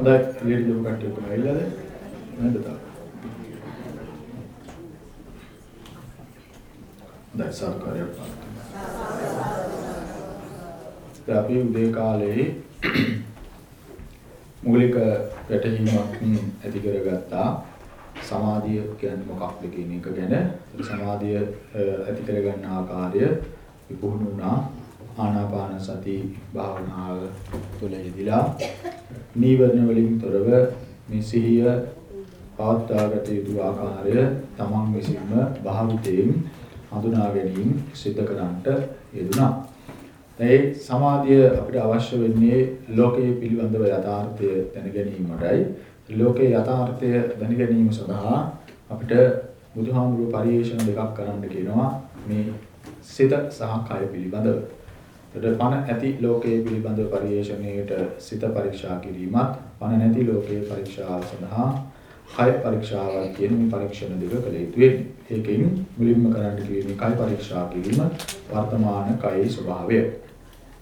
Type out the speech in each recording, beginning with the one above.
හොඳයි එළියට ගිහපු කට්ටිය ඔක්කොම ඇවිල්ලාද? නැද්ද තාම? හොඳයි සාකච්ඡාවක් පාත්. අපි උදේ කාලේ මූලික වැටහීමක් ඇති කරගත්තා. සමාධිය කියන්නේ මොකක්ද කියන එක ගැන සමාධිය ඇති කරගන්න ආකාරය විපුහුණු වුණා ආනාපාන සති භාවනාව තුළ යෙදিলা නීවරණ වලින් තොරව මේ සිහිය පවත්වාගත යුතු ආකාරය තමන් විසින්ම භාවිතයෙන් හඳුනා ගැනීම සිද්ධ කරන්නට යෙදුණා. ඒ සමාධිය අපිට අවශ්‍ය වෙන්නේ ලෝකයේ පිළිබඳව යථාර්ථය දැන ගැනීමටයි. ලෝකයේ යථාර්ථය දැන ගැනීම සඳහා අපිට බුදුහාමුදුරුවෝ පරිේශන දෙකක් කරන්න කියනවා මේ සිත සහ කය පිළිබඳව. එතකොට පණ ඇති ලෝකයේ පිළිබඳව පරිේශණයට සිත පරීක්ෂා කිරීමත් පණ නැති ලෝකයේ පරීක්ෂාව සඳහා කය පරීක්ෂාවක් කියන මේ පරීක්ෂණ දෙක කළ යුතු වෙන්නේ. ඒකෙන් මුලින්ම කරන්න කිව්වේ කය පරීක්ෂා කිරීම වර්තමාන කයේ ස්වභාවය.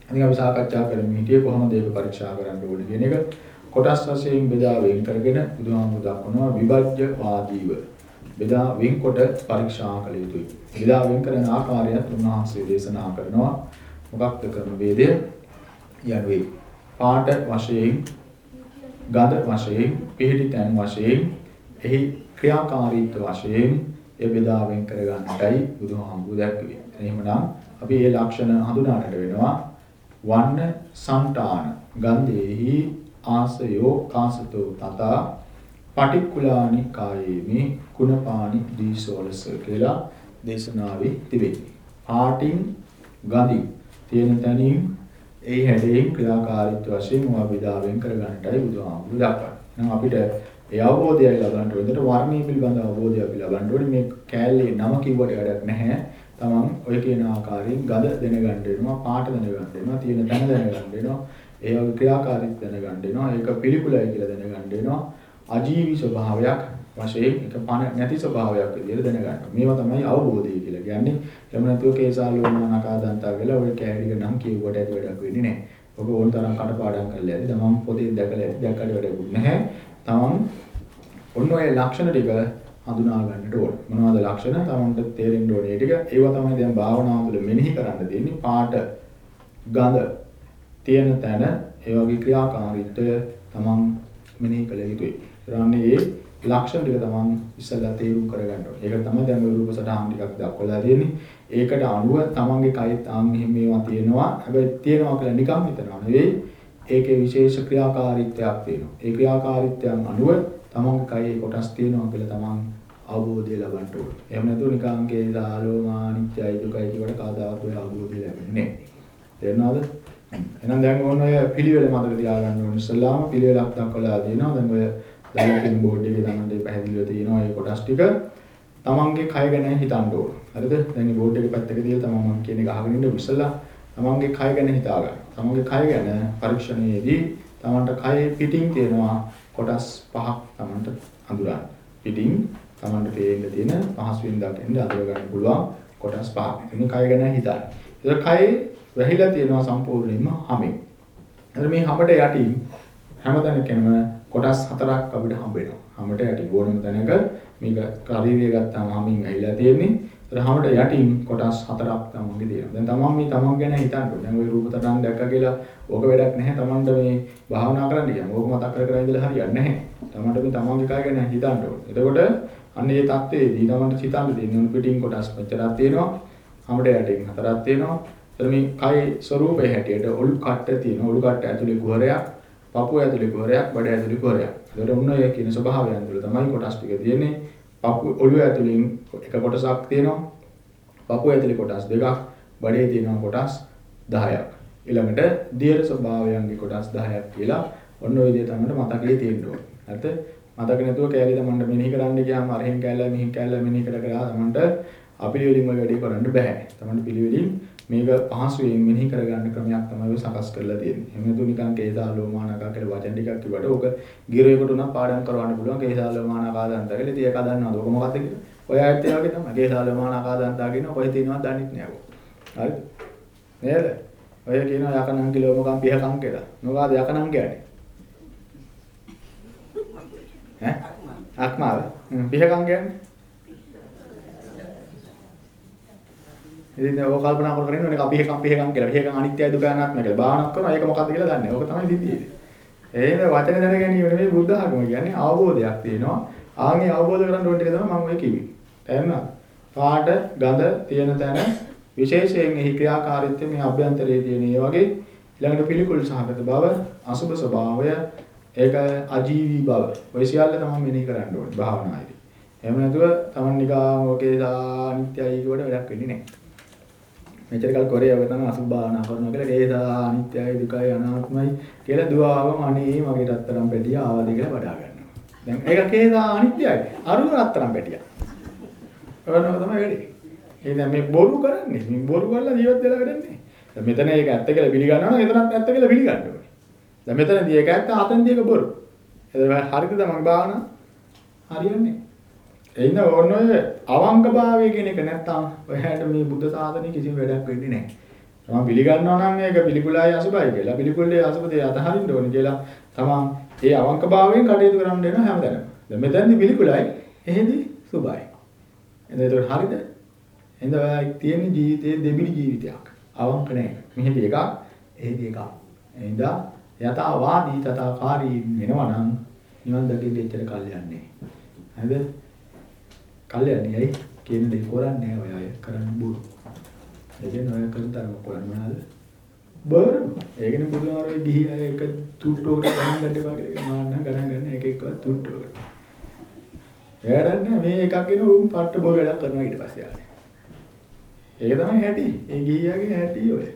ඉතින් අපි සාකච්ඡා කරමින් හිටියේ කොහොමද ඒක පරීක්ෂා කරන්න ඕනේ කියන එක. කොටස් වශයෙන් බෙදා වෙන් කරගෙන බුදුහාමුදුරුවෝ දක්වනවා විභජ්‍ය වාදීව. බෙදා වෙන්කොට පරීක්ෂා කළ යුතුයි. බෙදා වෙන් කරන ආකාරයත් උන්වහන්සේ දේශනා කරනවා. මොකක්ද ක්‍රම වේදය? යනුවේ පාට වශයෙන් ගඳ වශයෙන් පිහිටි තැන් වශයෙන් එහි ක්‍රියාකාරීත්ව වශයෙන් ඒ බෙදා වෙන් කර ගන්නටයි බුදුහාමුදුරුවෝ දැක්වේ. එහෙමනම් අපි මේ ලක්ෂණ හඳුනාගන්න වෙනවා. වන්න సంతාන ගන්ධේහි ආසයෝ කාසතෝ තතා පටික්කුලානි කායේමි කුණපානි දීසෝලස කියලා දේශනාවේ තිබෙන්නේ. පාටින් ගඳින් තියෙන තැනින් ඒ හැඩයෙන් ක්‍රියාකාරීත්ව වශයෙන් මොනවා බෙදාවෙන් කරගන්නටයි බුදුහාමුදුරු දක්වන්නේ. එහෙනම් අපිට ඒ අවබෝධයයි ලබන්න ඕනේ. ඒකට වර්ණීය පිළිබඳ අවබෝධය අපි ලබන්න ඕනේ. මේ කෑල්ලේ නම කිව්වට වැඩක් නැහැ. තමන් ඔය කියන ආකාරයෙන් ගඳ දැනගන්න වෙනවා, පාට දැනගන්න වෙනවා, තියෙන තැන දැනගන්න වෙනවා. ඒ වගේ ක්‍රියාකාරීත්ව දැනගන්න වෙනවා. ඒක පිළිකුලයි කියලා දැනගන්න වෙනවා. අජීවි ස්වභාවයක් වශයෙන් එක පණ නැති ස්වභාවයක් විදිහට දැනගන්න. මේවා තමයි අවබෝධය කියලා කියන්නේ. එහෙම නැතුව කේසාලෝමා නකාදන්තා කියලා ඔය කෑලික නම් කියුවට ඇති වැඩක් වෙන්නේ නැහැ. ඔබ ඕන තරම් කටපාඩම් කරලා ඇති. තමන් පොතේ දැකලා ඇති. දැක්කට වැඩකුත් නැහැ. තමන් ඔන්න ඔය ලක්ෂණ ටික හඳුනා ගන්නට ඕන. මොනවද ලක්ෂණ? තමන්ට තේරෙන්න ඕනේ ටික. ඒවා තමයි දැන් භාවනාව තුළ මෙනෙහි කරන්න දෙන්නේ. පාට, ගඳ, තියෙන තැන, ඒ වගේ ක්‍රියාකාරීත්වය තමන් මෙනෙහි කළ යුතුයි. ඊළඟට ඒ ලක්ෂණ ටික තමන් ඉස්සෙල්ලා තේරුම් කරගන්න ඕනේ. ඒක තමයි දැන් ඔය රූප සටහන් ටිකක් දක්වලා තියෙන්නේ. ඒකට අනුව තමන්ගේ කයෙත් ආන් මෙහෙම මේවා තියෙනවා. හැබැයි තියෙනවා කියලා නිකම් හිතනවා නෙවෙයි. ඒකේ විශේෂ ක්‍රියාකාරීත්වයක් තියෙනවා. ඒ ක්‍රියාකාරීත්වයන් අනුව තමන්ගේ කයේ කොටස් තියෙනවා කියලා තමන් අවබෝධය ලබන්න ඕනේ. එහෙම නැතුව නිකන් කේසාලෝමා අනිත්‍යයි දුකයි කියවට කවදාවත් ඔය අවබෝධය ලැබෙන්නේ නැහැ. තේරෙනවද? එහෙනම් දැන් ඕන ඔය පිළිවෙල මතක තියාගන්න ඕනේ. ඉස්සල්ලාම පිළිවෙලක් දක්වලා තියෙනවා. දැන් ඔය ඩයග්‍රෑම් බෝඩ් එකේ තමයි පැහැදිලිව තියෙනවා මේ කොටස් ටික. තමන්ගේ කය ගැන හිතන්න ඕන. හරිද? දැන් මේ බෝඩ් එක පැත්තක තියලා තමන් මම කියන එක අහගෙන ඉන්න ඉස්සල්ලා තමන්ගේ කය ගැන හිතා ගන්න. තමන්ගේ කය ගැන පරීක්ෂණයේදී තමන්ට කයේ පිටින් තියෙනවා කොටස් පහක් තමන්ට අඳුරන්න. පිටින් තමන්ට පේන්න තියෙන පහසුවෙන් දකින්න අඳුර ගන්න පුළුවන් කොටස් පහක්. එන්න කය ගැන හිතන්න. ඒක කයේ වැහිලා තියෙනවා සම්පූර්ණයෙන්ම හැමෙන්. එතන මේ හැමට යටින් හැමතැනකම කොටස් හතරක් අපිට හම්බ වෙනවා. හැමට යටින් ඕනම තැනක මේක ශරීරය ගත්තාම හැමින් ඇහිලා තියෙන්නේ. ඒතර හැමට යටින් කොටස් හතරක් තමන්ගේ තියෙනවා. දැන් තමන් මේ තමන් ගැන හිතන්න ඕනේ. දැන් ওই රූප තටන් දැක්ක කියලා ඕක වැඩක් නැහැ. තමන්ට මේ භාවනා කරන්න කියන. ඕක මතක් කර කර ඉඳලා හරියන්නේ නැහැ. තමන්ට මේ තමන්ගේ කය ගැන හිතන්න ඕනේ. එතකොට අන්න ඒ தත්ත්වයේදී තමන්ට හිතන්න දෙන්නේ උණු පිටින් කොටස් පච්චරක් තියෙනවා. හැමට යටින් හතරක් තියෙනවා. එතන මේ කය ස්වરૂපය හැටියට ඔලු කට්ට තියෙනවා. ඔලු කට්ට ඇතුලේ ගොරයක් පපුව ඇතුලේ කුහරයක්, බඩ ඇතුලේ කුහරයක්. ඒතර උන්න ඔය කියන ස්වභාවයන් තුළ තමයි කොටස් ටික තියෙන්නේ. පපුව ඔළුව ඇතුලෙන් එක කොටසක් තියෙනවා. පපුව ඇතුලේ කොටස් දෙකක්, බඩේ තියෙනවා කොටස් 10ක්. ඊළඟට දියර ස්වභාවයන්ගේ කොටස් 10ක් කියලා ඔන්න ඔය විදිහට තමයි මතකයේ තියෙන්න ඕනේ. හරිද? මතක නැතුව කෑලි තමන්ට මෙනෙහි කරන්න ගියාම අරහෙන් කෑල්ල මෙහෙන් කෑල්ල මෙනෙහි කර කර තමන්ට අපිලිවෙලින් ඔය වැඩේ කරන්න බෑ. තමන්ට පිළිවෙලින් මේක පහසුවෙන් මෙනෙහි කරගන්න ක්‍රමයක් තමයි ඔය සකස් කරලා තියෙන්නේ. එහෙම නැතු නිකන් කේසාලෝමානකා කියලා වචන ටිකක් කිව්වට ඕක ගිරේකට උනා පාඩම් කරවන්න පුළුවන් කේසාලෝමානකා දන්තා කියලා. ඉතින් ඒක දන්නවද? ඕක මොකක්ද කියලා? ඔය ආයත් ඒ වගේ තමයි. කේසාලෝමානකා දන්තා කියන කොහෙද තියෙනවද දන්නෙත් නෑ ඕක. හරිද? නේද? ඔය කියනවා යකනම් කිලෝමකම් පිහකම් කියලා. මොකද යකනම් කියන්නේ? ඈ? අක්මාව. පිහකම් කියන්නේ. ඉතින් ඕක කල්පනා කර කර ඉන්නෝනේ අපි පිහකම් පිහකම් කියලා. පිහකම් අනිත්‍යයි දුකයි අනාත්මයි කියලා. භාවනාවක් කරනවා. ඒක මොකක්ද කියලා දන්නේ. ඕක තමයි සිද්ධියේ. එහෙම වචන දැන ගැනීම නෙවෙයි බුද්ධ ආගම කියන්නේ අවබෝධයක් තියෙනවා. ආන්ගේ අවබෝධ කරගන්න ඕන ටික තමයි මම ඔය කිව්වේ. තේරුණාද? පාට ගඳ තියෙන තැන විශේෂයෙන් එහි ක්‍රියාකාරීත්වය මේ අභ්‍යන්තරයේ තියෙන ඒ වගේ ඊළඟට පිළිකුල් සහගත බව, අසුභ ස්වභාවය, ඒක අජීවී බව. ඔය සියල්ල තමයි මෙනෙහි කරන්න ඕනේ භාවනාවේදී. එහෙම නැතුව තමන් නිකන් ඔකේ අනිත්‍යයි කියවට වැඩක් වෙන්නේ නැහැ. මෙච්චර කල් කොරේ ඔය තමයි අසුභ භාවනා කරනවා කියලා ඒසා අනිත්‍යයි දුකයි අනාත්මයි කියලා දුවාවම අනේ මගේ රත්තරන් පෙටිය ආවද කියලා වඩා ගන්නවා. දැන් ඒක කේසා අනිත්‍යයි. අරුණ රත්තරන් පෙටිය. ඔයනම තමයි වෙන්නේ. ඒ දැන් මේ බොරු කරන්නේ. මේ බොරු කරලා ජීවත් වෙලා වැඩන්නේ. දැන් මෙතන ඒක ඇත්ත කියලා පිළිගන්නවා නම් එතනත් ඇත්ත කියලා පිළිගන්න ඕනේ. දැන් මෙතනදී ඒක ඇත්ත අතෙන්දී ඒක බොරු. එතන හරිද තමන් භාවනා? හරියන්නේ. එයින්ද ඕන ඔය අවංකභාවය කියන එක නැත්තම් ඔයාලට මේ බුද්ධ සාසනය කිසිම වැඩක් වෙන්නේ නැහැ. තමන් පිළිගන්නවා නම් මේක පිළිකුලයි අසුබයි කියලා. පිළිකුල්ලේ අසුබදේ අතහරින්න ඕනේ කියලා තමන් ඒ අවංකභාවයෙන් කටයුතු කරන්න වෙනවා හැමදාම. දැන් මෙතනදී පිළිකුලයි එහෙදි සුබයි. එතන ඒක හරිද? එහෙනම් ඔයා තියෙන ජීවිතයේ දෙබිඩි ජීවිතයක්. අවංක නැහැ. මෙහෙදි එකක්, එහෙදි එකක්. එහෙනම් යථාවාදී තථාකාරී වෙනවා නම් නිවන් දකින්න එච්චර කල් යන්නේ. හරිද? කල්යන්නේ ඇයි කියන දේ කරන්නේ ඔය අය කරන්න බොරු. කියන්නේ ඔය කරන තරම කරන්නේ මොනවාද? බොරු. ඒකනේ බුදුහාරේ ගිහි අය එක ගණන් ගන්න එපා කියලා මාන්න ගණන් ගන්න එක එකව තුට්ටෝකට. එයාරන්නේ මේ එකක් ගෙන උන් පට්ට බොල් වැඩක් කරනවා ඊට පස්සේ ආන්නේ. ඒක තමයි හැටි. ඒ ගිහියාගේ හැටි ඔය.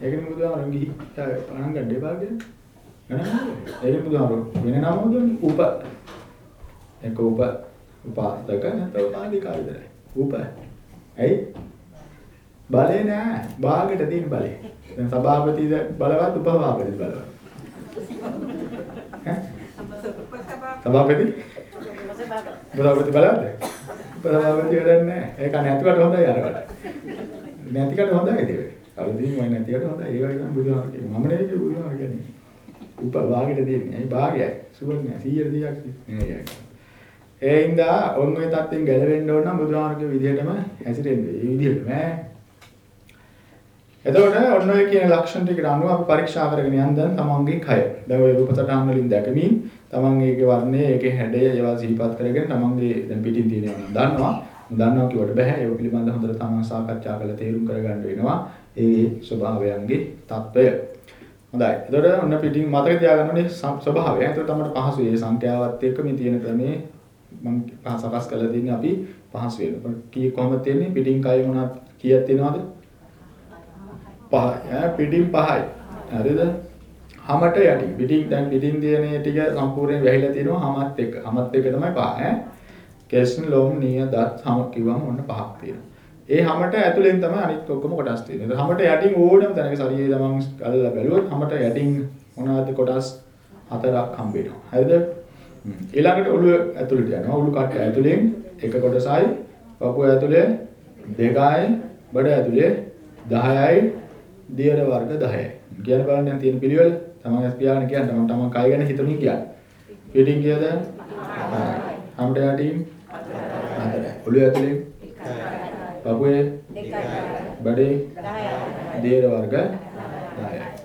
ඒකනේ බුදුහාරේ ගිහි ගණන් ගන්න එපා කියන්නේ. ගණන් ගන්න. ඒකනේ බුදුහාරේ වෙන නම මොකද? උප. එක උප උපාසක නැත්නම් උපාධිකා විතරයි. උප. ඇයි? බලේ නෑ. භාගයට තියෙන බලේ. දැන් සභාපතිද බලවත් උපසභාපතිද බලවත්. ඈ? සභාපති? උපසභාපති බලවද? උපසභාපති වැඩක් නෑ. ඒක නැතිවට හොඳයි අරකට. නැතිකට හොඳයි ඒක. කවුරුදින් වයි නැතිකට හොඳයි. ඒ වගේ තමයි බුදුහාම කියන්නේ. මම නෙවෙයි බුදුහාම කියන්නේ. උප භාගයට දෙන්නේ. ඇයි භාගයයි? සුබ නෑ. 100 100ක් නේ. ඒ හින්දා ඔන්න ඔය තත්ත්වෙන් ගැලවෙන්න ඕන නම් බුදුහාමරගේ විදිහටම හැසිරෙන්න. මේ විදිහටම ඈ. එතකොට ඔන්න ඔය කියන ලක්ෂණ ටිකට අනුව අපි පරීක්ෂා කරගෙන යන දැන් තමන්ගේ කය. දැන් ඔය රූපසටහන් වලින් දැකමින් තමන් ඒකේ වර්ණය, ඒකේ හැඩය ඒවා සිහිපත් කරගෙන තමන්ගේ දැන් පිටින් තියෙනවා නම් දන්නවා. දන්නවා කියවට බෑ. ඒක පිළිබඳව හොඳට තමන් සාකච්ඡා කරලා තේරුම් කරගන්න වෙනවා. ඒ ස්වභාවයන්ගේ తত্ত্বය. හොඳයි. එතකොට ඔන්න පිටින් මතක තියාගන්න ඕනේ ස්වභාවය. එතකොට තමයි පහසු. මේ සංඛ්‍යාවත් එක්ක මේ තියෙන ක්‍රමේ මම සකස් කරලා තියෙන්නේ අපි පහසු වෙන. කී කොහොමද තියෙන්නේ? පිටින් කය මොනවද කීයක් තියෙනවද? පහයි. ඈ පිටින් පහයි. හරිද? හමට යටි. පිටින් දැන් පිටින් තියෙන ටික සම්පූර්ණයෙන් වැහිලා තියෙනවා හමත් එක්ක. හමත් එක්ක තමයි පහ ඈ. කෙස්න් ලොම් නිය දත් හම කිව්වම ඔන්න පහක් තියෙනවා. ඒ හමට ඇතුලෙන් තමයි අනිත් ඔක්කොම කොටස් තියෙන්නේ. හමට යටින් ඕනම තැනක ශරීරය තමන් අල්ලලා බැලුවොත් හමට යටින් මොනවද කොටස් හතරක් හම්බ වෙනවා. හරිද? ඊළඟට ඔළුව ඇතුළට යනවා. ඔළුව කට්ට ඇතුලෙන් එක කොටසයි, පපුව ඇතුලේ දෙකයි, බඩ ඇතුලේ 10යි, දියර වර්ග 10යි. කියන බලන්න දැන් තියෙන පිළිවෙල තමන් ඇස් පියාගෙන කියන්න තමන් තමන් කය ගැන හිතමින් කියන්න. පිටින් කියද? හම්ට යටින් හතරයි. ඔළුව ඇතුලෙන් පපුවේ බඩේ දියර වර්ග 10යි.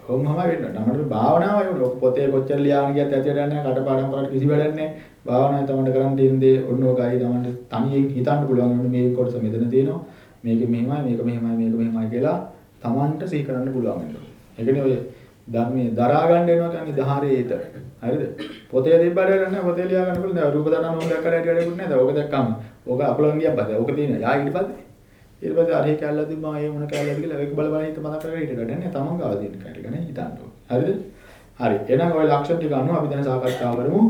කොහොමම වෙන්න. නමට භාවනාවයි උන. ඔක පොතේ කොච්චර ලියාගෙන ගියත් ඇතියට යන්නේ නැහැ. කටපාඩම් කරලා කිසි වැඩක් නැහැ. භාවනාවේ තමයි කරන්න තියෙන දේ ඔන්න ඔකයි තමයි තනියෙන් හිතන්න පුළුවන්. ඔන්න මේ කොටස මෙතන තියෙනවා. මේක මෙහෙමයි, මේක මෙහෙමයි, මේක මෙහෙමයි කියලා Tamanට සිහි කරන්න පුළුවන් වෙනවා. ඒකනේ ඔය ධර්මයේ දරා ගන්න වෙනවා කියන්නේ ධාරයේත. හරිද? පොතේ තිබ්බට නෑ පොතේ ලියා ගන්න පුළුවන්. දැන් රූප දරන ඕන දැක්කට හැටි වැඩකුත් නෑ. ඕක දැක්කම ඕක අපලන් ගියක් බද. ඕක තියෙන. යා ඊට පස්සේ ඊට පස්සේ අර හේ කැල්ලක් තිබ්බම ඒ මොන කැල්ලක්ද කියලා ඒක බල බල හිත මතක් කරගෙන හිට ගන්න. තමන් ගාව තියෙන කැල්ල ගැන හිතන්න ඕනේ. හරිද? හරි. එහෙනම් ওই ලක්ෂණ ටික අනුව අපි දැන් සාකච්ඡා කරමු.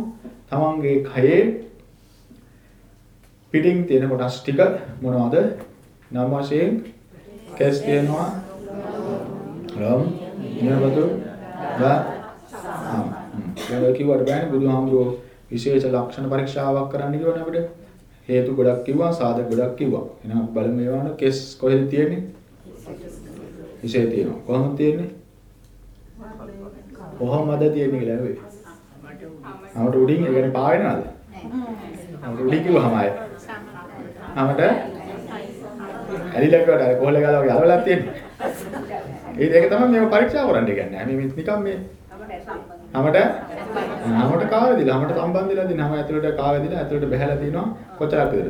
තමන්ගේ කයේ පිටින් තියෙන කොටස් ටික මොනවද? නම් වශයෙන් කැස් තියෙනවා. රම් නියමතු ගා ආ ඒක කිව්වට බෑනේ බුදුහාමුදුරුවෝ විශේෂ ලක්ෂණ පරීක්ෂාවක් කරන්න කිව්වනේ අපිට. හේතු ගොඩක් කිව්වා සාධක ගොඩක් කිව්වා. එහෙනම් බලමු ඒවාන කෙස් කොහෙද තියෙන්නේ? විශේෂ තියෙනවා. කොහොමද තියෙන්නේ? කොහොමද තියෙන්නේ කියලා නෙවෙයි. අපට උඩින් ඒ කියන්නේ පා වෙනවද? උඩි කිව්වමයි. අපට ඇලිලා කොට අර කොහොල්ල ගාලා වගේ අලවලක් තියෙන්නේ. ඒ දෙක තමයි මේක පරීක්ෂා කරන්න කියන්නේ. මේ නිකන් මේ අපට අපට කාවේදිලා අපට සම්බන්ධ වෙලා දින හැම ඇතුළට කාවේදිලා ඇතුළට බහැලා තිනවා කොච්චරක්ද?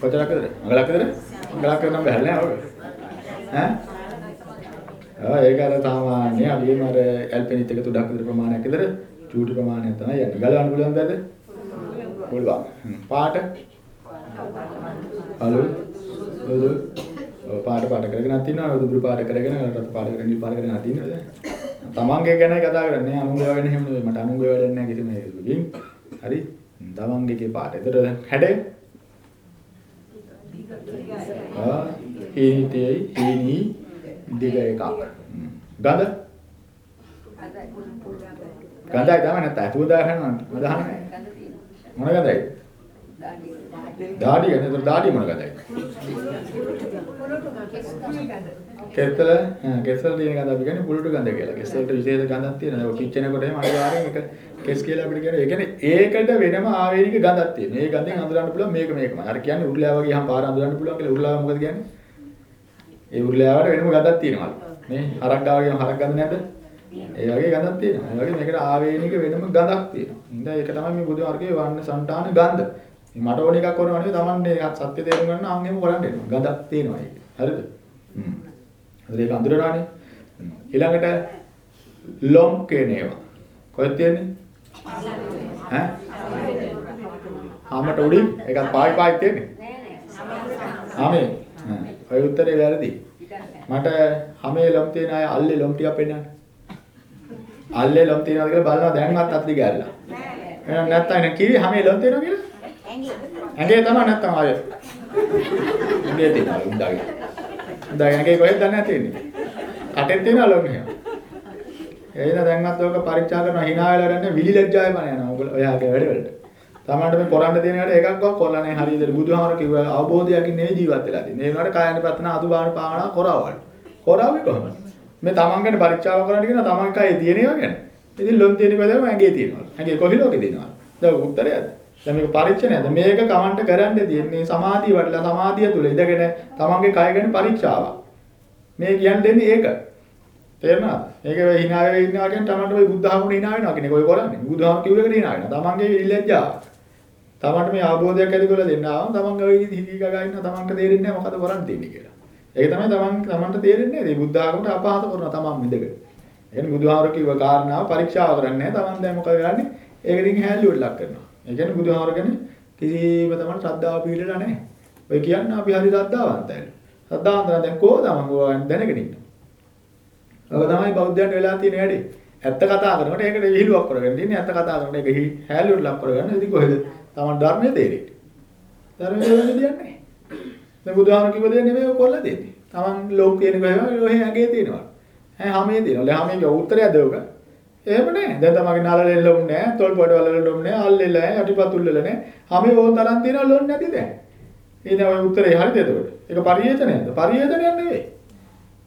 කොච්චරක්ද? අඟලක්ද? අඟලක් නම් බහැලා නෑ ඔය. ඈ? ආ ඒක අර සාමාන්‍ය අලියම අර ඇල්පෙනිත් එක තුඩක් විතර ප්‍රමාණයක් විතර චූටි ප්‍රමාණයක් තමයි යන්නේ. ගලවන්න පුළුවන් බෑද? පුළුවන්. පාට අලු අලු පාට පාට කරගෙන තියෙනවා දුබුරු පාට කරගෙන රත් පාට කරගෙන නිල් පාට කරගෙන තියෙනවා තමන්ගේ ගැනයි කතා කරන්නේ අනුන්ගේ ගැන එහෙම නෙවෙයි මට අනුන්ගේ වැඩක් නැහැ කිසිම හේතුවකින් හරි තමන්ගේ පාට. ඒතර හැඩේ ආ හීනිතේයි හීනි දිග එකක්. ගඳ ගඳයි තමයි නැත්නම් අතුව දාගන්නවා මදහන්නේ. මොන ගඳයි? දාඩිය නේද දාඩිය මොන ගඳයි? කෙත්තල කෙස්සල තියෙන ගඳ අපි කියන්නේ පුරුටු ගඳ කියලා. කෙස්සලට විශේෂ ගඳක් තියෙනවා. ඒක කිච්චෙනකොට එහෙම අනිවාර්යෙන් එක කෙස් කියලා අපිට කියනවා. ඒ කියන්නේ ඒකට වෙනම ආවේනික ගඳක් තියෙනවා. ඒ ගඳෙන් අඳුරන්න පුළුවන් මේක මේකම. අර කියන්නේ උරුලෑව ගියහම පාර අඳුරන්න පුළුවන් කියලා උරුලාව මොකද කියන්නේ? ඒ උරුලෑවට වෙනම ගඳක් තියෙනවා. මේ හරක් ගාව ගියම හරක් ගඳ නැද්ද? ඒ වගේ ගඳක් තියෙනවා. ඒ වගේ මේකට ආවේනික වෙනම ගඳක් තියෙනවා. ඉතින් ඒක තමයි මේ බුදුහාරගේ වන්න సంతාන ගඳ. මට ඕන එකක් කරනවා නෙවෙයි Tamanne එකක් සත්‍ය තේරුම් ගන්න ආන් එහෙම කරන්න එනවා. ගඳක් තියෙනවා ඒක. හරිද? හ්ම්. ඒක අඳුරනවානේ. ඊළඟට ලොම් කියන ඒවා. කොහෙද තියෙන්නේ? ඈ? ආමට උඩින් ඒකත් පායි පායි තියෙන්නේ. ආමේ. ඔය උත්තරේ වැරදි. මට හැමේ ලොම් තියෙන අය අල්ලේ ලොම් ටිකක් පෙන්නන්න. අල්ලේ ලොම් තියනවාද කියලා බලනවා දැන්වත් අත් දිග ඇරලා. එහෙනම් නැත්තම් නේ කිවි හැමේ ලොම් තියනවා කියලා? ඇඟේ තමයි නැත්තම් ආයෙ. ඇඟේ තියනවා උන්දාගේ. උන්දාගේ ඇඟේ කොහෙද දන්නේ නැතේන්නේ. අටෙන් තියනවා ලොම් එහෙම. එහෙනම් දැන්වත් ඔක පරීක්ෂා කරනවා hina වෙලා ගන්න විලි ලැජ්ජාවේ මන යනවා. ඔයගොල්ලෝ ඔයාගේ වැඩ වලට. තමන්ට මේ කරන්න දෙන එකට එකක්වත් කරලා නැහැ හරියට බුදුහාමර කිව්ව අවබෝධයකින් නෙවෙයි ජීවත් වෙලා තියෙන්නේ. ඒ වුණාට කායන පතන අතුබාන පාවනා කරවවල්. කරාවේ කොහොමද? මේ තමන් ගැන පරීක්ෂාව කරන්න කියන තමන් කයේ තියෙන ඒවා ගැන. ඉතින් ලොම් තියෙන බදම ඇඟේ තියෙනවා. ඇඟේ කොහි ලෝකේ තියෙනවා. දැන් උත්තරයද? දැන් මේක පරීක්ෂණයද? මේක කමන්ට කරන්න තියෙන්නේ සමාධිය වඩලා සමාධිය තුල ඉඳගෙන තමන්ගේ කය ගැන පරීක්ෂාවක්. මේ කියන්නේ දෙන්නේ ඒක. තේරෙනවද? ඒක වෙ hina වෙ ඉන්නවා කියන්නේ තමන්ට ওই බුද්ධ ආගමනේ hina වෙනවා කියන එක ඔය කරන්නේ. බුදුහාම කිව්ව එකට hina වෙනවා. තමන්ගේ ඉලැජ්ජාව. තමන්ට මේ අවබෝධයක් ඇති කරලා දෙන්න ආවම තමන්ගේ ওই හිලි ගගා ඉන්න තමන්ට තේරෙන්නේ නැහැ මොකද කරන් දෙන්නේ කියලා. ඒක තමයි තමන් තමන්ට තේරෙන්නේ නැහැ. මේ බුද්ධ ආගමට අපහාස කරනවා තමන් මිදගෙන. ඒ කියන්නේ බුදුහාම කිව්ව කාරණාව පරීක්ෂාව කරන්නේ නැහැ. තමන් දැන් මොකද කරන්නේ? ඒකකින් හැල්ලුවට ලක් කරනවා. ඒ කියන්නේ බුදුහාමර ගැන කිසිම තමන් ශ්‍රද්ධාව පිළිලා නැහැ. ඔය කියන්නේ අපි හරි ශ්‍රද්ධාවන්තයලු. ශ්‍රද්ධාවන්තයන් දැන් කොහොමද මම දැනගෙන ඉන්නේ? ඔක තමයි බෞද්ධයන්ට වෙලා තියෙන වැඩේ. ඇත්ත කතා කරනකොට ඒකට විහිළුවක් කරගෙන ඉන්නේ ඇත්ත කතා කරනකොට ඒක හැල්ලුවට ලක් කරගන්න. ඉතින් කොහෙද? තමන් ධර්මයේ තේරෙන්නේ. ධර්මයේ තේරෙන්නේ නැහැ. දැන් බුදුහාම කිව්ව දේ නෙමෙයි ඔය කොල්ල දෙන්නේ. Taman ලෝක කියන කොහේම ඔය ඇඟේ තියෙනවා. ඈ හැමේ තියෙනවා. දැන් හැමේ උත්තරයක්ද ඔක? එහෙම නෑ. දැන් තමන්ගේ නලලෙන් ලොම් නෑ, තොල් පොඩ වල ලොම් නෑ, අල්ලෙල නෑ, යටිපතුල් වල නෑ. හැමේ ඕන තරම් තියෙනවා ලොම් නැති දැන්. එහෙනම් ඔය උත්තරේ හරිද එතකොට? ඒක පරිේෂණයක්ද? පරිේෂණයක් නෙවෙයි.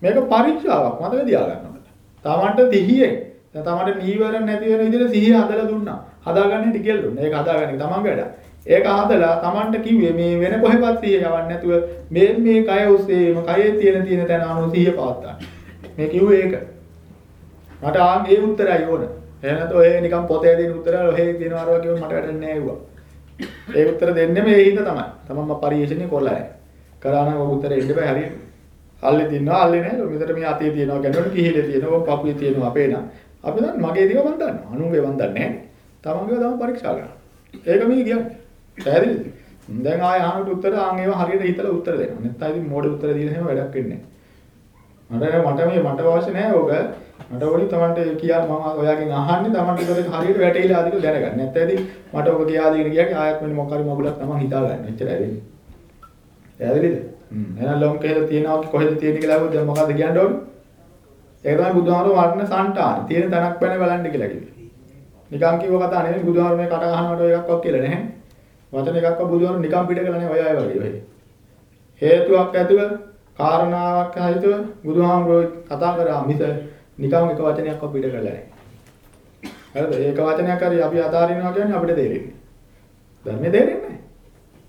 මේක පරීක්ෂාවක් මතක තියාගන්න ඕනේ. තමන්ට සිහියෙන් දැන් තමන්ට නීවරණ නැති වෙන විදිහට සිහිය හදලා දුන්නා. හදාගන්න ඉති කියලා දුන්නා. ඒක හදාගන්න තමන්ගේ වැඩ. ඒක හදලා Tamanට කිව්වේ මේ වෙන කොහෙවත් සිහිය යවන්නේ නැතුව මේ මේ කය උස්සේම කයේ තියෙන තියෙන තැන අනුව සිහිය පවත්වා. මේ කිව්වේ ඒක. මට ආන් ඒ උත්තරයි ඕන. එහෙම නැත්නම් ඔය නිකන් පොතේ දෙන උත්තර ඔහේ දෙනවා අරවා කියවම මට වැඩක් නැහැ ඒවා. ඒ උත්තර දෙන්නේ මේ හිත තමයි. තමන්ම පරිශ්‍රණය කරලා නැහැ. කරා නම් ඔය උත්තරේ ඉන්න බෑ හරියට. අල්ලේ තියනවා අල්ලේ නැහැ. මෙතන මේ අතේ තියෙනවා ගැනවට කිහිලේ තියෙනවා පපුවේ තියෙනවා අපේ නම්. අපි දන්න මගේ දේව මන් දන්නවා. අනුන්ගේ මන් දන්නේ නැහැ. තමන්ගේ තමයි පරීක්ෂා කරනවා. ඒක මේ කියන්නේ. පැහැදිලිද? දැන් ආයෙ අහනට උත්තර ආන් ඒවා හරියට හිතලා උත්තර දෙනවා. නැත්නම් ඉතින් මෝඩ උත්තර දීලා එහෙම වැඩක් වෙන්නේ නැහැ. මට මට මේ මට අවශ්‍ය නැහැ ඕක. මට ඕනි තමන්ට කියා මම ඔයාගෙන් අහන්නේ තමන්ට ඒක හරියට වැටහිලා ආදික දැනගන්න. නැත්නම් මට ඕක කියා දෙගෙන ගියා ආයෙත් වෙන මොකක් හරි මගුලක් තමන් හිතා ගන්න. එච්චරයි වෙන්නේ. පැහැදිලිද? හ්ම්. එහෙනම් ලොම් කේද තියනවා කොහෙද තියෙන්නේ කියලා අහුවොත් දැන් මොකද්ද කියන්න ඕනේ? ඒක තමයි බුදුහාමර වර්ණ සංඨාන. තියෙන තැනක් බැන බලන්න කියලා කිව්වේ. නිකන් කිව්ව කතා නෙමෙයි බුදුහාමර මේ කට ගහනකොට ඔය එකක්වත් කියලා නැහැ. වචන එකක්ව බුදුහාමුදුරු නිකම් පිට කළා නේ ඔය අය වගේ වෙයි. හේතුවක් ඇතුව කාරණාවක් සහිතව බුදුහාමුදුරු කතා කරා මිස නිකම් එක වචනයක්ව පිට කළා නැහැ. හරිද? ඒක වචනයක් හරි අපි අතාරිනවා කියන්නේ අපිට තේරෙන්නේ. ධර්මයේ තේරෙන්නේ නැහැ.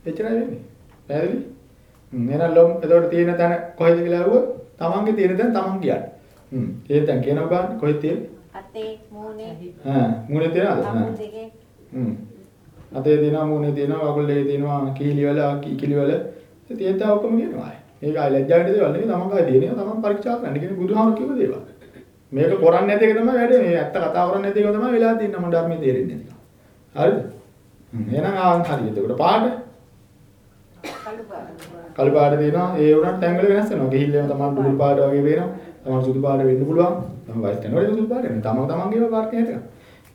එච්චරයි වෙන්නේ. පැහැදිලි? එහෙනම් ලොම් එතකොට තියෙන තැන කොහෙද කියලා අහුවොත් තමන්ගේ තියෙන තැන තමන් කියන්නේ. හ්ම් ඒ තැන කියනවා ගන්න කොහෙද තියෙන්නේ? අතේ මූණේ හා මූණේ තියනවද? කකුල් දෙකේ හ්ම්. අතේ තියෙනවා මූණේ තියෙනවා කකුල් දෙකේ තියෙනවා කීලි වල කිකිලි වල තියෙන තා ඔක්කොම කියනවා. මේක අය ලැජ්ජාවට දේවල් නෙවෙයි තමන් ගාවේ තියෙනවා තමන් පරීක්ෂා කරන්න කියන්නේ බුදුහාමුදුරු කිව්ව දේවල්. මේක කරන්නේ නැති එක තමයි වැඩේ. මේ ඇත්ත කතා කරන්නේ නැති එක තමයි වෙලා තියෙන්නේ මම ධර්මයේ තේරෙන්නේ නැති. හරිද? හ්ම් එහෙනම් ආන් හරියට. ඒකට පාඩ කළු පාට. කළු පාට තියෙනවා. ඒ උනත් ටැංගල වෙනස් වෙනවා. ගිහිල්ලාම තමයි බුදු පාට වගේ වෙනවා. තමන් සුදු පාට වෙන්න පුළුවන්. තමන් වයස් යනකොට සුදු පාට නෙවෙයි. තමන් තමන්ගේම පාට නේද?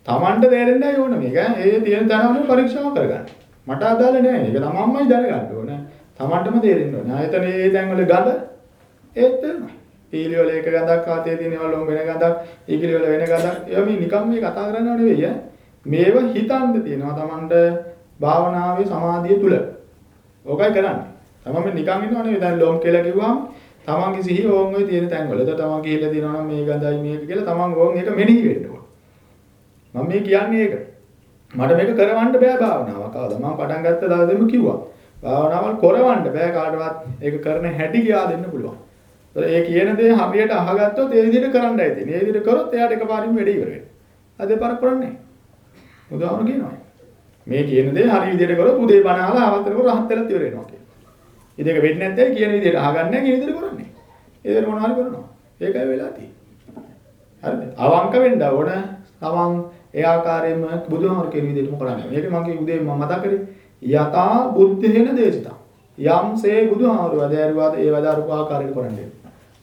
තමන්ට තේරෙන්නයි ඕන මේක. ඒ තියෙන තැනම පරීක්ෂා කරගන්න. මට අදාළ නෑ. ඒක තමන්මයි දැනගන්න ඕන. තමන්ටම තේරෙන්න ඕන. ආයතන මේ තැන්වල ගඳ ඒත් තේරෙනවා. ඊලි වල එක ගඳක් ආතේ තියෙනවා ලොම් වෙන ගඳක්, ඊගිලි වල වෙන ගඳක්. ඒවා මේ නිකම් මේ කතා කරනව නෙවෙයි ඈ. මේව හිතන්න තියෙනවා තමන්ට භාවනාවේ සමාධිය තුල. ඕකයි කරන්නේ. තමන් මේ නිකන් ඉන්නව නෙවෙයි. දැන් ලොම් කියලා කිව්වම තමන්ගේ සිහිය ඕන් ඔය තියෙන තැන්වල. එතකොට තමන් ගිහිල්ලා තියෙනවා නම් මේ ගඳයි මේක කියලා තමන් ඕන් ඒක මෙනෙහි වෙන්න ඕන. මම මේ කියන්නේ ඒක. මට මේක කරවන්න බෑ භාවනාවක්. කවදා මම පටන් ගත්ත දවසේම කිව්වා. භාවනාවල් කරවන්න බෑ කාටවත්. ඒක කරන හැටි කියා දෙන්න පුළුවන්. ඒතර ඒ කියන දේ හරියට අහගත්තොත් ඒ විදිහට කරන්නයි තියෙන්නේ. ඒ විදිහට කරොත් එයාට එකපාරින්ම වැඩේ ඉවර වෙනවා. අද දෙපාරක් කරන්නේ. උදාහරණ කියනවා. මේ කියන දේ හරි විදිහට කරොත් උදේ බණ අහලා ආවතරක රහත් වෙලා ඉවර වෙනවා කියලා. ඉතින් ඒක වෙන්නේ නැත්නම් කියන විදිහට අහගන්නේ නැහැ කියන විදිහට කරන්නේ. ඒ විදිහට මොනවා හරි කරනවා. ඒකයි වෙලා තියෙන්නේ. හරිද? අවංක වෙන්න ඕන. තමන් ඒ ආකාරයෙන්ම බුදුහාමර කියන විදිහටම කරන්නේ. මේක මගේ උදේ මම මතක් කරේ යතා බුද්ධේන දේශිතා. යම්සේ බුදුහාමර වදෑරුවාද ඒ වදාරුප ආකාරයට කරන්නේ.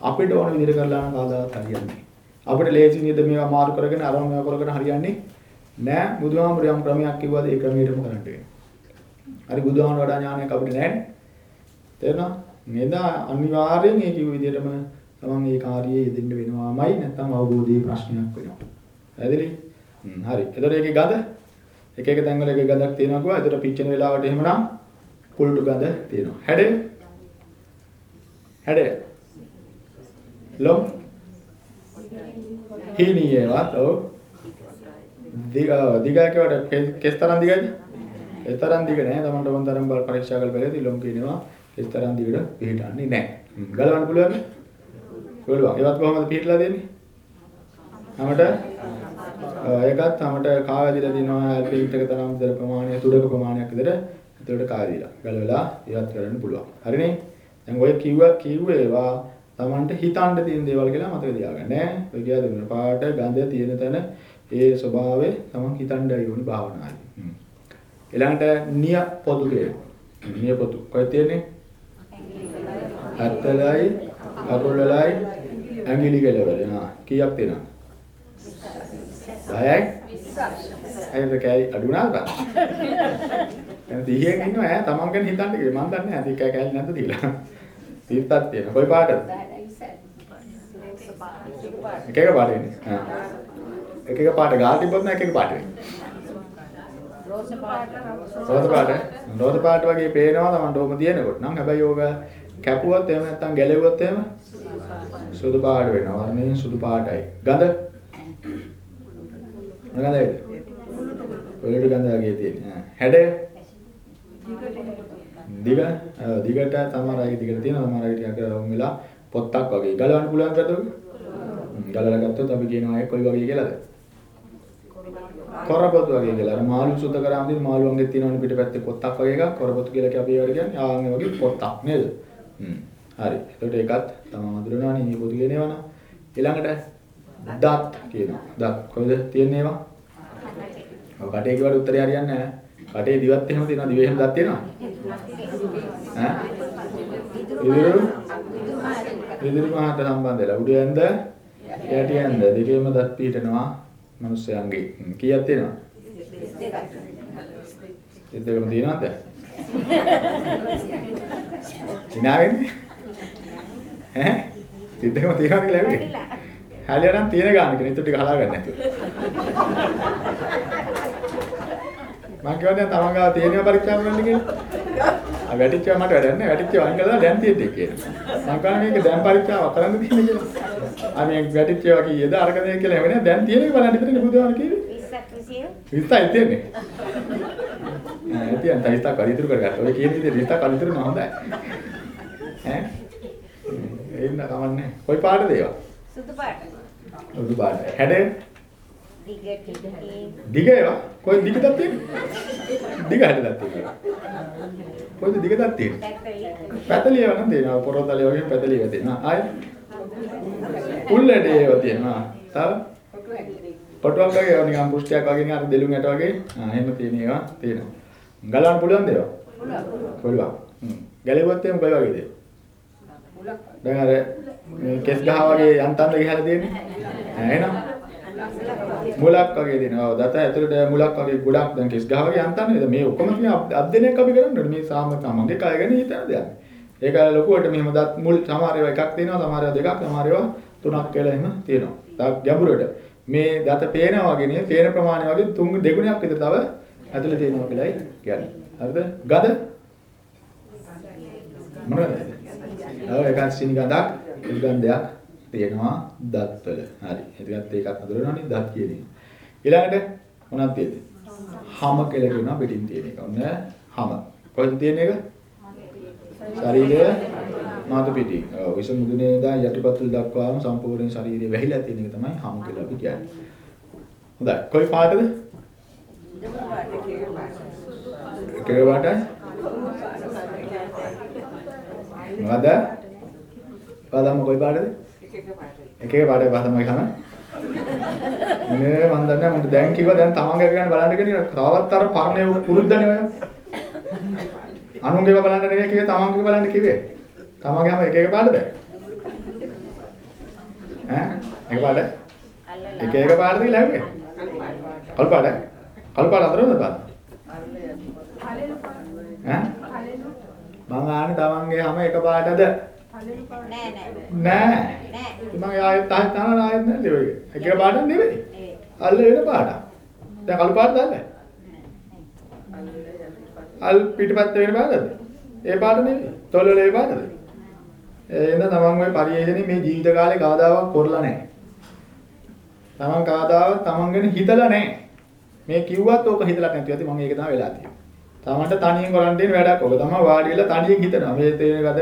අපිට ඕන විදිහට කරලා නම් කවදාවත් හරියන්නේ නැහැ. අපිට ලේසි නේද මේවා මාරු කරගෙන අරම මේවා කරගෙන හරියන්නේ නෑ. බුදුහාමර යම් ක්‍රමයක් කිව්වද ඒ ක්‍රමයටම කරන්න වෙනවා. හරි බුදුහාමර වඩා ඥානයක් අපිට නැහැ. තේරෙනවද? නේද අනිවාර්යෙන් ඒ කිව්ව විදිහටම තමන් ඒ කාර්යයේ යෙදෙන්න වෙනවාමයි නැත්නම් අවබෝධයේ ප්‍රශ්නයක් වෙනවා. පැහැදිලි? හ්ම් හරි. එතකොට ඒකේ ගඳ එක එක තැන්වල එක ගඳක් තියෙනවා කිව්වා. එතකොට පිච්චෙන වෙලාවට එහෙමනම් කුල්ටු ගඳ තියෙනවා. හැඩය? හැඩය? ලොම්? හීනියවත් ඔව්. දිග දිගකවට කෙස් තරම් දිගයිද? ඒ තරම් දිග නෑ. තමන්ට මොන තරම් බල පරීක්ෂා කරලා බලද්දී ලොම් කියනවා කෙස් තරම් දිගට පිළිටන්නේ නෑ. ගලවන්න පුළුවන්ද? පුළුවන්. ඒවත් කොහොමද පිළිටලා දෙන්නේ? අපට ඒකත් තමට කාවැදිලා දිනවා ඇල්පීට් එක තරම් විතර ප්‍රමාණය තුඩක ප්‍රමාණයක් විතර එතකොට කාවැදිලා ගලවලා ඉවත් කරන්න පුළුවන්. හරිනේ? දැන් ඔය කිව්ව කිව්වේවා තමන්ට හිතන්න තියෙන දේවල් කියලා මතක තියාගන්න ඈ. ඔය කියා දුන්න පාට ගඳ තියෙන තැන ඒ ස්වභාවය තමන් හිතන්නයි ඕනි භාවනාවේ. ඊළඟට නිය පොදු කියනවා. නිය පොදු. කොහෙද තියෙන්නේ? හත්ලයි අකුලලයි ඇඟිලි කෙලවල. හා කීයක් තියෙනවද? 10යි? 20යි. කෑයි අඩු වුණාද? දැන් 30න් ඉන්නවා ඈ තමන් ගැන හිතන්න කියලා මම දන්නේ නැහැ 30 කෑලි නැද්ද කියලා. 30ක් තියෙනවා. කොයි පාටද? එක එක පාට වෙන්නේ. එක එක පාට ගාල් තිබ්බොත් නෑ එක එක පාට වෙන්නේ. රෝස පාට. රෝස පාට. රෝස පාට වගේ පේනවා තමන්ට ඕම තියෙනකොට නම් හැබැයි ඕක කැපුවොත් එහෙම නැත්නම් ගැලෙව්වොත් එහෙම සුදු පාට වෙනවා. වර්ණයෙන් සුදු පාටයි. ගඳ මොන ගඳයිද? ඔයලට ගඳ වගේ තියෙන. හැඩය දිග දිගට අය දිගට තියෙනවා අය ටිකක් වුන් වෙලා පොත්තක් වගේ ගලවන්න පුළුවන් කඩොක. ගලවලා ගත්තොත් අපි කියනවා ඒක කොයි වගේ කියලාද? කොරපොතු වගේ කියලා. අර මාළු සුද්ධ කරාම තියෙන මාළුවන්ගේ තියෙනවනේ පිටපැත්තේ පොත්තක් වගේ එකක්. කොරපොතු කියලා අපි ඒවට කියන්නේ ආන් වගේ පොත්තක් නේද? හ්ම්. හරි. ඒකට ඒකත් තමයි හඳුනනවානේ මේ පොතු කියන ඒවා නම්. ඊළඟට දත් කියනවා. දත් කොහෙද තියෙන්නේ ඒවා? ඔව් කටේ කිව්වට උත්තරේ හරියන්නේ නැහැ. කටේ දිවත් එහෙම තියෙනවා. දිවේ එහෙම දත් තියෙනවා. ඈ? ඉදිරිය ඉදිරි මහාට සම්බන්ධ වෙලා උඩ ඇඳ යටි ඇඳ දෙකේම දත් පිටනවා මිනිස්යාගේ. කීයක් තියෙනවා? ඒ දෙකම තියෙනවද? ඉනාවෙන්නේ? ඈ? දෙකම තියෙනවද කියලා ඇහුවේ? හැලියනම් තියෙන ගාන කෙනෙක් ටික හලා ගන්න නැතුව. මම කියන්නේ තමන් ගාව තියෙනවා පරීක්ෂා කරන්න කියලා. ආ වැටිච්චා මට වැඩක් නැහැ. වැටිච්චා වයින් කළා දැන් තියෙන්නේ කියලා. මම කියන්නේ මේක දැන් පරීක්ෂාව කරන්න තියෙන්නේ කියලා. ආ මේ වැටිච්චා කීයද අරක දෙක කියලා හැවෙන්නේ දැන් තියෙන එක බලන්න ඉතින් බුදුහාම කිව්වේ. රිස්තයි තියෙන්නේ. ආ තියන් රිස්තා කලිතුරු කරගත්තා. ඔය කියන විදිහට රිස්තා කලිතුරු නෑ හොඳයි. ඈ එන්න කමන්නේ. කොයි පාටද ඒවා? සුදු පාට. සුදු පාට. හැඩේ දිග දිග ඒවා? කොයි දිගටද තියෙන්නේ? දිග හැඩයක් තියෙනවා. කොයිද දිගටද තියෙන්නේ? පැත්තේ පැතලිය වනම් තියෙනවා. පොරොතලිය වගේ පැතලිය තියෙනවා. ආයි උල්ලඩේ ඒවා තියෙනවා. තව පොටුවක් වගේ ඒවා නිකන් පුෂ්ටියක් වගේ නිකන් අර දෙලුම් ඇට වගේ. ආ එහෙම තියෙන ඒවා තියෙනවා. ගලවන්න පුළුවන් දේවා? පුළුවන්. හ්ම්. ගැලෙුවත් එහෙම කොයි වගේද? දැන් අර මේ කෙස් ගහ වගේ යන්තම්ද ගහලා තියෙන්නේ. ආ එහෙනම් මුලක් වගේ දෙනවා. ඔව් දත ඇතුළට මුලක් වගේ ගොඩක් දැන් කෙස් ගහ වගේ යන්තම් නේද? මේ ඔක්කොම තියෙන අධ්‍යයනයක් අපි කරන්න ඕනේ. මේ සාම තමන්ගේ කය ගැන හිතන දෙයක්. ඒක ලොකුවට මෙහෙම දත් මුල් සමහර ඒවා එකක් තියෙනවා, සමහර ඒවා දෙකක්, සමහර ඒවා තුනක් කියලා එහෙම තියෙනවා. තව ගැඹුරට මේ දත පේනවා වගේ නේ, පේන ප්‍රමාණය වගේ තුන් දෙගුණයක් විතර තව ඇතුළේ තියෙනවා කියලායි කියන්නේ. හරිද? ගඳ මොනවද? ඔව් එකක් සීනි ගඳක්, ගන්ධයක් තියෙනවා දත්වල. හරි. එතකත් ඒකත් හඳුනනවනේ දත් කියන එක. ඊළඟට මොනවද තියෙන්නේ? හම කියලා කියනවා පිටින් තියෙන එක. ඔන්න හම. කොහෙද තියෙන එක? ශරීරය මාතු පිටි. ඔව් විස මුදුනේ ඉඳන් යටිපතුල් දක්වාම සම්පූර්ණ ශරීරය වැහිලා තියෙන එක තමයි හම කියලා අපි කියන්නේ. හොඳයි. කොයි පාටද? එකේ පාටයි? මොකද? බලන්න කොයි පාටද? එකේ පාටේ පහතමයි කන. නේ මන් දන්නේ මට දැන් කිව්වා දැන් තමන්ගේ ගැන බලන්න කියන තවත් අර පරණේ පුරුද්දනේ ඔය. අනුන්ගේව බලන්න නෙවෙයි කිව්වේ තමන්ගේ බලන්න කිව්වේ. තමන්ගේ හැම එක එක පාටද? ඈ එක පාට? එක එක පාටද කියලා හැමේ? කළු පාට? කළු පාට අතරද පාට? ඈ? මං ආන්නේ තමන්ගේ හැම එක පාටද? නෑ නෑ. මම ආයෙත් ආයෙත් තනන ආයෙත් නැද්ද ඔය? එක පාටක් නෙවෙයි. අල්ල වෙන පාටක්. දැන් කළු පාට දාන්නේ. අල් පිටපැත්ත වෙන පාටද? ඒ පාට නෙවෙයි. තොලවල ඒ? ඒ ඉඳ තමන් ওই පරිේශනේ මේ ජීවිත කාලේ කවදාවත් කරලා නැහැ. තමන් කවදාවත් තමන් ගැන හිතලා නැහැ. මේ කිව්වත් ඕක හිතලා නැති ඇති මම ඒක තමයි වෙලා තියෙන්නේ. තමන්ට තනියෙන් කරන් දෙන වැඩක් ඕක තමයි වාඩි වෙලා තනියෙන් හිතනවා. මේ තේරෙනකද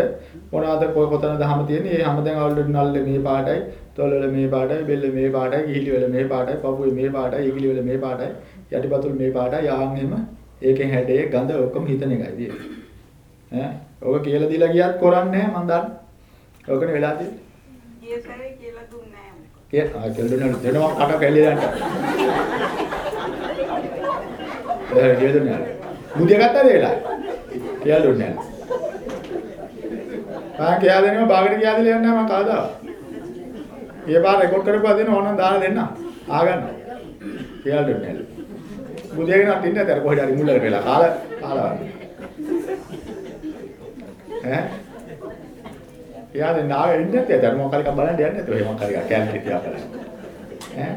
මොනවද කොයි කොතනද හැම තියෙන්නේ? මේ හැම දැන් අවුල්ඩ් නල්ලේ මේ පාටයි, තොලවල මේ පාටයි, බෙල්ල මේ පාටයි, ගිහිලි වල මේ පාටයි, පපුවේ මේ පාටයි, ඉගිලි වල මේ පාටයි, යටිපතුල් මේ පාටයි, යාන් එහෙම ඒකෙන් හැඩේ ගඳ ඔක්කොම හිතන එකයි තියෙන්නේ. ඈ ඔක කියලා දීලා ගියත් කරන්නේ නැහැ මන් දන්නේ. ඔකනේ වෙලා තියෙන්නේ. ගිය සැරේ කියලා දුන්නේ නැහැ. කිය ආ කියලා දුන්නා දෙනවා කට කැලේ යන්න. ඒ කියලා දුන්නා. මුදිය ගත්තද වෙලා? කියලා දුන්නා. ආ කියලා දෙනවා බාගෙට කියලා දෙලා යන්න මම කාදාව. ඒ පාර රෙකෝඩ් කරපුවා දෙන ඕනනම් දාලා දෙන්න. ආගන්න. කියලා දුන්නා. මුදියගෙන අටින්න ඇතර කොහෙද හරි මුල්ලකට වෙලා කාලා කාලා වගේ. ඈ එයා දැන් ආවෙ ඉන්නේ නැත්තේ දැන් මොකක් හරි එකක් බලන්න යන්නේ නැත්තේ ඔය මොකක් හරි එකක් කැලේ තියා බලන්න ඈ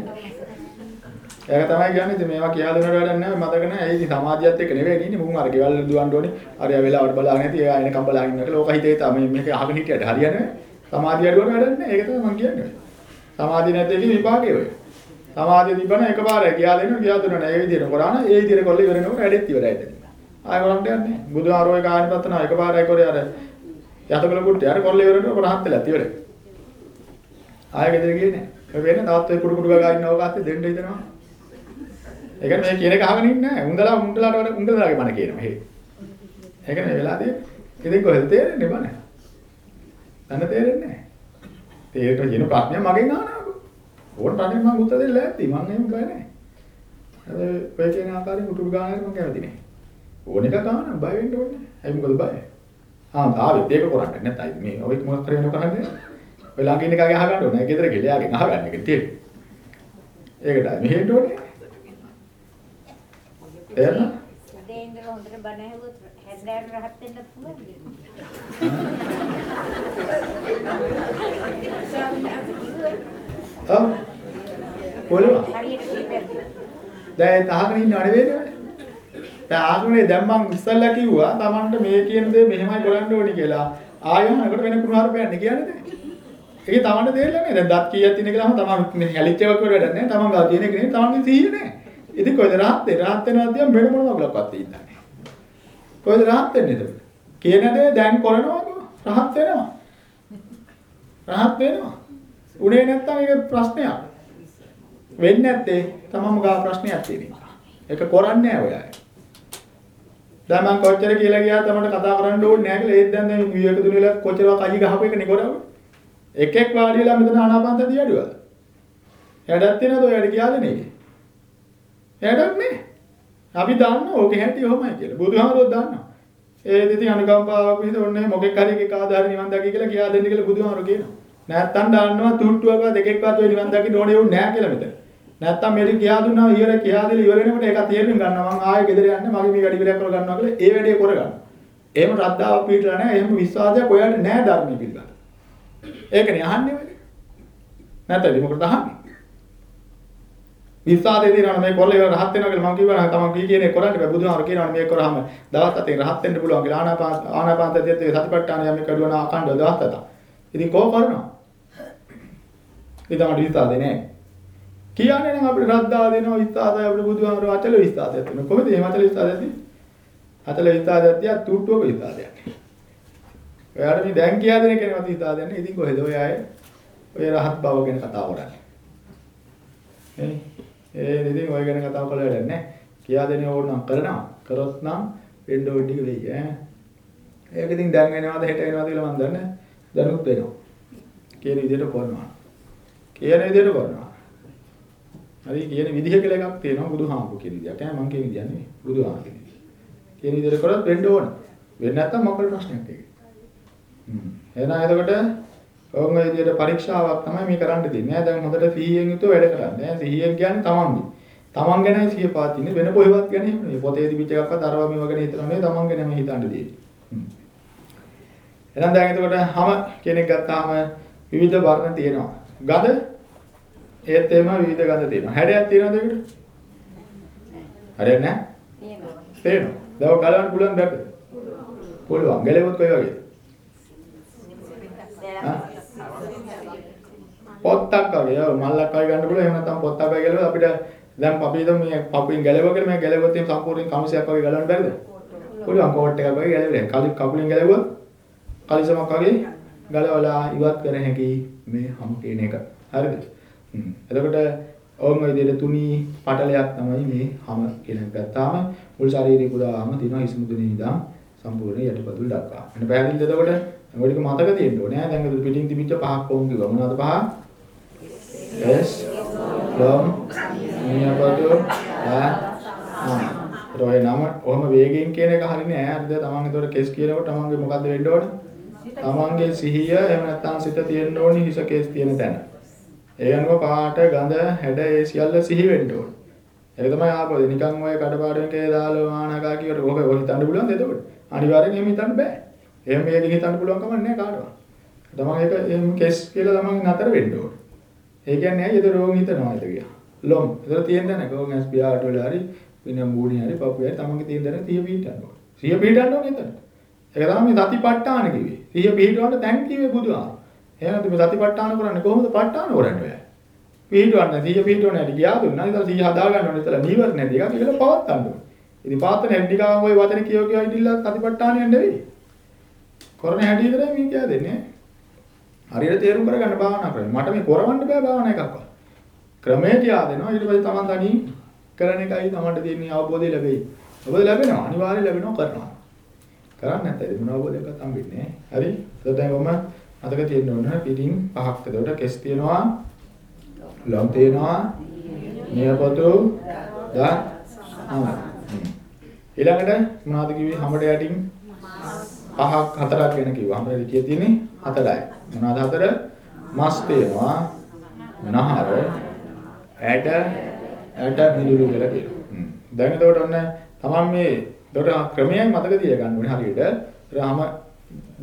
ඒක තමයි කියන්නේ ඉතින් මේවා කියලා දෙනවට වැඩක් නැහැ මතක නැහැ ඒ ඉතින් සමාජයත් එක්ක නෙවෙයි ඉන්නේ මුකුන් අර ගෙවල් දුවන්න ඕනේ. අර යා වෙලාවට බලාගෙන නැති එයා එනකම් බලාගෙන ඉන්නකොට ලෝක හිතේ තමයි මේක අහගෙන හිටියට හරියන්නේ සමාධිය අඩුවන වැඩක් නැහැ ඒක තමයි මම කියන්නේ. සමාධිය නැති එකේ විපාකේ ඔය. සමාධිය තිබ්බම එකපාරයි. කියලා දෙනවා කියලා දුන්නා ඒ විදිහට කරාන. ඒ විදිහට කරලා ඉවර වෙනකොට වැඩෙත් ඉවරයි එතන. ආයෙ කරන්ට යන්නේ බුදුහාරෝ ඒ කාණි පත්තන එකපාරයි කරේ. අර යතකල කුට්ටේ. අර කරලා ඉවර වෙනකොට රහත් වෙලා ඉවරයි. ආයෙ ගෙදර ගියේ නෑ. ඔය වෙන තාත් ඔය කුඩු කුඩු ගා ඉන්නව. කාත්තේ දෙන්න හිතනවා. ඒ කියන්නේ මේ කියන එක අහගෙන ඉන්නේ නැහැ උන්දලා උන්දලාට වඩා උන්දලාගේ මන කියනවා හේ ඒක නේ වෙලාදී ඉතින් කොහෙද තේරෙන්නේ බන දන්න තේරෙන්නේ නැහැ තේරෙට කියන ප්‍රශ්නය මගෙන් අහනවා ඕන ප්‍රශ්නේ මම උත්තර දෙන්න ලෑස්ති මම එහෙම ගන්නේ නැහැ අර ඔය කියන ආකාරයෙන් කුටු ගානකට මම කැමති නැහැ ඕන එක ගන්න බය වෙන්න ඕනේ. ඇයි මොකද බය? ආ ආවෙත් ඒක කරන්නේ නැත්නම් මේ ඔය මොකක් කරේ වෙනව කරන්නේ? ඔය ළඟ ඉන්න එකගේ අහගන්න ඕනේ. ගෙදර ගෙලයාගෙන් අහගන්න එක තියෙන්නේ. ඒකටයි මෙහෙට ඕනේ. උදේ ඉඳලා හොඳට බණ ඇහුවොත් හැන්දෑවට රහත් වෙන්න පුළුවන්ද? ඔව් කොළම දැන් අහගෙන ඉන්නව නෙවෙයිද? දැන් ආගමනේ දැන් මං ඉස්සල්ලා කිව්වා Tamanට මේ කියන දේ මෙහෙමයි කරන්න ඕනි කියලා. ආයෙමකට වෙන කුණාරපයන්නේ කියන්නේ. ඒක Tamanට තේරෙන්නේ නැහැ. දැන් දත් කීයක් තියෙන කියලා තමන් මේ හැලිච්ච එකක් වැඩක් නැහැ. Taman ගාව තියෙන එක නෙවෙයි Tamanගේ සීය නැහැ. ඉතින් කොයිද rahat වෙන්නේ? rahat වෙනවා කියන් වෙන මොන වගලක්වත් ඉන්නන්නේ. කොයිද rahat වෙන්නේ එතකොට? කියන දේ දැන් කරනවා rahat වෙනවා. rahat වෙනවා. උනේ නැත්තම් ඒක ප්‍රශ්නයක්. වෙන්නේ නැත්තේ තමම ගා ප්‍රශ්නයක් තියෙන නිසා. ඒක කරන්නේ නැහැ ඔය අය. දැන් මම කොච්චර කියලා ගියා තමයි කතා කරන්න ඕනේ නැහැ කියලා ඒත් දැන් දැන් විවේක දුන්නලා කොච්චරක් අජි ගහපු එක නේ කරන්නේ. එක එක් වාඩි වෙලා මෙතන ආනාපාන සතිය වැඩුවා. එයාටත් තියෙනවද ඔයාලට කියලා දෙන්නේ? එයාටත් නෑ. අපි දන්නවා ඕකේ හැටි ඔහොමයි කියලා. බුදුහාමුදුරුවෝ දන්නවා. ඒ ඉතින් අනුකම්පාවක් විදිහට ඔන්නේ මොකෙක් හරි එකක ආධාර නිවන් දකි කියලා කියා දෙන්න කියලා බුදුහාමුදුරුවෝ කියනවා. නැත්තම් දන්නවා තුට්ටුවක දෙකෙක්වත් ඔය නිවන් දකින්න ඕනේ වුණ නෑ කියලා මෙතන. නැත්තම් මෙලි කියා දුන්නා ඉවර කියා දෙල ඉවර වෙනකොට ඒක තේරුම් ගන්නවා මං ආයෙ ගෙදර යන්නේ මගේ මේ වැඩි විලක් කර ගන්නවා කියලා ඒ වැඩේ කරගන්න. එහෙම ශ්‍රද්ධාවක් පිටලා නැහැ එහෙම විශ්වාසයක් ඔයාලට නැහැ ධර්මයේ පිළිබඳ. ඒකනේ අහන්නේ වෙන්නේ. නැත්නම් මොකටද අහන්නේ? විශ්වාසය දිනන මේ කොල්ල ඉවර රහත් වෙනවා කියලා මම කිව්වා තමන් කී කියන්නේ කරන්නේ බෑ බුදුහාමර කියනවනේ මේක කරාම දවස් හතෙන් රහත් වෙන්න පුළුවන් කියලා ආනාපාන ආනාපාන සතියත් ඒ සතිපට්ඨාන යම් කඩුවන අකණ්ඩ දවස් හත. ඉතින් කොහොම කරනවා? ඊටම විශ්වාසය නෑ. කියන්නේ නම් අපිට රද්දා දෙනවා විශ්වාසය අපිට බුදුහාමර අචල විශ්වාසයක් තියෙනවා. කොහොමද මේ අචල විශ්වාසයක් තියෙන්නේ? අචල විශ්වාසයක් තියා තුට්ටුවක විශ්වාසයක්. ඔයාලට මේ දැන් කියා දෙන කෙනෙක්වත් විශ්වාසයක් නෑ. ඉතින් කොහෙද ඔය අය ඔය රහත් බව ගැන කතා කරන්නේ? නේ ඒ ඉතින් ඔය ගැන කතා කරලා වැඩක් නැහැ. කියා දෙන්නේ ඕන නම් කරනවා. කරොත් නම් වෙන්න ඕන ටික වෙයි ඈ. ඒක ඉතින් දැන් වෙනවද හෙට වෙනවද කියලා මම දන්නේ දැනුත් වෙනවා. කියන විදිහට කරනවා. කියන විදිහට කරනවා. හරි කියන විදිහ කියලා එකක් තියෙනවා බුදුහාමුදුරු කියන විදිහට. ඈ මම කියන විදිහ නෙවෙයි. බුදුහාමුදුරු කියන විදිහ. කියන විදිහට කරොත් වෙන්න ඕන. වෙන්නේ නැත්නම් මොකද ප්‍රශ්නයක් ඒක. හ්ම්. එහෙනම් එතකොට ඔය විදිහට පරීක්ෂාවක් තමයි මේ කරන්න දෙන්නේ. නෑ දැන් හොඳට සිහියෙන් යුතුව වැඩ කරන්න. නෑ සිහියෙන් කියන්නේ තමන්ගේ. තමන් ගැනයි සිහිය පාතින්නේ වෙන කොහෙවත් ගැන නෙමෙයි. පොතේ තිබිච්ච එකක්වත් අරවා මේව ගැන හිතනවා නෙවෙයි තමන් ගැනම හිතන්න දෙන්නේ. එහෙනම් දැන් එතකොට හැම කෙනෙක් ගත්තාම විවිධ වර්ණ තියෙනවා. ගඳ ඒත් එම විවිධ ගඳ තියෙනවා. හැඩයක් තියෙනවද ඒකට? හැඩයක් නෑ? තියෙනවා. තේරෙනවා. දැන් ගලවන්න පුළුවන් බෑද? පුළුවන්. ගැලෙවොත් කොයි වගේද? පොත්තක් වගේ ඔව් මල්ලක් වගේ ගන්න පුළුවන් එහෙම නැත්නම් පොත්තක් වගේ ගලවලා අපිට දැන් අපි හිතමු මේ පපුවෙන් ගැලවගෙන මේ ගැලවුවොත් එහෙනම් සම්පූර්ණ කමිසයක් වගේ ගලවන්න බැරිද? පුළුවන් කෝට් එකක් වගේ ගැලවෙන්නේ. කලි කකුලෙන් ගැලවුවොත් කලිසමක් වගේ ගලවලා ඉවත් කර හැකි මේ හම් කියන එක. හරිද? හ්ම්. එතකොට ඕම් ඔය විදිහට තුනී පටලයක් තමයි මේ හම කියන එක ගත්තාම මුල් ශරීරය පුරාම තියෙන හිස් මුදුනේ ඉඳන් සම්පූර්ණ යටිපතුල් දක්වා. එන්න පැහැදිලිද එතකොට? ඔය ටික මතක තියෙන්න ඕනේ. දැන් අද පිටින් තිබිච්ච පහක් කොම් කිව්වා. මොනවද පහ? S from නියපොතු ආ රෝය නම ඔහම වේගයෙන් කියන එක හරිනේ. ඈ හරිද? තමන් ඒතකොට කෙස් කියනකොට තමන්ගේ මොකද්ද වෙන්න ඕනේ? තමන්ගේ සිහිය එහෙම නැත්නම් සිත තියෙන්න ඕනේ හිස කෙස් තියෙන තැන. ඒ අනුව පාට ගඳ හැඩ ඒ සියල්ල සිහි වෙන්න ඕනේ. ඒක තමයි ආපෝද නිකන් ඔය කඩපාඩමකේ දාලා මානකා කියවට ඔක ඔය හිතන්න පුළුවන්ද එතකොට? අනිවාර්යෙන් එහෙම හිතන්න බෑ. එහෙම මේක හිතන්න පුළුවන් කමක් නැහැ කාටවත්. තමන් ඒක එහෙම කෙස් කියලා තමන් නතර වෙන්න ඕනේ. ඒ කියන්නේ ඇයි ඒක රෝග හිතනවා ඒක කියලා. ලොම්. ඒක තියෙන දැනක ඕන් ඇස් පියාට වල හරි වෙන මූණේ හරි පපුවේ තමන්ගේ තියෙන දැනක සිය පිටන්න ඕනේ. සිය පිටන්න ඕනේ එතන. ඒක තමයි මේ සතිපට්ඨාන කිව්වේ. සිය පිටවන්න දැන් කිව්වේ බුදුහාම. එහෙනම් මේ සතිපට්ඨාන කරන්නේ කොහොමද පට්ඨාන කරන්නේ ඔය? පිටවන්න සිය පිටවන්න ඇති ගියා දුන්නා. ඉතින් සිය හදා ගන්න ඕනේ. ඉතලා නීවර නැති එක කියලා පවත් ගන්න ඕනේ. ඉතින් පාත්තන හැඩිකාම ওই වචන කියෝ කියෝ ඉඳිලා සතිපට්ඨානිය නෙවෙයි. කරන හැටි විතරයි මේ කියා දෙන්නේ. හරියට තේරුම් කරගන්න භාවනා කරන්නේ. මට මේ කරවන්න බෑ භාවනා එකක්වත්. ක්‍රමයේ තියා දෙනවා. ඊට පස්සේ Taman තනියෙන් කරන එකයි Tamanට තියෙන අවබෝධය ලැබෙයි. අවබෝධය ලැබෙනවා. අනිවාර්යයෙන් ලැබෙනවා කරනවා. කරන්නේ නැත්නම් මොන අවබෝධයක්වත් හම්බෙන්නේ නැහැ. හරි? ඒත් දැන් මම මතක තියෙන්න ඕන පිටින් පහක් එතකොට කෙස් තියෙනවා. ලොම් තියෙනවා. නියපොතු දා ඊළඟට මොනවද කිව්වේ හැමඩ යටින් පහක් හතරක් ගැන කිව්වා. හැමඩ කිය තියෙන්නේ හතරයි. මොනවාද හතර? මස් තියෙනවා. නහර, ඇට, ඇට මිදුළු කියලා කියනවා. දැන් එතකොට ඔන්න තමන් මේ එතකොට ක්‍රමයයි මතක තිය ගන්න ඕනේ හරියට. රාම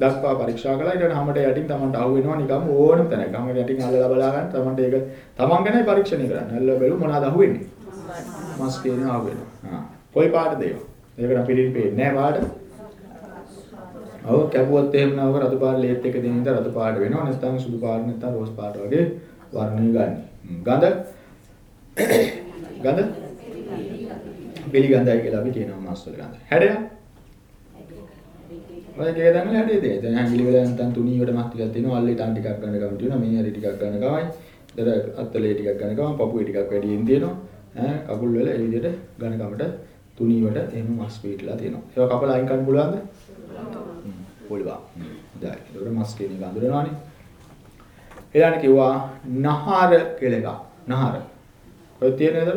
දස්පා පරීක්ෂා කළා ඊට හැමට යටින් තමන්ට අහු වෙනවා නිකම් ඕනම තැනක. හැම යටින් අල්ලලා බලා ගන්න තමන්ට ඒක තමන් ගැනයි පරීක්ෂණය කරන්න. අල්ල බැලු මොනවාද අහු වෙන්නේ? මස් කියන අහු වෙනවා. හා. කොයි පාටද ඒක? ඒකට පිළින් පේන්නේ නැහැ පාට. ඔව් කැපුවත් එහෙම නවක රතු පාට ලේත් එක දෙන ඉඳ රතු පාට වෙනවා නැත්නම් සුදු පාට නැත්නම් රෝස් පාට වගේ වර්ණය ගන්න. ගඳ ගඳ පිළිගඳයි කියලා අපි කියනවා මස් වල ගඳ. හැඩයක්. ඔය ගේ දන්නේ හැඩේ දෙය. දැන් ඇඟිලි වල නැත්නම් තුනීවට මස් ටිකක් තියෙනවා. අල්ලේ ටන් ටිකක් ගන්න ගමන් තියෙනවා. මේ හරි ටිකක් ගන්න ගමයි. දර අත්තලේ ටිකක් ගන්න ගමන් පපුවේ ටිකක් වැඩියෙන් තියෙනවා. ඈ කකුල් වල ඒ විදිහට ගන්න ගමට තුනීවට එහෙම මස් පිටලා තියෙනවා. ඒවා කපලා අයින් කරන්න පුළුවන්ද? පුළුවන්. හොඳයි. ඒකට මස් කියන එක අඳුරනවානේ. ඊළඟට කිව්වා නහර කියලා එකක්. නහර. ඔය තියෙන නේද?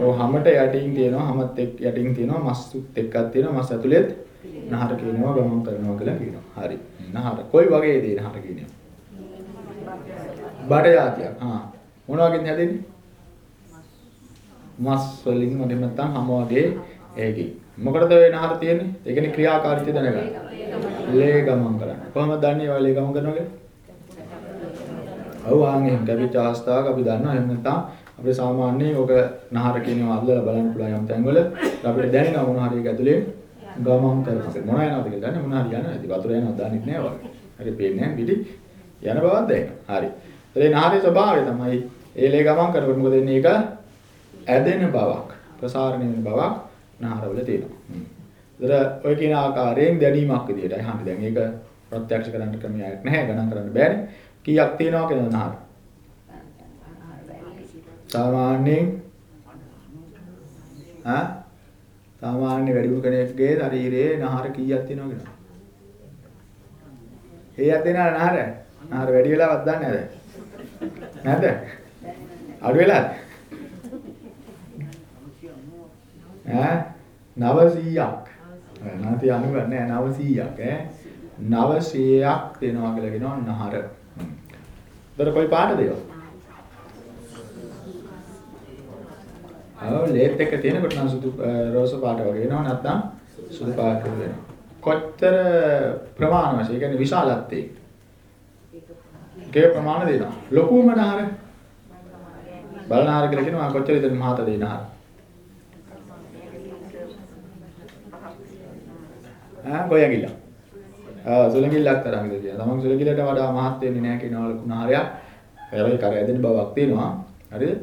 ඔව් හැමට යටින් තියෙනවා හැමත් එක් යටින් තියෙනවා මස්ුත් එක්කක් තියෙනවා මස් ඇතුලේත් නහර කියනවා ගමන් කරනවා කියලා කියනවා. හරි. නහර. කොයි වගේ දේ නහර කියන්නේ? බඩ જાතියක්. හා. මොන වගේද හැදෙන්නේ? මස් වලින් වගේ නැත්නම් හැම වගේ ඒකේ. මොකටද ඔය නහර තියෙන්නේ? ඒ කියන්නේ ක්‍රියාකාරීත්වය දැනගන්න. ලේ ගමන් කරන්න. කොහොමද දන්නේ ඔය ලේ ගමන් කරනවා කියලා? ඔව් ආන් එහෙම කැපිච්ච අවස්ථාවක අපි දන්නවා එහෙම නැත්නම් අපිට සාමාන්‍යයෙන් ඔක නහර කියනවා අල්ලලා බලන්න පුළුවන් යම් තැන්වල අපිට දැනෙනවා මොන හරි එක ඇතුලේ ගමන් කරනවා. මොන යනවද කියලා දන්නේ මොන හරි යනවා. ඉතින් වතුර යනවා දන්නේ නැහැ වගේ. හරි පේන්නේ නැහැ පිටි යන බවක් දැනෙනවා. හරි. ඒ නහරේ ස්වභාවය තමයි ඒ ලේ ගමන් කරනකොට මොකද වෙන්නේ ඒක ඇදෙන බවක් ප්‍රසාරණය වෙන බවක් නහරවල තියෙනවා. ඒතර ඔය කියන ආකාරයෙන් දැනීමක් විදියට අහන්න දැන් ඒක ප්‍රත්‍යක්ෂ කරන්න ක්‍රමයක් නැහැ ගණන් කරන්න බෑනේ. කීයක් තියෙනවා කියලා නහර? සාමාන්‍යයෙන් ආ සාමාන්‍ය වැඩිපුර කෙනෙක්ගේ ශරීරයේ නහර කීයක් තියෙනවද කියලා? හේයක් දෙනා නහර. නහර වැඩි වෙලාවක් දන්නේ නැද? නැද්ද? අඩු වෙලාද? ඈ 900ක්. නැති 90 නෑ 900ක් ඈ 900ක් දෙනවා කියලා කියනවා නහර. දර කොයි පාටද ඒවා? ආ ලේත් එක තියෙනකොට නම් සුදු රෝස පාට වගේ වෙනවා නැත්නම් සුදු පාට වෙනවා. කොච්චර ප්‍රමාණ වශයෙන් කියන්නේ විශාලත්වයේ. ඒකේ ප්‍රමාණ දෙනවා. ලොකුම නහර බලනහර කියලා කියනවා කොච්චර ඉතින් මහත දෙනහර. ආ කොයගිල්ල. ආ සුලංගිල්ලක් තරම්ද කියලා. තමන් සුලංගිල්ලට වඩා මහත් වෙන්නේ නැහැ කියනවා ලොකු නහරයක්. හැබැයි කර ඇදෙන බවක් තියෙනවා. හරිද?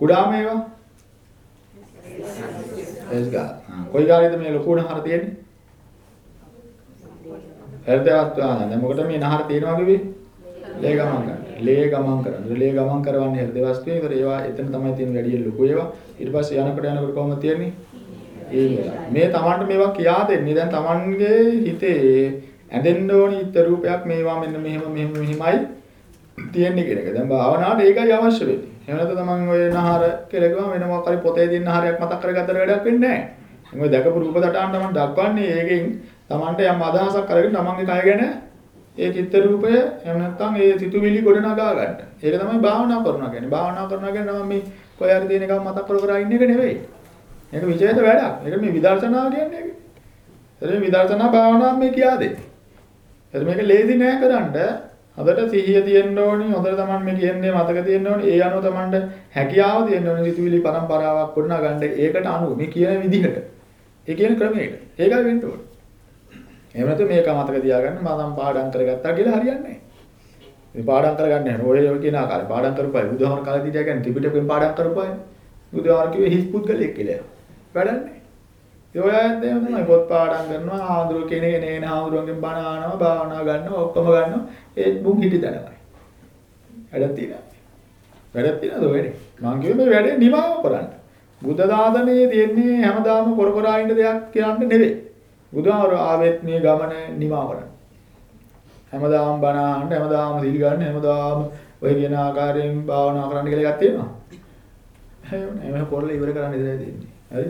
කුඩාම ඒවා. එස් ගා. කොයි ගානේද මේ ලොකු නහර තියෙන්නේ? හෘදවත් ආ දැන් මොකට මේ නහර තියෙනවා කිව්වේ? ලේ ගමන් කරන. ලේ ගමන් කරන. ලේ ගමන් කරවන්නේ හෘද වස්තුවේ. ඒතර ඒවා එතන තමයි තියෙන වැඩි ලොකු ඒවා. ඊට පස්සේ යනකොට යනකොට කොහොමද තියෙන්නේ? ඒ වෙලාව. මේ Tamanට මේවා කියා දෙන්නේ දැන් Tamanගේ හිතේ ඇදෙන්න ඕනි ඉත රූපයක් මේවා මෙන්න මෙහෙම මෙහෙම මෙහෙමයි තියෙන්නේ කියන එක. දැන් භාවනාවට ඒකයි අවශ්‍ය වෙන්නේ. එහෙම නැත්නම් Taman ඔය නහර කියලා ගම වෙන මොකක් හරි පොතේ දින්න නහරයක් මතක් කරගත්තට වැඩක් වෙන්නේ නැහැ. මොකද දැකපු රූප සටහන් Taman දක්වන්නේ ඒකෙන් Tamanට යම් අදහසක් අරගෙන Tamanගේ කය ගැන ඒ චිත්ත රූපය එහෙම නැත්නම් ඒ සිතුවිලි ගොඩ නගා ගන්න. ඒක තමයි භාවනා කරනවා කියන්නේ. භාවනා කරනවා කියන්නේ තමයි මේ කොයි හරි තියෙන එකක් මතක් කර කර ඉන්න එක නෙවෙයි. ඒක විශේෂ වැඩක්. ඒක මේ විදර්ශනා කියන්නේ ඒක. එතන විදර්ශනා භාවනාව මේ කියා දෙන්නේ. එතන මේක ලේසි නෑ කරන්න. හොඳට සිහිය තියෙන්න ඕනි. හොඳට Taman මේ කියන්නේ මතක තියෙන්න ඕනි. ඒ අනුව Tamanට හැකියාව තියෙන්න ඕනි. සිතුවිලි පරම්පරාවක් ගොඩනගන්න ඒකට අනුව මේ කියන විදිහට. ඒ කියන ක්‍රමයකට. ඒකයි වෙන්න ඕනේ. එහෙම නැත්නම් මේක මතක තියාගන්න මම පාඩම් කරගත්තා කියලා හරියන්නේ නැහැ. මේ පාඩම් කරගන්න යන ඔය ඔය කියන ආකාරය පාඩම් කරපුවයි බුදුහාමර කාලේ දීලා කියන්නේ ත්‍රිපිටකයෙන් පාඩම් කරපුවයි. බුදුහාමර කිව්වේ හිස් පුද්ගලෙක් කියලා. වැඩන්නේ. ඒ ඔය අයත් එහෙම තමයි පොත් පාඩම් කරනවා ආඳුර කෙනෙක් නේන ආඳුරගෙන් බණ අහනවා භාවනා ගන්නවා ඔක්කොම ගන්නවා ඒත් මුන් හිටි දැනගයි. වැඩක් තියෙනවා. වැඩක් තියෙනවද ඔයනේ? මං කිව්වේ මේ වැඩේ නිමාව කරන්න. බුද්ධ දාදනේ තියෙන්නේ හැමදාම කර කර ඉන්න දෙයක් කියන්න නෙවෙයි. බුදුහාමර ආවෙත් මේ ගමන නිමාව කරන්න. හැමදාම බණ අහන්න හැමදාම සිල් ගන්න හැමදාම ඔය කියන ආකාරයෙන් භාවනා කරන්න කියලා එකක් තියෙනවා. එහෙම එහෙම කරලා ඉවර කරන්න ඉඳලා තියෙන්නේ. හරි?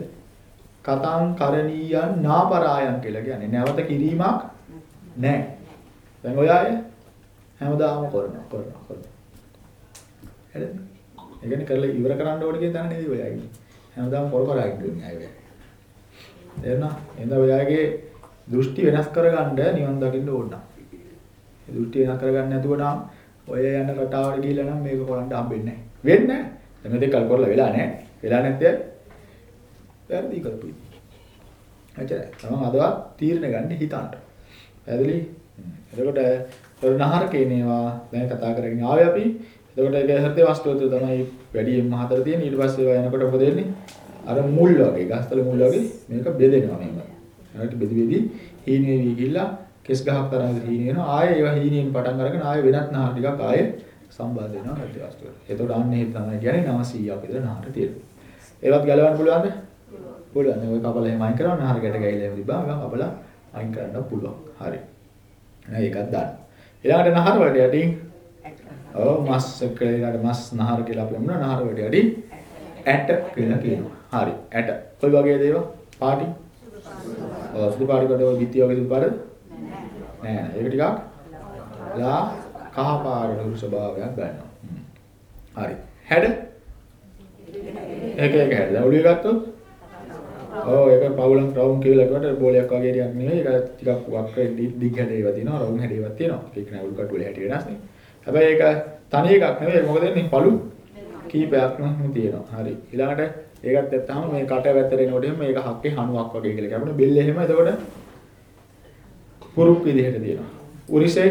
කතං කරණීයන් නාපරායන් කියලා කියන්නේ නැවත කිරීමක් නැහැ. දැන් ඔය අය හැමදාම කරනවා කරනවා කරනවා. හරිද? ඒ කියන්නේ කරලා ඉවර කරන්න ඕනේ කියන තැන නෙවෙයි ඔය අය. හැමදාම කර කර ඉන්නේ අය. තේරුණා? එහෙනම් ඔය අයගේ දෘෂ්ටි වෙනස් කරගන්න නිවන් දකින්න ඕන නම්. ඒ දෘෂ්ටි වෙනස් කරගන්න නැතුව නම් ඔය යන රටාවට ගිහිල්ලා නම් මේක කරන්න හම්බෙන්නේ නැහැ. වෙන්නේ නැහැ. දැන් මේ දෙක කල් කරලා වෙලා නැහැ. වෙලා නැත්නම් වැරදි කරපු ඉතින්. එච්චරයි. තමන් අදවත් තීරණ ගන්න හිතන්න. පැහැදිලි? එතකොට ඔය නහර කේනේවා දැන් කතා කරගෙන ආවේ අපි. එතකොට ඒක හෘද වස්තුව තුළ තමයි වැඩියෙන්ම හතර තියෙන්නේ. ඊට පස්සේ ඒවා යනකොට මොකද වෙන්නේ? අර මුල් වගේ ගස්තල මුල් වගේ මේක බෙදෙනවා මෙහෙම. ඊට බෙදි බෙදි හීන වෙවි ගිහිල්ලා කෙස් ගහක් තරම් හීන වෙනවා. ආයේ ඒවා හීනෙන් පටන් අරගෙන ආයේ වෙනත් නහර ටිකක් ආයේ සම්බන්ධ වෙනවා නැති වස්තුවට. එතකොට අන්න ඒ තමයි කියන්නේ 900ක් විතර නහර තියෙනවා. ඒවත් ගලවන්න පුළුවන්ද? පුළුවන්. ඔය කපල එහෙම අයින් කරනවා නහර ගැට ගෑවිලා එහෙම තිබ්බා. ඒක කපලා අයින් කරන්න පුළුවන්. හරි. එහෙනම් ඒකත් දාන්න. ඊළඟට නහර වලට යටින් ඔව් මස් කියලා මස් නහර කියලා අපි හමුනා නහර වලට යටින් ඇට කියලා කියනවා. හරි. ඇට. කොයි වගේ දේවා? පාටි. ඔව් සුදු පාටි කොට ඔය බිත්ති වගේ සුදු පාට නෑ නෑ. ඒක ටිකක් ලා කහ පාට ස්වභාවයක් ගන්නවා. හරි. හැඩ ඒක ඒක හැඩ. දැන් ඔළුවේ ගත්තොත් ඔව් ඒක පවුලන් රවුම් කියලා කිව්වට බෝලයක් වගේ ටිකක් නෙවෙයි. ඒක ටිකක් වක්‍ර දිග් හැඩේවා තියෙනවා. රවුම් හැඩේවා තියෙනවා. ඒක නෑ උල් කටු වල හැටි වෙනස් නේ. හැබැයි ඒක තනි එකක් නෙවෙයි. මොකද මේ පළු කීපයක්ම තියෙනවා. හරි. ඊළඟට ඒකත් ඇත්තාම මේ කට වැතරෙනකොට එහෙම මේක හක්කේ හණුවක් වගේ කියලා කියනවා. බෙල්ල එහෙම එතකොට පුරුක් විදිහට තියෙනවා. උරිසේ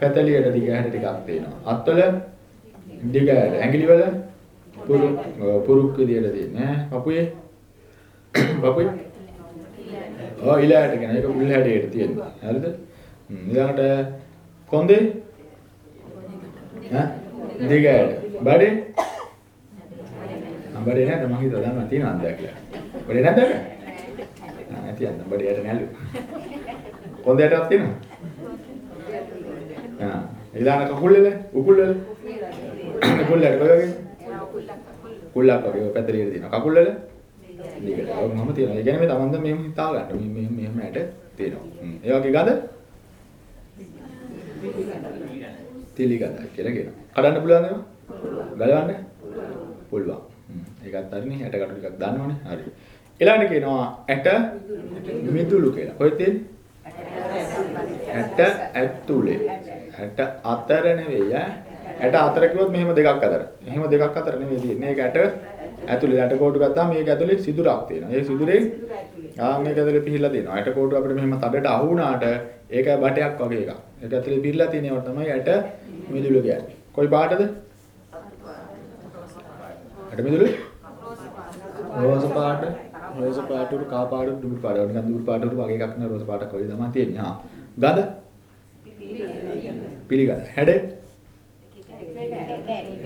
පැතලියට දිග හැට ටිකක් තියෙනවා. අත්වල දිග හැට ඇඟිලි වල පුරුක් පුරුක් විදිහට තියෙනවා. පපුවේ පපුවේ ඔව් ඉලෑට කියන එක මුල් හැඩයට තියෙනවා. හරිද? ඊළඟට කොන්දේ ඈ දිග හැට. බඩේ බඩේ නැද්ද මං හිතුවා දැන් තියෙනවා අන්දයක් කියලා. බඩේ නැද්ද? නැති අන්න බඩේට නැලු. කොන්දේටවත් තියෙනවා? ආ ඊළඟ කකුල් වල උකුල් වල උකුල් වල වගේ කුල්ලක් වගේ පැත්තට තියෙනවා. කකුල් වල දිගට. ඔව් මම තියෙනවා. ඒ කියන්නේ මේ තමන්ද මෙහෙම හිතා ගන්න. මේ මෙහෙම මෙහෙම ඇට තියෙනවා. ඒ වගේ ගඳ තිලි ගඳ කියලා කියනවා. කඩන්න පුළුවන් ඒවා? ගලවන්න? පුළුවන්. ඒකත් හරිනේ ඇට කටු ටිකක් දාන්නවනේ. හරි. ඊළඟට කියනවා ඇට මිදුළු කියලා. කොහෙද තියෙන්නේ? ඇට ඇතුලේ. ඇට අතර නෙවෙයි ඈ. ඇට අතර කිව්වොත් මෙහෙම දෙකක් අතර. එහෙම දෙකක් අතර නෙවෙයි තියෙන්නේ. මේක ඇට ඇතුලේ ඇට කෝටු ගත්තාම මේක ඇතුලේ සිදුරක් තියෙනවා. ඒ සිදුරේ ආන් මේක ඇතුලේ පිහිලා තියෙනවා. ඇට කෝටු අපිට මෙහෙම තඩට අහු වුණාට ඒක බටයක් වගේ එකක්. ඒක ඇතුලේ පිහිලා තියෙනවා තමයි ඇට මිදුළු කියන්නේ. කොයි පාටද? ඇට මිදුළු? රෝස පාට, රෝස පාට උඩු කා පාට උඩු දුඹුරු පාට. නිකන් දුඹුරු පාට උඩු වගේ එකක් නේ රෝස පාටක් වගේ තමයි තියෙන්නේ. හා. ගඳ? පිළිගන්න. හැඩ?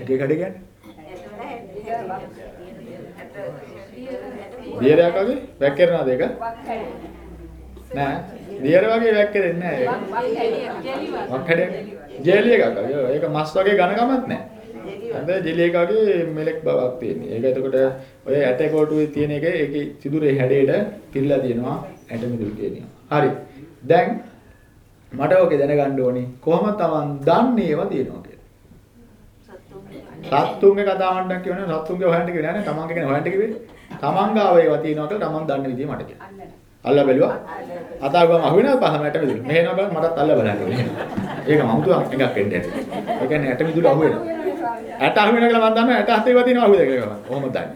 එක එක හැඩ කියන්නේ? දියරයක් වගේ වැක්කිරනවද ඒක? නෑ. දියර වගේ වැක්කිරෙන්නේ නෑ ඒක. වක් හැඩයක්. ජෙලි එකක් වගේ. ඒක මස් වගේ ඝන කමක් නෑ. හඳ ජෙලි එක වගේ මෙලෙක් බවක් තියෙන්නේ. ඒක එතකොට ඔය ඇට කොටුවේ තියෙන එක ඒකේ සිදුරේ හැඩයට පිරලා තියෙනවා ඇට මිදුළු කියනවා. හරි. දැන් මට ඔකේ දැනගන්න ඕනි කොහොමද Taman දන්නේ ඒවා තියෙනවා කියලා. සත්තුන්ගේ කතාවක් කියවනේ සත්තුන්ගේ හොයන්න කිව්වේ නෑ නේ තමන්ගේ කෙනෙක් හොයන්න කිව්වේ. තමන් ගාව ඒවා තියෙනවා කියලා තමන් දන්න විදිය මට කියන්න. අල්ලා බැලුවා. අතාවම අහුවෙනවද පහමට මිදුළු. මෙහෙම බලන්න මටත් අල්ලා බලන්න. ඒක මම තුවා එකක් වෙන්න ඇති. ඒ කියන්නේ ඇට මිදුළු අහුවෙනවා. ඇට අහුවෙනවා කියලා මම දන්නවා ඇට හතේ ඒවා තියෙනවා අහුවෙද කියලා. කොහොමද දන්නේ?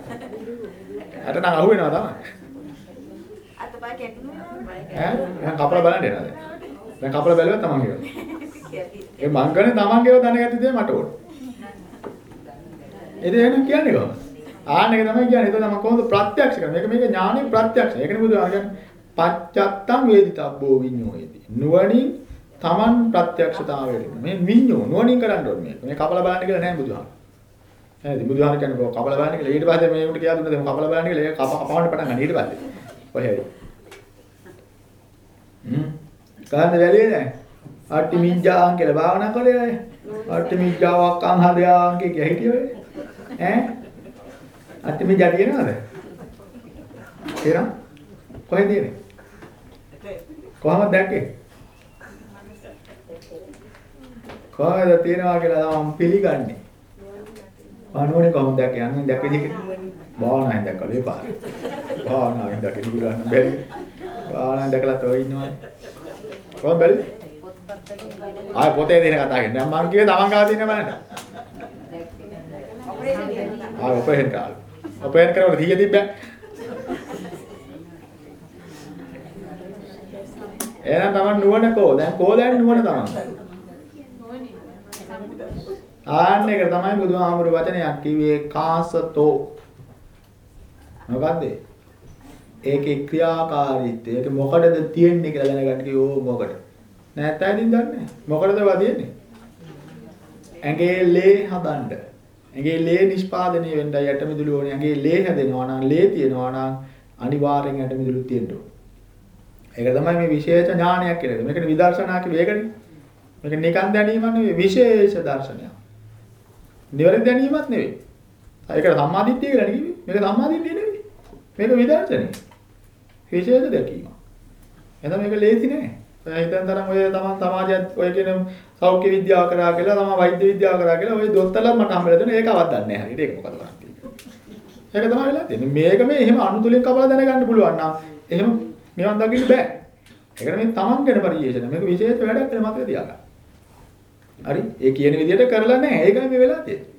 ඇට නම් අහුවෙනවා තමයි. අතපය කැඩුණා. ඈ දැන් කපලා බලන්න එනවා දැන්. දැන් කපලා බැලුවා තමන් කියනවා. ඒ මං ගන්නේ තමන්ගේව දැනගත්ත දේ මට ඕන. ඒ දේ එහෙනම් කියන්නේ කොහොමද? ආන්න එක තමයි කියන්නේ. ඒක තමයි කොහොමද ප්‍රත්‍යක්ෂ කරන්නේ. මේක මේක ඥානෙ ප්‍රත්‍යක්ෂ. ඒකනේ බුදුහාම කියන්නේ පච්චත්තම් වේදිතබ්බෝ විඤ්ඤෝයති. නුවණින් තමන් ප්‍රත්‍යක්ෂතාවයට. මේ විඤ්ඤෝ නුවණින් කරන්න ඕනේ මේක. මේ කපලා බලන්න කියලා නෑ බුදුහාම. නේද? බුදුහාම කියන්නේ කපලා බලන්න කියලා. ඊට පස්සේ මේ උන්ට කියලා දුන්නද කපලා බලන්න කියලා. ඒක කප කපවන්න පටන් ගන්න ඊට පස්සේ. ඔය හැටි. හ්ම්. කාන්ද වැලියේ නෑ. අට්ටි මිජ්ජාන් කියලා භාවනා කරේ අය. අට්ටි මිජ්ජාවක් අං හදයාන් කිය කිය හිටියේ. ඈ? අට්ටි මිජ්ජා තියෙනවද? තේරෙනවද? කොහෙද තියෙන්නේ? කොහමද දැක්කේ? කොහමද තියෙනවා කියලා මම පිළිගන්නේ. අනුවනේ කොහොමද දැක්කේ? අනුවෙන් දැක්ක විදිහට. භාවනාවෙන් දැක්කා මේ පාර. භාවනාවෙන් දැක්කේ නිකුලන්න බැරි. භාවනාවෙන් දැකලා තව ඉන්නවා. කොහොමද බැරි? ආය පොතේ දෙන කතා කියන්නේ. මම කිව්වේ තමන් ගාව තියෙන බලන්න. ආ ඔපරේෂන් කාල. ඔපරේෂන් කරනකොට 100 තිබ්බා. එහෙනම් තමන් නුවණ කෝ? දැන් කෝ දැන් නුවණ තමන්. ආන්න එක තමයි බුදුහාමුදුරු වචනයක් කිව්වේ කාසතෝ. මොකද්ද? ඒකේ ක්‍රියාකාරීත්වය. ඒක මොකටද තියෙන්නේ කියලා දැනගන්න කිව්වෝ මොකට? නැත්නම් ඉතින් දන්නේ නැහැ. මොකටද වදින්නේ? ඇඟේ ලේ හදන්න. ඇඟේ ලේ නිෂ්පාදනය වෙන්නයි ඇටමිදුළු ඕනේ. ඇඟේ ලේ හැදෙනවා නම් ලේ තියෙනවා නම් අනිවාර්යෙන් ඇටමිදුළු තියෙන්න ඕනේ. ඒක තමයි මේ විශේෂ ඥානයක් කියලා. මේකට විදර්ශනා කිව්වේ ඒකනේ. මේක නිකන් දැනීමක් නෙවෙයි විශේෂ දර්ශනයක්. නිවැරදි දැනීමක් නෙවෙයි. ඒකට සම්මාදිට්ඨිය කියලා නෙවෙයි. මේක සම්මාදිට්ඨිය නෙවෙයි. මේක විදර්ශනය. විශේෂ දැකීම. එහෙනම් මේක ලේසි නෑ. හිතෙන් තරම් ඔය තමන් සමාජයත් ඔය කියන සෞඛ්‍ය විද්‍යාව කරා කියලා තමන් වෛද්‍ය විද්‍යාව කරා කියලා ඔය දොස්තරලා මට හම්බෙලා දෙන ඒකවත් දන්නේ නැහැ හරියට ඒක මොකද කරන්නේ. ඒක තමයි වෙලා තියෙන්නේ. මේක මේ එහෙම අනුතුලින් කපලා දැනගන්න පුළුවන් නම් එහෙම නිවන් දකින්න බෑ. ඒකට මේ තමන් ගැන පරිශීලන මේක විශේෂ වැඩක් කියලා මතක තියාගන්න. හරි? ඒ කියන විදිහට කරලා නැහැ. ඒකයි මේ වෙලා තියෙන්නේ.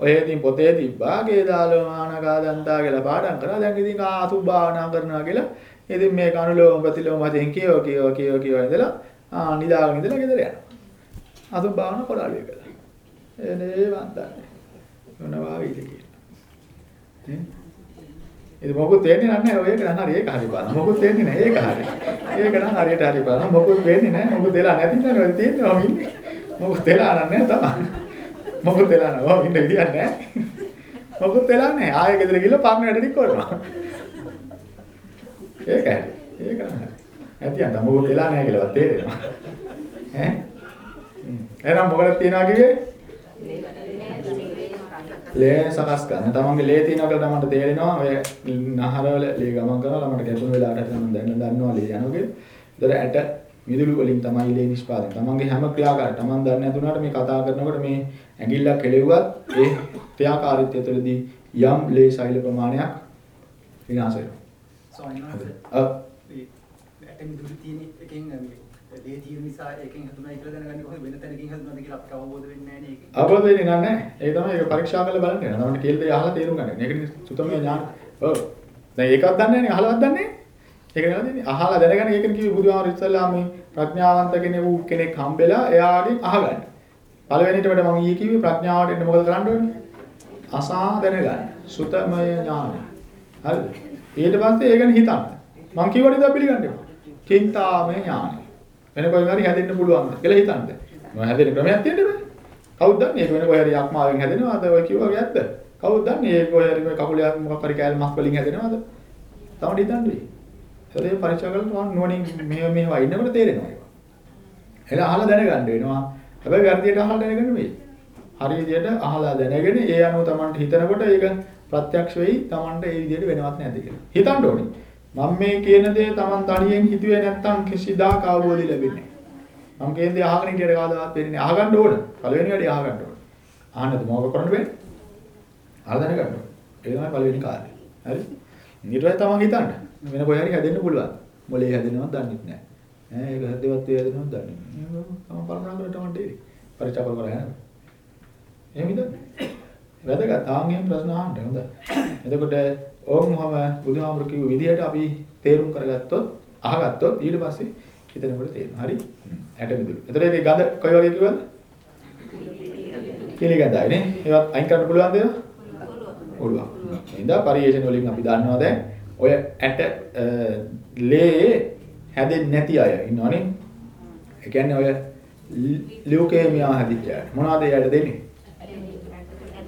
ඔය ඉතින් පොතේ තිබ්බා කේදාලෝ මානකා දන්තා කියලා පාඩම් කරා. දැන් ඉතින් ආසු භාවනා කරනවා කියලා ඉතින් මේක අනුලෝම ප්‍රතිලෝම වශයෙන් කියෝ කියෝ කියෝ කියෝ ඉඳලා ආ නිදාගෙන ඉඳලා ගෙදර යනවා. අද බාන කොරාලිය කළා. එනේ වන්දන්නේ. මොනවා වේද කියලා. ඈ ඒක මොකුත් වෙන්නේ නැහැ ඔය එක නම් හරි ඒක හරි බලන්න. මොකුත් වෙන්නේ නැහැ ඒක හරි. ඒක නම් හරියට හරි බලන්න. මොකුත් වෙන්නේ නැහැ. මොකුත් වෙලා නැති නේද ඔය තියෙන්නේ ඔහොම ඉන්නේ. මොකුත් වෙලා නැහැ තමයි. මොකුත් වෙලා නැහැ. ඔහොම ඉන්න විදියක් නැහැ. මොකුත් වෙලා නැහැ. ආයෙ ගෙදර ගිහලා පරණ වැඩ ටික කරනවා. ඒක හරි. ඒක නෑ. ඇති අන්න මොකද වෙලා නැහැ කියලාවත් තේරෙනවා. ඈ? එහෙනම් මොකද තියනවා කිව්වේ? ලේ සකස් කරන. තමන්ගේ ලේ තියෙනවා කියලා තමන්ට තේරෙනවා. ඔය නහරවල ලේ ගමන් කරනවා. ළමට ගැටුණු වෙලාවට තමන් දැන්න දන්නවා ලේ යනවා කියලා. ඒතර ඇට මිදුළු වලින් තමයි ලේ නිෂ්පාදනය. තමන්ගේ හැම ක්‍රියාකාරී තමන් දන්නේ නැතුණාට මේ කතා කරනකොට මේ ඇඟිල්ලක් කෙලෙව්වත් ඒ ක්‍රියාකාරීත්වය තුළදී යම් ලේ සෛල ප්‍රමාණයක් විනාශ වෙනවා. ඔව්. මේ ඇටම දුරු තියෙන එකෙන් මේ ලේ තියෙන නිසා ඒකෙන් හඳුනා කියලා දැනගන්නේ කොහොමද වෙන තැනකින් හඳුනාද කියලා අපිට අවබෝධ වෙන්නේ නැහැ නේ ඒක. අවබෝධ වෙන්නේ නැහැ. ඒක තමයි ඒක පරීක්ෂා කරලා බලන්න වෙනවා. තමයි කියලා දෙය අහලා තේරුම් ගන්න. මේකනේ සුතමේ ඥාන. ඔව්. දැන් ඒකවත් දන්නේ නැහැ නේ අහලවත් දන්නේ නැහැ. ඒක නේද දෙන්නේ. අහලා දැනගන්න ඒකනේ කිව්වේ බුදුහාමර ඉස්සල්ලා මේ ප්‍රඥාවන්ත කෙනෙක් වූ කෙනෙක් හම්බෙලා එයාගෙන් අහගන්න. පළවෙනිට වඩා මම ඊයේ කිව්වේ ප්‍රඥාවට එන්න මොකද කරන්න ඕනේ? අසා දැනගන්න. සුතමය ඥාන. හරිද? ඊට පස්සේ ඒක ගැන හිතන්න. මං කිව්වට ඉතින් පිළිගන්න එපා. චින්තාමය ඥාන. වෙන කොයි හරි හැදෙන්න පුළුවන්ද කියලා හිතන්න. මම හැදෙන්න ක්‍රමයක් තියෙන්න බෑ. කවුද දන්නේ? ඒක වෙන කොයි හරි යක්මාවෙන් හැදෙනවද? ඔය කිව්වා වගේ ඇත්ත. කවුද දන්නේ? ඒක කොයි හරි මේ කකුලේ මොකක් හරි කෑල්ල මස් වලින් හැදෙනවද? තමයි හිතන්න වෙයි. ඒකේ පරීක්ෂා කරලා නුවණින් මෙහෙම මෙහෙම ඉන්නකොට තේරෙනවා ඒක. එලා අහලා දැනගන්න වෙනවා. හැබැයි වැරදියට අහලා දැනගන්න නෙමෙයි. හරි විදියට අහලා දැනගෙන ඒ අනුව Tamanට හිතනකොට ඒක ප්‍රත්‍යක්ෂ වෙයි Tamanට ඒ විදියට වෙනවත් නැද්ද කියලා. හිතන්න ඕනේ. මම මේ කියන දේ Taman තනියෙන් හිතුවේ නැත්තම් කිසිදාක අවබෝධය ලැබෙන්නේ නැහැ. මම කියන දේ අහගෙන හිටියට කවදාවත් වෙන්නේ නැහැ. අහගන්න ඕන. පළවෙනි වැඩේ අහගන්න ඕන. අහන්නද මොකක් කරන්න බෑ? අහලා දැනගන්න ඕන. ඒ තමයි පළවෙනි කාර්යය. හරි? ඊට පස්සේ තමන් හිතන්න. වෙන කොහේ හරි හැදෙන්න පුළුවන්. මොලේ හැදෙනවද දන්නේ නැහැ. ඈ ඒක හැදෙවත් ඒ හැදෙනවද දන්නේ නැහැ. තමන් කල්පනා කරලා තමන් තේරෙයි. පරිචය කර කර යනවා. එහෙම හිතන්න. වැදගත් ආන්ගෙන් ප්‍රශ්න අහන්න හොඳයි. එතකොට ඕම්මම බුදුහාමුදුරු කිව්ව විදිහට අපි තේරුම් කරගත්තොත් අහගත්තොත් ඊට පස්සේ හිතනකොට තේරෙනවා. හරි? ඇට මිදුළු. එතකොට මේ ගඳ කොයි වගේ කිව්වද? කිලිගඳයි නේ. ඒවත් අයින් කරන්න පුළුවන්ද ඒවා? පුළුවන්. ඉඳා පරිේශන වලින් අපි දන්නවා දැන් ඔය ඇට ලේ හැදෙන්නේ නැති අය ඉන්නවනේ. ඒ කියන්නේ ඔය ලියුකේමියා හැදිච්ච අය. මොනවද එයාට දෙන්නේ?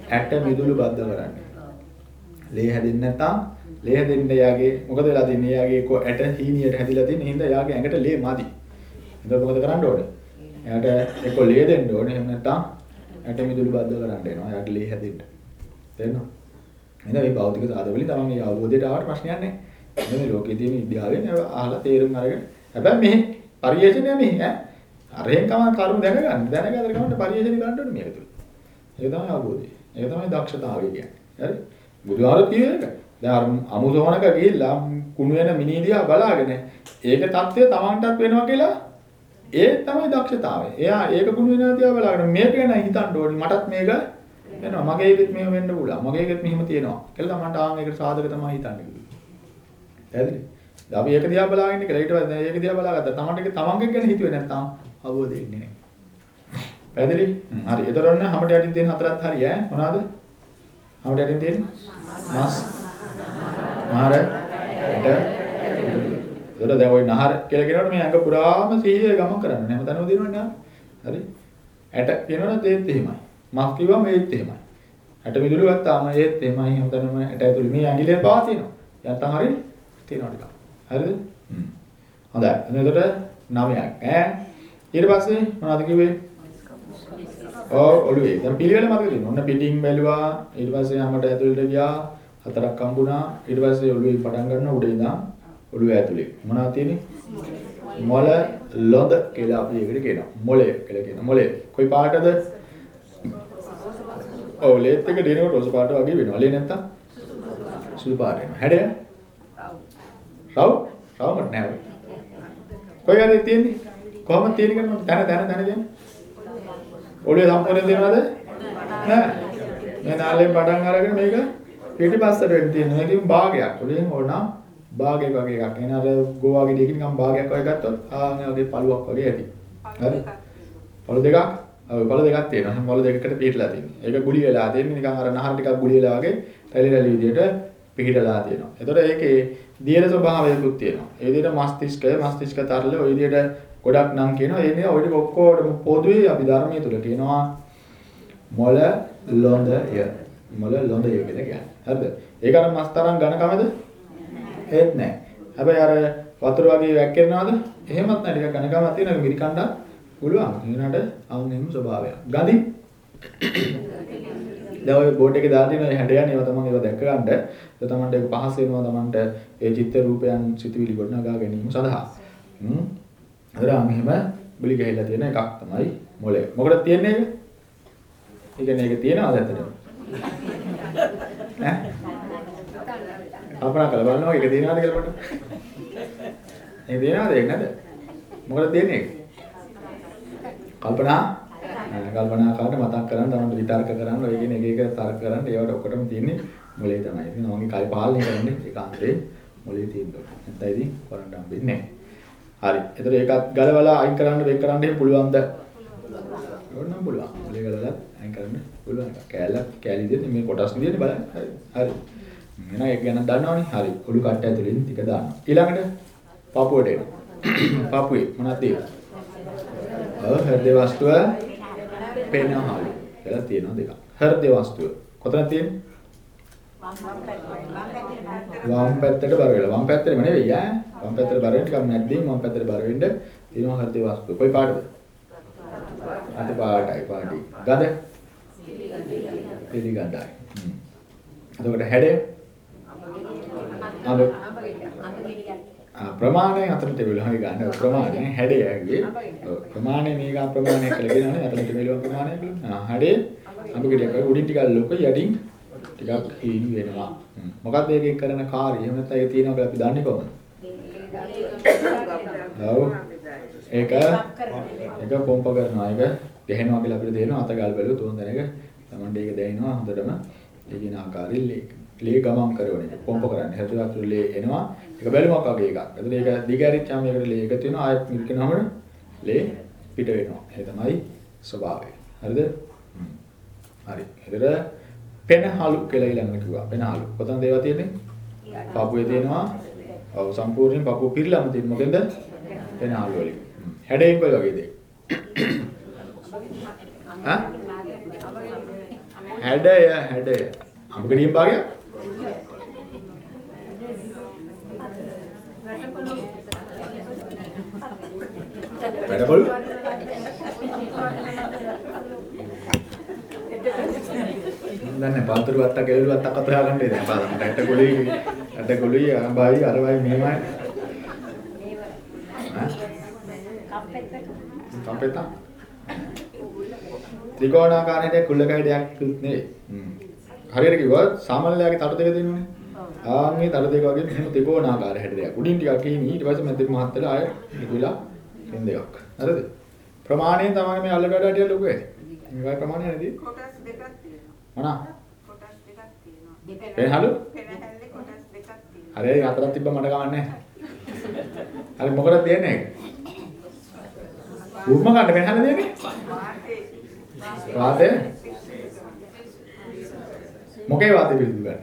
ඇට මිදුළු බද්ධ කරන්නේ. ලේ හැදෙන්නේ නැත්නම් ලේ හැදෙන්න එයාගේ මොකද වෙලා තින්නේ? එයාගේ කො ඇට හීනියට හැදිලා තියෙන හින්දා එයාගේ ඇඟට ලේ මදි. එතකොට මොකද කරන්න ඕනේ? එයාට එක්ක ලේ දෙන්න ඕනේ. එහෙම නැත්නම් ඇට මිදුළු බද්ධ කරන්න වෙනවා. එයාට ලේ හැදෙන්න. තේරෙනවද? එහෙනම් මේ භෞතික සාධක වලින් තමයි මේ අවබෝධයට ආවට ප්‍රශ්නයක් නැහැ. එහෙනම් මේ ලෝකයේ තියෙන විද්‍යාවෙන් අහලා තේරුම් අරගෙන හැබැයි මේ පරිේශණය මේ ඈ අරහෙන් කම කරුණු දැනගන්න. දැනගන්න කමන්න පරිේශණය කරන්න ඕනේ මේක තුල. ඒක තමයි අවබෝධය. ඒක තමයි දක්ෂතාවය කියන්නේ. හරි? බුදුහාර කියේ ඒක. දැන් අර අමුසෝනක ගිහිල්ලා කුණු වෙන මිනිදියා බලාගෙන ඒක தත්ත්වය Tamanටත් වෙනවා කියලා ඒ තමයි දක්ෂතාවය. එයා ඒක කුණු වෙනවා තියා බලාගෙන මේක ගැන හිතන්න ඕනේ. මටත් මේක වෙනවා. මගේ එකෙත් මෙහෙම වෙන්න පුළුවන්. මගේ එකෙත් මෙහෙම තියෙනවා. කියලා Tamanට ආන් ඒකට සාධක තමයි හිතන්නේ. පැහැදිලි? දැන් අපි ඒක දිහා බලාගෙන ඉන්න කියලා ඊට පස්සේ ඒක දිහා බලාගත්තා. Tamanට ඒක තමන්ගේ ගැන හිතුවේ නැත්නම් අවබෝධ වෙන්නේ නැහැ. පැහැදිලි? හරි. එතකොට හැමට යටින් තියෙන හතරත් හරි ඈ. මොනවාද? හැමට යටින් තියෙන? මස්. නහර ඇට ඒතර දැන් ওই නහර කියලා කියනකොට මේ අඟ පුරාම සිහිය ගමන් කරන්නේ හැමතැනම දිනවනේ නහර. හරි. ඇට කියනවනේ ඒත් එහෙමයි. මස් කිව්වම ඒත් එහෙමයි. ඇට මිදුළු ගත්තාම ඒත් එහෙමයි හැමතැනම ඇට ඇතුළේ මේ ඇඟිල්ලේ පවා තියෙනවා. යන්තම් හරි තියෙනවා ටිකක්. හරිද? හොඳයි. එතකොට 9ක් ඈ. ඊට පස්සේ මොනවද කිව්වේ? ඔව් ඔළුවේ. දැන් පිළිවෙල මතක තියෙනවා. ඔන්න පිටින් බැලුවා. ඊට පස්සේ යමට ඇතුළට ගියා. හතරක් හම්බුණා. ඊට පස්සේ ඔළුවේ පටන් ගන්නවා උඩ ඉඳන් ඔළුව ඇතුලේ. මොනවද තියෙන්නේ? මොළ ලොඳ කියලා අපි ඒකට කියනවා. මොළය කියලා කියනවා. මොළය. කොයි පාටද? ඔව් ලේත් එක දෙනකොට රෝස පාට වගේ වෙනවා. ලේ නැත්තම් සුදු පාට වෙනවා. හැඩය? රව්? රව්මත් නෑ. කොයි හරි තියෙන්නේ? කොහොමද තියෙන්නේ කරන්නේ? තන තන තන කියන්නේ? ඔළුවේ සම්පූර්ණ දෙනවද? නෑ. මේ නාලයෙන් පටන් අරගෙන මේක පිටිපස්සට වෙන්න තියෙන මේකෙන් භාගයක්. උඩින් ඕනම් භාගයක් වගේ එකක්. එන අර ගෝවා ගෙඩියක නිකන් භාගයක් වගේ ගත්තොත් ආන් ඒ වගේ පළුවක් වගේ ඇති. හරි? පළු දෙකක්. ඔව් පළු දෙකක් තියෙනවා. පළු දෙකකට පිටලා තියෙනවා. ඒක ගුලි වෙලා තියෙන්නේ නිකන් අර නහර ටිකක් ගුලි වෙලා වගේ රැලි රැලි විදියට පිහිටලා තියෙනවා. එතකොට ඒකේ දියර ස්වභාවයකුත් තියෙනවා. ඒ විදිහට මස්තිෂ්කය මස්තිෂ්ක තරල ওই විදිහට ගොඩක් නම් කියනවා. ඒ නිසා ඔය ටික ඔක්කොටම පොදුවේ අපි ධර්මයේ තුල කියනවා මොළ ලොඳය. මොළ ලොඳය කියලා කියන්නේ. හරිද? ඒක අර මස් තරම් ඝන කමද? ඒත් නෑ. හැබැයි අර වතුර වගේ වැක්කෙනවද? එහෙමත් නෑ. ටිකක් ඝන කමක් තියෙනවා. මිරි කණ්ඩා පුළුවන්. ඊනට අවුන් එහෙම ස්වභාවයක්. ගඳි දැන් ඔය බෝඩ් එකේ දාලා තියෙන හැඩයන් ඒවා තමයි ඒවා දැක්ක ගන්න. ඒක තමන්ට ඒක පහස වෙනවා තමන්ට ඒ චිත්ත රූපයන් සිතුවිලි ගොඩනගා ගැනීම සඳහා. හ්ම්. හරිද? මෙහෙම බිලි ගහලා තියෙන එකක් තමයි මොලේ. මොකටද තියෙන්නේ ඒක? ඒ කියන්නේ ඒක තියනවාද ඇත්තටම? ඈ? කල්පනා කරලා බලනවා ඒක තියනවාද කියලා පොඩ්ඩක්. ඒක තියනවාද ඒක නැද? මොකටද තියෙන්නේ ඒක? කල්පනා කල්පනා කරලා මතක් කරන් තමයි විතර්ක කරන් ඔය කියන එක එක තර්ක කරන් ඒවට ඔක්කොටම තියෙන්නේ මොලේ තමයි. ඉතින් මගේ කයි පාලනය කරන්නේ ඒකාන්තේ මොලේ තියෙනවා. නැත්නම් ඉතින් කරන්න හම්බෙන්නේ නැහැ. හරි. ඒතර ඒකත් ගලවලා අයින් කරන්න වෙන් කරන්න එහෙම පුළුවන්ද? ඕනනම් පුළුවන්. මොලේ ගලවලා අයින් කරන්න පුළුවන්. කෑල්ල කෑලි දෙන්නේ මේ කොටස් විදිහට බලන්න. හරි. හරි. එහෙනම් ඒක ගැන දන්නවනේ. හරි. ඔලු කට්ට ඇතුලෙන් ටික දාන්න. ඊළඟට පපුවට එනවා. පපුවේ මොනවද තියෙන්නේ? ඔව් හෘද වස්තුව පෙනහලු කියලා තියෙනවා දෙකක්. හෘද වස්තුව. කොතනද තියෙන්නේ? වම් පැත්තට බර වෙලා. වම් පැත්තේම නෙවෙයි ඈ. වම් පැත්තට බර වෙන්න ටිකක් නැද්දින් වම් පැත්තට බර වෙන්න තියෙනවා හෘද වස්තුව. කොයි පාටද? අත පාටයි පාටි. ගඳ? පිළිගඳයි. හ්ම්. එතකොට හැඩය? අඹ ආ ප්‍රමාණය අතරට වෙලා හරි ගන්න ප්‍රමාණය හැඩය ඇගේ ප්‍රමාණය මේක ප්‍රමාණය කියලා කියනවනේ අතරට වෙලා ප්‍රමාණය කියලා ආ හැඩය අඹ ගෙඩියක් උඩින් ටිකක් ලොකු යටින් ටිකක් හීනි වෙනවා මොකක්ද ඒකෙන් කරන කාර්යය එහෙම නැත්නම් ඒක තියෙනවා කියලා අපි දන්නේ කොහොමද ඔව් ඒක ඒක පොම්ප කරනවා ඒක ගැහෙනවා කියලා අපිට තේරෙනවා අත ගල් බැලුවොත් උන් දැනක තමන්ට ඒක දැනෙනවා හොඳටම ඒකින ආකාරයෙන් ලේ ලේ ගමන් කරන එක පොම්ප කරන්නේ හදවත් ලේ එනවා ඒක බැලුමක් වගේ එකක්. එතකොට ඒක දිගහැරිච්චාම ඒකට ලේ එකතු වෙනවා ආයෙත් මිල්කනම ලේ පිට වෙනවා. ඒ තමයි ස්වභාවය. හරිද? හරි. එතකොට පෙනහලු කියලා ඊළඟට කිව්වා. පෙනහලු. කොතනද ඒවා තියෙන්නේ? පපුවේ තියෙනවා. ඔව් සම්පූර්ණයෙන් පපුව පිරලාම තියෙන මොකෙන්ද? පෙනහලු වලින්. හැඩයෙන් කොයි වගේද? හා? හැඩය හැඩය. අමුගඩියෙන් භාගයක්? වැඩපොළ දන්නේ පාතුරු වත්ත කෙලළු වත්ත කතා ගන්න ඉතින් පාදම් ඇට ගොලි ඇට ගොලි අරබයි අරබයි මෙහෙමයි කම්පෙත ත්‍රිකෝණාකාරයේ කුල්ලකයි දෙයක් නෙවෙයි හරියට කිව්වොත් සාමාන්‍යයාගේ තට දෙක දෙනවනේ ආන්ගේ තට දෙක වගේ මෙහෙම ත්‍රිකෝණාකාර හැඩ දෙයක් උඩින් ටිකක් හිමි ඊට පස්සේ මැදින් මහත් වෙලා ආයෙ ඉතිලා කෙන් දෙකක්. හරිද? ප්‍රමාණයෙන් තමයි මේ අල්ලගඩ අඩිය ලොකු ඇති මේවා ප්‍රමාණය නැති. කොටස් දෙකක්. මොනවා කොටස් දෙකක් තියෙනවා. පෙනහලු පෙනහැල්ලේ කොටස් දෙකක් තියෙනවා. හරි ඒක හතරක් තිබ්බ මට කවන්නේ හරි මොකටද දෙන්නේ ඒක උම්ම ගන්න පෙනහල දෙන්නේ? වාතේ වාතය? මොකේ වාතය පිළිබඳ ගන්න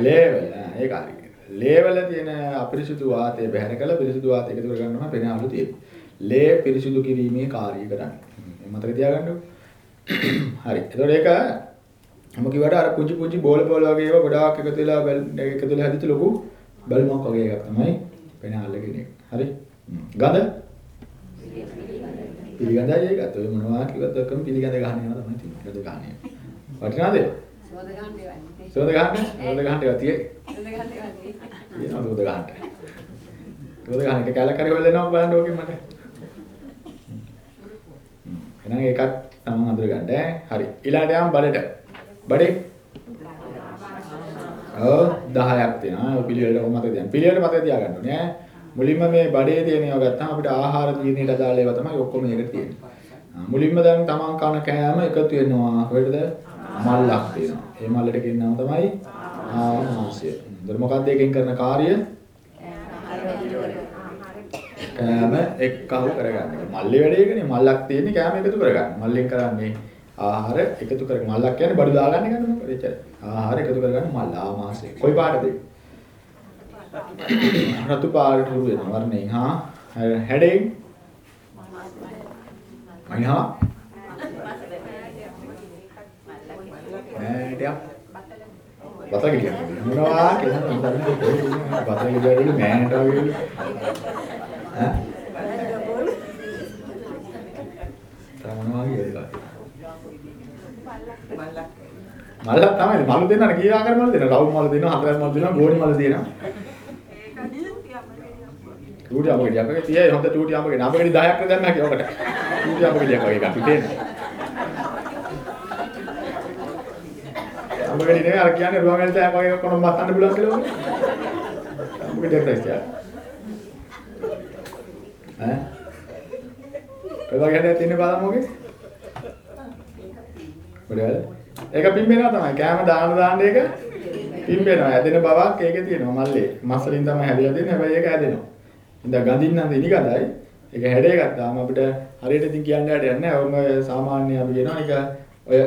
ලේවල. ඒක හරි. ලේවල තියෙන අපිරිසුදු වාතය බැහැර කළ. පිරිසුදු වාතය එකතු කරගන්නම පෙනාලු තියෙන්නේ. ලේ පිරිසුදු කිරීමේ කාර්යය කරන්නේ. මේ මතක තියාගන්න හරි. එතකොට ඒක මම කිව්වට අර පුංචි පුංචි බෝල බෝල වගේ ඒවා ගොඩාක් එකතු වෙලා එකතු වෙලා හැදිච්ච ලොකු බල්මක් වගේ එකක් තමයි පෙනාල් එක. හරි. ගඳ පිළිගඳයි ඒකත් ඔය මොනවා කිව්වත් ඔක්කොම පිළිගඳ ගන්න යනවා තමයි තියෙන්නේ. ගඳ ගන්න. වටිනාද? සෝද ගන්න දෙවන්නේ. සෝද ගන්න. සෝද ගන්න ඒවා තියෙයි. සෝද ගන්න දෙවන්නේ. තියෙනවා සෝද ගන්න. සෝද ගන්න එක කැලක් කරේ වෙලෙනවා බලන්න ඕකෙ මට. එහෙනම් ඒකත් තමන් අඳුර ගන්න ඈ. හරි. ඊළඟට යම් බඩට. බඩේ ඔව් 10ක් තියෙනවා. ඔය පිළිවෙලට කොහොමද තියන්නේ? පිළිවෙලට මතක තියාගන්න ඕනේ ඈ. මුලින්ම මේ බඩේ තියෙන ඒවා ගත්තාම අපිට ආහාර ජීර්ණයට අදාළ ඒවා තමයි ඔක්කොම එකට තියෙන්නේ. මුලින්ම දැන් තමන් කන කෑම එකතු වෙනවා. කොහෙටද? මල්ලක් තියෙනවා. ඒ මල්ලට කියන නම තමයි ආමාශය. ඒතර මොකක්ද එකෙන් කරන කාර්යය? කෑම එක්කහු කරගන්න. මල්ලේ වැඩේකනේ මල්ලක් තියෙන්නේ කෑම එකතු කරගන්න. මල්ලෙන් කරන්නේ ආහාර එකතු කරගන්න. මල්ලක් කියන්නේ බඩු දාගන්න එක නෙමෙයි. එච්චර. ආහාර එකතු කරගන්න මල්ල ආමාශය. කොයි පාටද? රතු පාට රුව වෙනවා වර්ණයෙන්. හා හැඩයෙන් අයිහා මෑටයක් බතල කියන්නේ මොනවා කියලා හිතන්නේ බතල කියන්නේ මෑට වගේ මල්ලක් තමයි මල් දෙන්නා කී ආකාර මල් දෙනවා රවුම් මල් දෙනවා හතරක් මල් දෙනවා ගෝණි මල් දෙනවා ටූටි අඹ ගෙඩියක් වගේ තියයි හොඳ ටූටි. අඹ ගෙඩි 10ක් නේ දැම්ම හැකි ඔකට. ටූටි අඹ ගෙඩියක් වගේ එකක්. අඹ ගෙඩි නෙවෙයි අර කියන්නේ රුවන්වැලි සෑම වගේ කොනම බස්සන්න පුළුවන් කියලා ඔගේ. අඹ ගෙඩියක් දැක්කා. ඈ? කොයි වගේ හැදයක් තියෙන බලමු ඔගේ. මොඩවල? ඒක පිම්බෙනවා තමයි. කෑම දාන දාන එක පිම්බෙනවා. හැදෙන බවක් ඒකේ තියෙනවා මල්ලේ. මස් වලින් තමයි හැදලා තියෙන්නේ. හැබැයි ඒක හැදෙනවා. ඉතින් ගඳින් නම් ඉනි ගඳයි. ඒක හැඩය ගත්තාම අපිට හරියට ඉතින් කියන්න හැඩයක් නැහැ. ඔම සාමාන්‍ය අපි කියනවා ඒක ඔය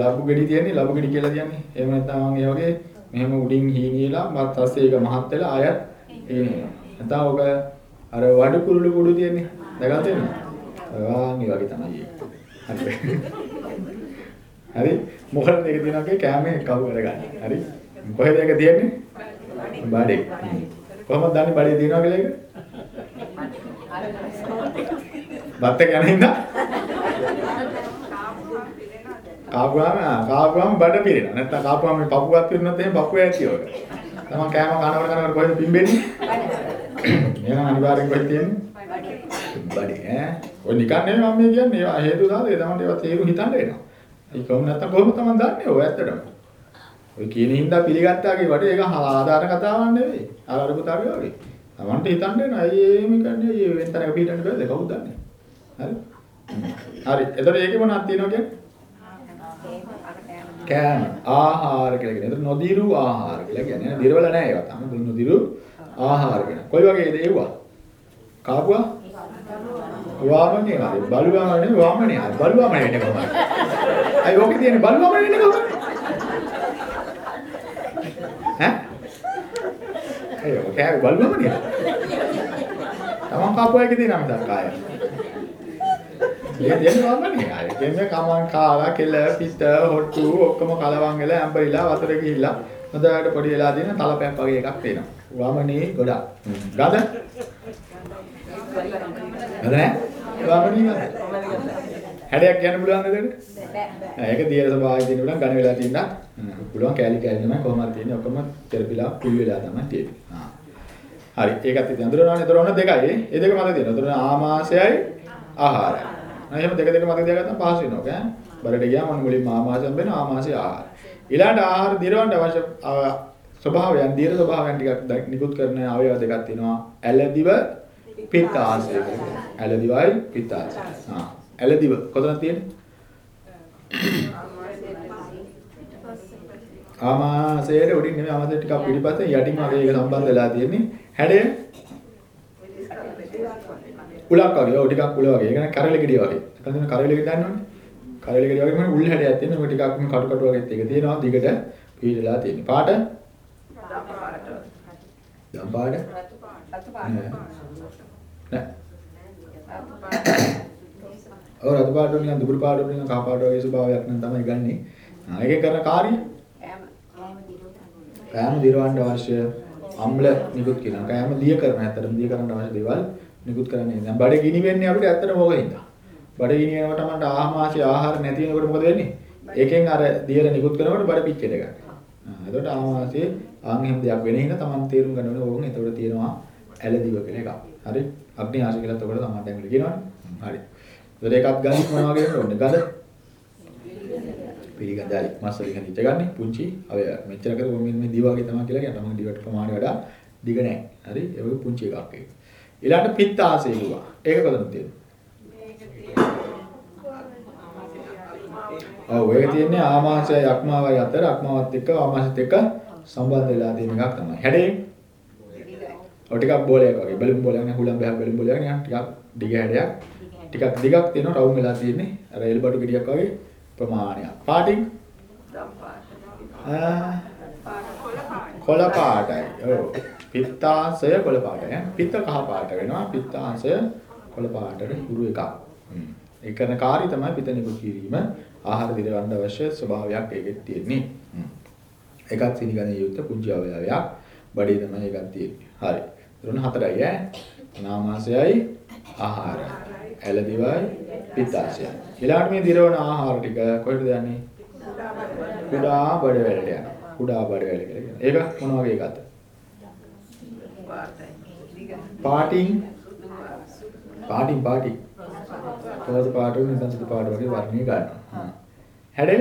ලබු ගෙඩි තියෙන්නේ ලබු ගෙඩි කියලා කියන්නේ. එහෙම නැත්නම් ඒ වගේ මෙහෙම උඩින් හීනියලා මත් පස්සේ ඒක මහත් වෙලා ආයත් එනවා. නැත්නම් ඔක අර වඩු කුරුළු කුඩු තියෙන්නේ. දැකලා තියෙනවද? වාන් ඒ වගේ තමයි ඒක. හරි. හරි මොකද මේක දිනකේ කැමේ කවු කරගන්න. හරි. කොහෙද ඒක තියෙන්නේ? බඩේ. කොහොමද දන්නේ බඩේ තියෙනවා කියලා ඒක? බත් එක යන හින්දා කාපුවාම කාපුවාම බඩ පිරෙනවා. නැත්නම් කාපුවාම මේ පපුවක් පිරුණොත් එහෙම පපුව ඇති ඔය. තමන් කෑම කනකොට කනකොට කොහෙද පිම්බෙන්නේ? එහෙනම් අනිවාර්යෙන් කොහෙද තියෙන්නේ? බඩේ ඈ. ඔය නිකන් නෙමෙයි මම මේ කියන්නේ. ඒවා හේතු දාලා ඒ තමයි ඒවා තේරු හිතන්න වෙනවා. ඒ කොහොම නැත්නම් කොහොමද තමන් දන්නේ ඔය ඇත්තටම? ඔය කියන හින්දා පිළිගත්තා කියවට ඒක ආදාන කතාවක් නෙවෙයි. අර අර පුතාගේ වගේ. තමන්ට හිතන්න වෙනවා. අයියේ එහෙම කන්නේ අයියේ වෙන තරක පිටින්න බෑද කවුද දන්නේ? හරි? හරි. එතකොට ඒකේ මොනවද තියෙනවා කියන්නේ? කෑම ආහාර කියලා කියන්නේ. එතකොට නොදිරු ආහාර කියලා කියන්නේ. දිරවල නැහැ ඒවා. තමයි නොදිරු ආහාර කියන. කොයි වගේද ඒවා? කාපුවා? වාමනේ වගේ. බලුවාමනේ වාමනේ. බලුවාමනේ වෙන්නේ කොහොමද? අයි ඕකේ තියෙන බලුවාමනේ වෙන්නේ කොහොමද? ඈ? ඒ ඔක කෑවේ බලුවාමනේ. තමන් කාපුවා එකේ තියෙනවා මිසක් කාය. ඒ දෙන්නේ වන්නනේ ආයේ. කියන්නේ කමන් කාලා කෙල පිට හොට්ටු ඔක්කොම කලවම් වෙලා ඇඹරිලා වතුර ගිහිල්ලා හොඳට පොඩි වෙලා තියෙන තලපයක් වගේ එකක් තියෙනවා. වමනේ ගොඩක්. ගඳ? ගඳ නෑ? වමනේ. හැඩයක් කියන්න පුළුවන්ද දෙන්න? බෑ. ඒක දියර ස්වභාවය තියෙන පුළුවන් ඝන වෙලා තියෙනවා. පුළුවන් කෑලි කෑලි තමයි කොහොමද තියෙන්නේ ඔක්කොම තෙරපිලා කුල් වෙලා තමයි තියෙන්නේ. හරි ඒකත් ඉතින් අඳුරනවානේ අඳුරන දෙකයි. ඒ දෙක මත තියෙනවා. අඳුරන ආමාශයයි ආහාරයි. එහෙම දෙක දෙක මතක තියාගත්තම පහසු වෙනවා ඈ. බරට ගියාම මම මුලින්ම ආමාශයෙන් වෙන ආමාශය ආහාර. ඊළඟට ආහාර දිරවන්න අවශ්‍ය ස්වභාවයන් දිර ස්වභාවයන් ටිකක් නිකුත් කරන අවයව දෙකක් තියෙනවා. ඇලදිව පිත්තාශය කියලා. ඇලදිවයි පිත්තාශය. ආ. ඇලදිව කොතනද තියෙන්නේ? ආමාශයේ උඩින් නෙමෙයි ආමාශය ටිකක් පිටිපස්සේ යටින් වගේ ඒක සම්බන්ධ වෙලා තියෙන්නේ. හැඩය උලක් වගේ. ඔව් ටිකක් උල වගේ. ඒ කියන්නේ කරවිල ගෙඩිය වගේ. කලින් කරවිල ගෙඩිය දන්නවනේ. කරවිල ගෙඩිය වගේ මම උල් හැඩයක් තියෙනවා. මේක ටිකක් මේ කටු කටු වගේත් ඒක තියෙනවා. දිගට පීඩලා තියෙන. පාට දම් පාට රතු පාට. රතු පාට. නෑ. නෑ. රතු පාට. ඔව් රතු පාට වලින් නිකන් දුබුරු පාට වලින් කහ පාට වගේ ස්වභාවයක් නම් තමයි ගන්නෙ. ආ ඒකේ කරන කාර්යය කෑම. කෑම දිරවන්න අවශ්‍ය අම්ල නිකුත් කරනවා. කෑම දිය කරන ඇත්තටම දිය කරන්න අවශ්‍ය දේවල් නිකුත් කරන්නේ. දැන් බඩ ගිනි වෙන්නේ අපිට ඇත්තටම ඕකින්ද. බඩ ගිනි වෙනකොට මන්ට ආහාමාශය ආහාර නැති වෙනකොට මොකද වෙන්නේ? ඒකෙන් අර දියර නිකුත් කරනකොට බඩ පිච්චෙට ගන්න. ආ එතකොට ආහාමාශයේ ආන් එහෙම දෙයක් වෙන හින්දා Taman තේරුම් ගන්න ඕනේ ඕකෙන් එතකොට තියෙනවා ඇලදිව කියලා එකක්. හරි? අග්නි ආශය කියලාත් ඔකට Taman දැන් කියනවනේ. හරි. එතකොට ඒකත් ගන්න මොනවා වගේ වෙන්න ඕනේ? ගඳ පිළිගඳයි මස් වලින් හදිච්ච ගන්න පුංචි අය මෙච්චර කරේ මෙන්න මේ දිව වගේ තමයි කියලා කියනවා. මම දිවට ප්‍රමාණය වඩා දිග නැහැ. හරි? ඒ වගේ පුංචි එකක් ඒක. ඊළඟට පිත්ත ආසය කිව්වා. ඒක කොතනද තියෙන්නේ? ඔව් ඒක තියෙන්නේ ආමාශයයි අක්මාවයි අතර අක්මාවත් එක්ක ආමාශයත් එක්ක සම්බන්ධ වෙලා තියෙන එකක් තමයි. හැඩේ ඔය ටිකක් බෝලයක් වගේ බැලුම් බෝලයක් නේ හුලම් බහක් බැලුම් බෝලයක් නේ ටිකක් දිග හැඩයක් ටිකක් දිගක් තියෙනවා රවුම් වෙලා තියෙන්නේ අර එල්බඩු ගෙඩියක් වගේ ප්‍රමාණයක්. පාටින් දම් පාට. ආ පාට කොළ පාට. කොළ පාටයි. ඔව්. පිත්තාංශය කොළ පාටයි. ඈ. පිත්ත කහ පාට වෙනවා. පිත්තාංශය කොළ පාටට හුරු එකක්. හ්ම්. ඒ කරන කාර්යය තමයි පිත නිකුත් කිරීම. ආහාර දිරවන්න අවශ්‍ය ස්වභාවයක් ඒකෙත් තියෙන්නේ. හ්ම්. එකක් සිනිගන්නේ යුක්ත පුංචි අවයවයක්. බඩේ තමයි එකක් තියෙන්නේ. හරි. ඊළඟ හතරයි ඈ. නාමාශයයි ආහාරයි. ඇල දිවයි පිත්තාශයයි. ඊළඟට මේ දිරවන ආහාර ටික කොහෙටද යන්නේ? කුඩා බඩ වැලට යනවා. කුඩා බඩ වැල කියලා කියනවා. ඒක මොන වගේ එකක්ද? පාටින් පාටින් පාටි. රෝස පාට වලින් නිකන් සුදු පාට වගේ වර්ණය ගන්නවා. හැඩය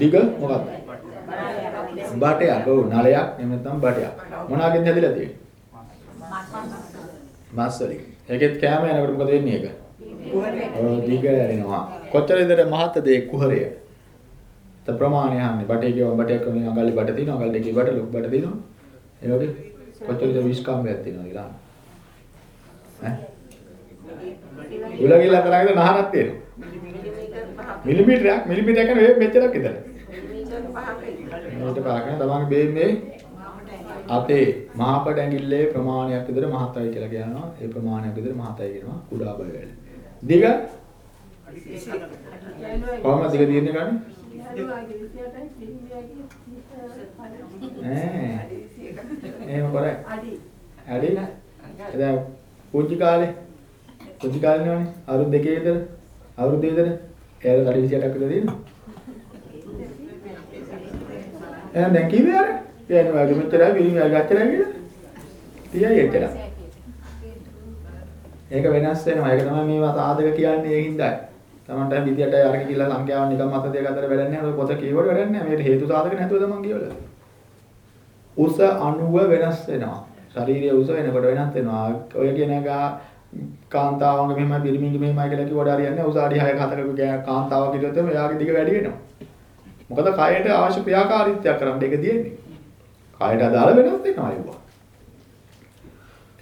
දිග මොකක්ද? බටයක්. ඔව් නලයක් එහෙම නැත්නම් බටයක්. මොනවාගෙන්ද හැදිලා තියෙන්නේ? මස් වලින්. ඒකෙත් කැම යනකොට මොකද වෙන්නේ ඒක? ඔව් දිග යනවා. කොච්චර ඉදට මහත්ද ඒ කුහරය? ත ප්‍රමාණය අහන්නේ. බටේ කියව බටයක් මේ අඟල්ලේ බට තියෙනවා. අඟල් දෙකේ බට ලොකු බට තියෙනවා. ඒ වගේ කොච්චරද විස්කම්බයක් තියෙනවා කියලා. ඈ? උලගිල්ල අතරගෙන නහරක් තියෙනවා. මිලිමීටරයක් මිලිමීටරයක් කියන්නේ මෙච්චරක් විතර. මේකට පාකන තමන්ගේ බේමේ අපේ මහපඩ ඇඟිල්ලේ ප්‍රමාණයක් විතර මහතයි කියලා කියනවා. ඒ ප්‍රමාණයක් විතර මහතයි කියනවා කුඩා බය වැඩ. දිග කොහොමද දිග තියෙන්නේ ගන්න? ඈ. එහෙම කරයි. ඇඩි නෑ. දැන් පුංචි කාලේ පුංචි කාලේ නෝනේ අවුරුදු දෙකේ විතර අවුරුදු විතර එයාලා කඩේ 28ක් විතර තියෙනවා. එහෙනම් දැන් කිව්වේ අර කියන්නේ වගේ මෙච්චරයි පිළිමය ගච්චරයි කියලා. තියයි එච්චර. ඒක වෙනස් වෙනවා. ඒක තමයි මේවා සාධක කියන්නේ ඒ හින්දායි. Tamanට විදියට අරගෙන කියලා සංඛ්‍යාව නිකන් මත දෙක අතර වැඩක් නැහැ. ඔය පොත කියවට වැඩක් නැහැ. මේකට හේතු සාධක නැතුව තමන් කියවලා. උස අණුව වෙනස් වෙනවා. ශාරීරික උස වෙනකොට වෙනස් වෙනවා. ඔය කියන එක කාන්තාවන්ගේ මෙහෙමයි පිරිමින්ගේ මෙහෙමයි කියලා කිව්වට හරියන්නේ නැහැ. උස අඩි 6ක 7ක කාන්තාවක් කිව්වොත් එයාගේ දිග වැඩි වෙනවා. මොකද කයට අවශ්‍ය ක්‍රියාකාරීත්වයක් කරන්න ඒක තියෙන්නේ. කයට අදාළ වෙනස් වෙනවා ඒවා.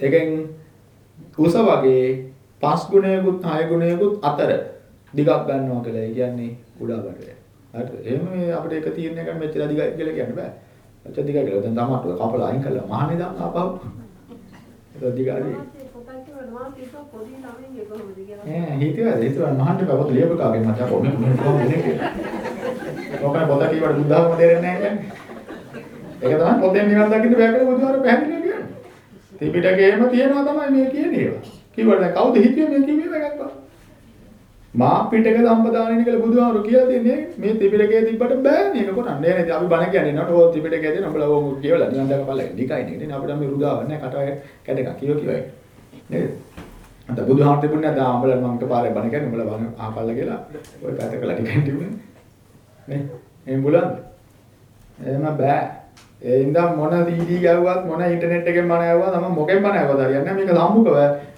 ඒකෙන් උස වගේ පස් ගුණයකුත් හය ගුණයකුත් අතර දිගක් ගන්නවා කියලා. ඒ කියන්නේ කුඩා බඩේ. හරිද? එහෙම මේ අපිට එක තීරණයක් ගන්න මෙච්චර දිගයි කියලා කියන්න බෑ. මෙච්චර දිගයි කියලා. දැන් තමයි කපලා අයින් කළා. මහනේ දාන්න ආපහු. ඒක දිගයි. ඈ හිතුවද? හිතුවා මහන්න බබත් ලියපකාගේ මචං කොහොමද කොහොමද කියලා. ඔකන පොත කියවට බුද්ධාගම තේරෙන්නේ නැහැ කියන්නේ. ඒක තමයි පොතෙන් නිවන් දකින්න බෑ කියලා බුදුහාර පැහැදිලිව කියන්නේ. ත්‍රිපිටකයේම තියෙනවා තමයි මේ කියන ඒවා. කිව්වට දැන් කවුද හිතුවේ මේ කිව්වේ එකක්වත්? මා පිටක සම්පදානින කියලා බුදුහාමුදුරු කියලා දෙන්නේ මේ ත්‍රිපිටකයේ තිබ්බට බෑ මේක කරන්න. නේ නේද? අපි බණ කියන්නේ නේද? ඕ ත්‍රිපිටකයේ තියෙන උඹලා ඕක කියවලා නිවන් දැකපල්ලා. නිකයි නේ. අපිට මේ රුදාවක් නැහැ. කටවය කැඩ එකක් කියව කියවයි. නේද? අද බුදුහාමුදුරු තිබුණේ දැන් උඹලා මම එකපාරේ බණ කියන්නේ උඹලා බණ ආපල්ලා කියලා ඔය පැත කළා ටිකෙන් තිබුණේ. නේ? එහෙම බුලන්ද? එහෙම බෑ. ඒ ඉඳන් මොන CD ගැව්වත් මොන ඉන්ටර්නෙට් එකෙන් මන ඇව්වා තමයි මොකෙන් මන ඇව්වද හරියන්නේ මේක සම්මුඛව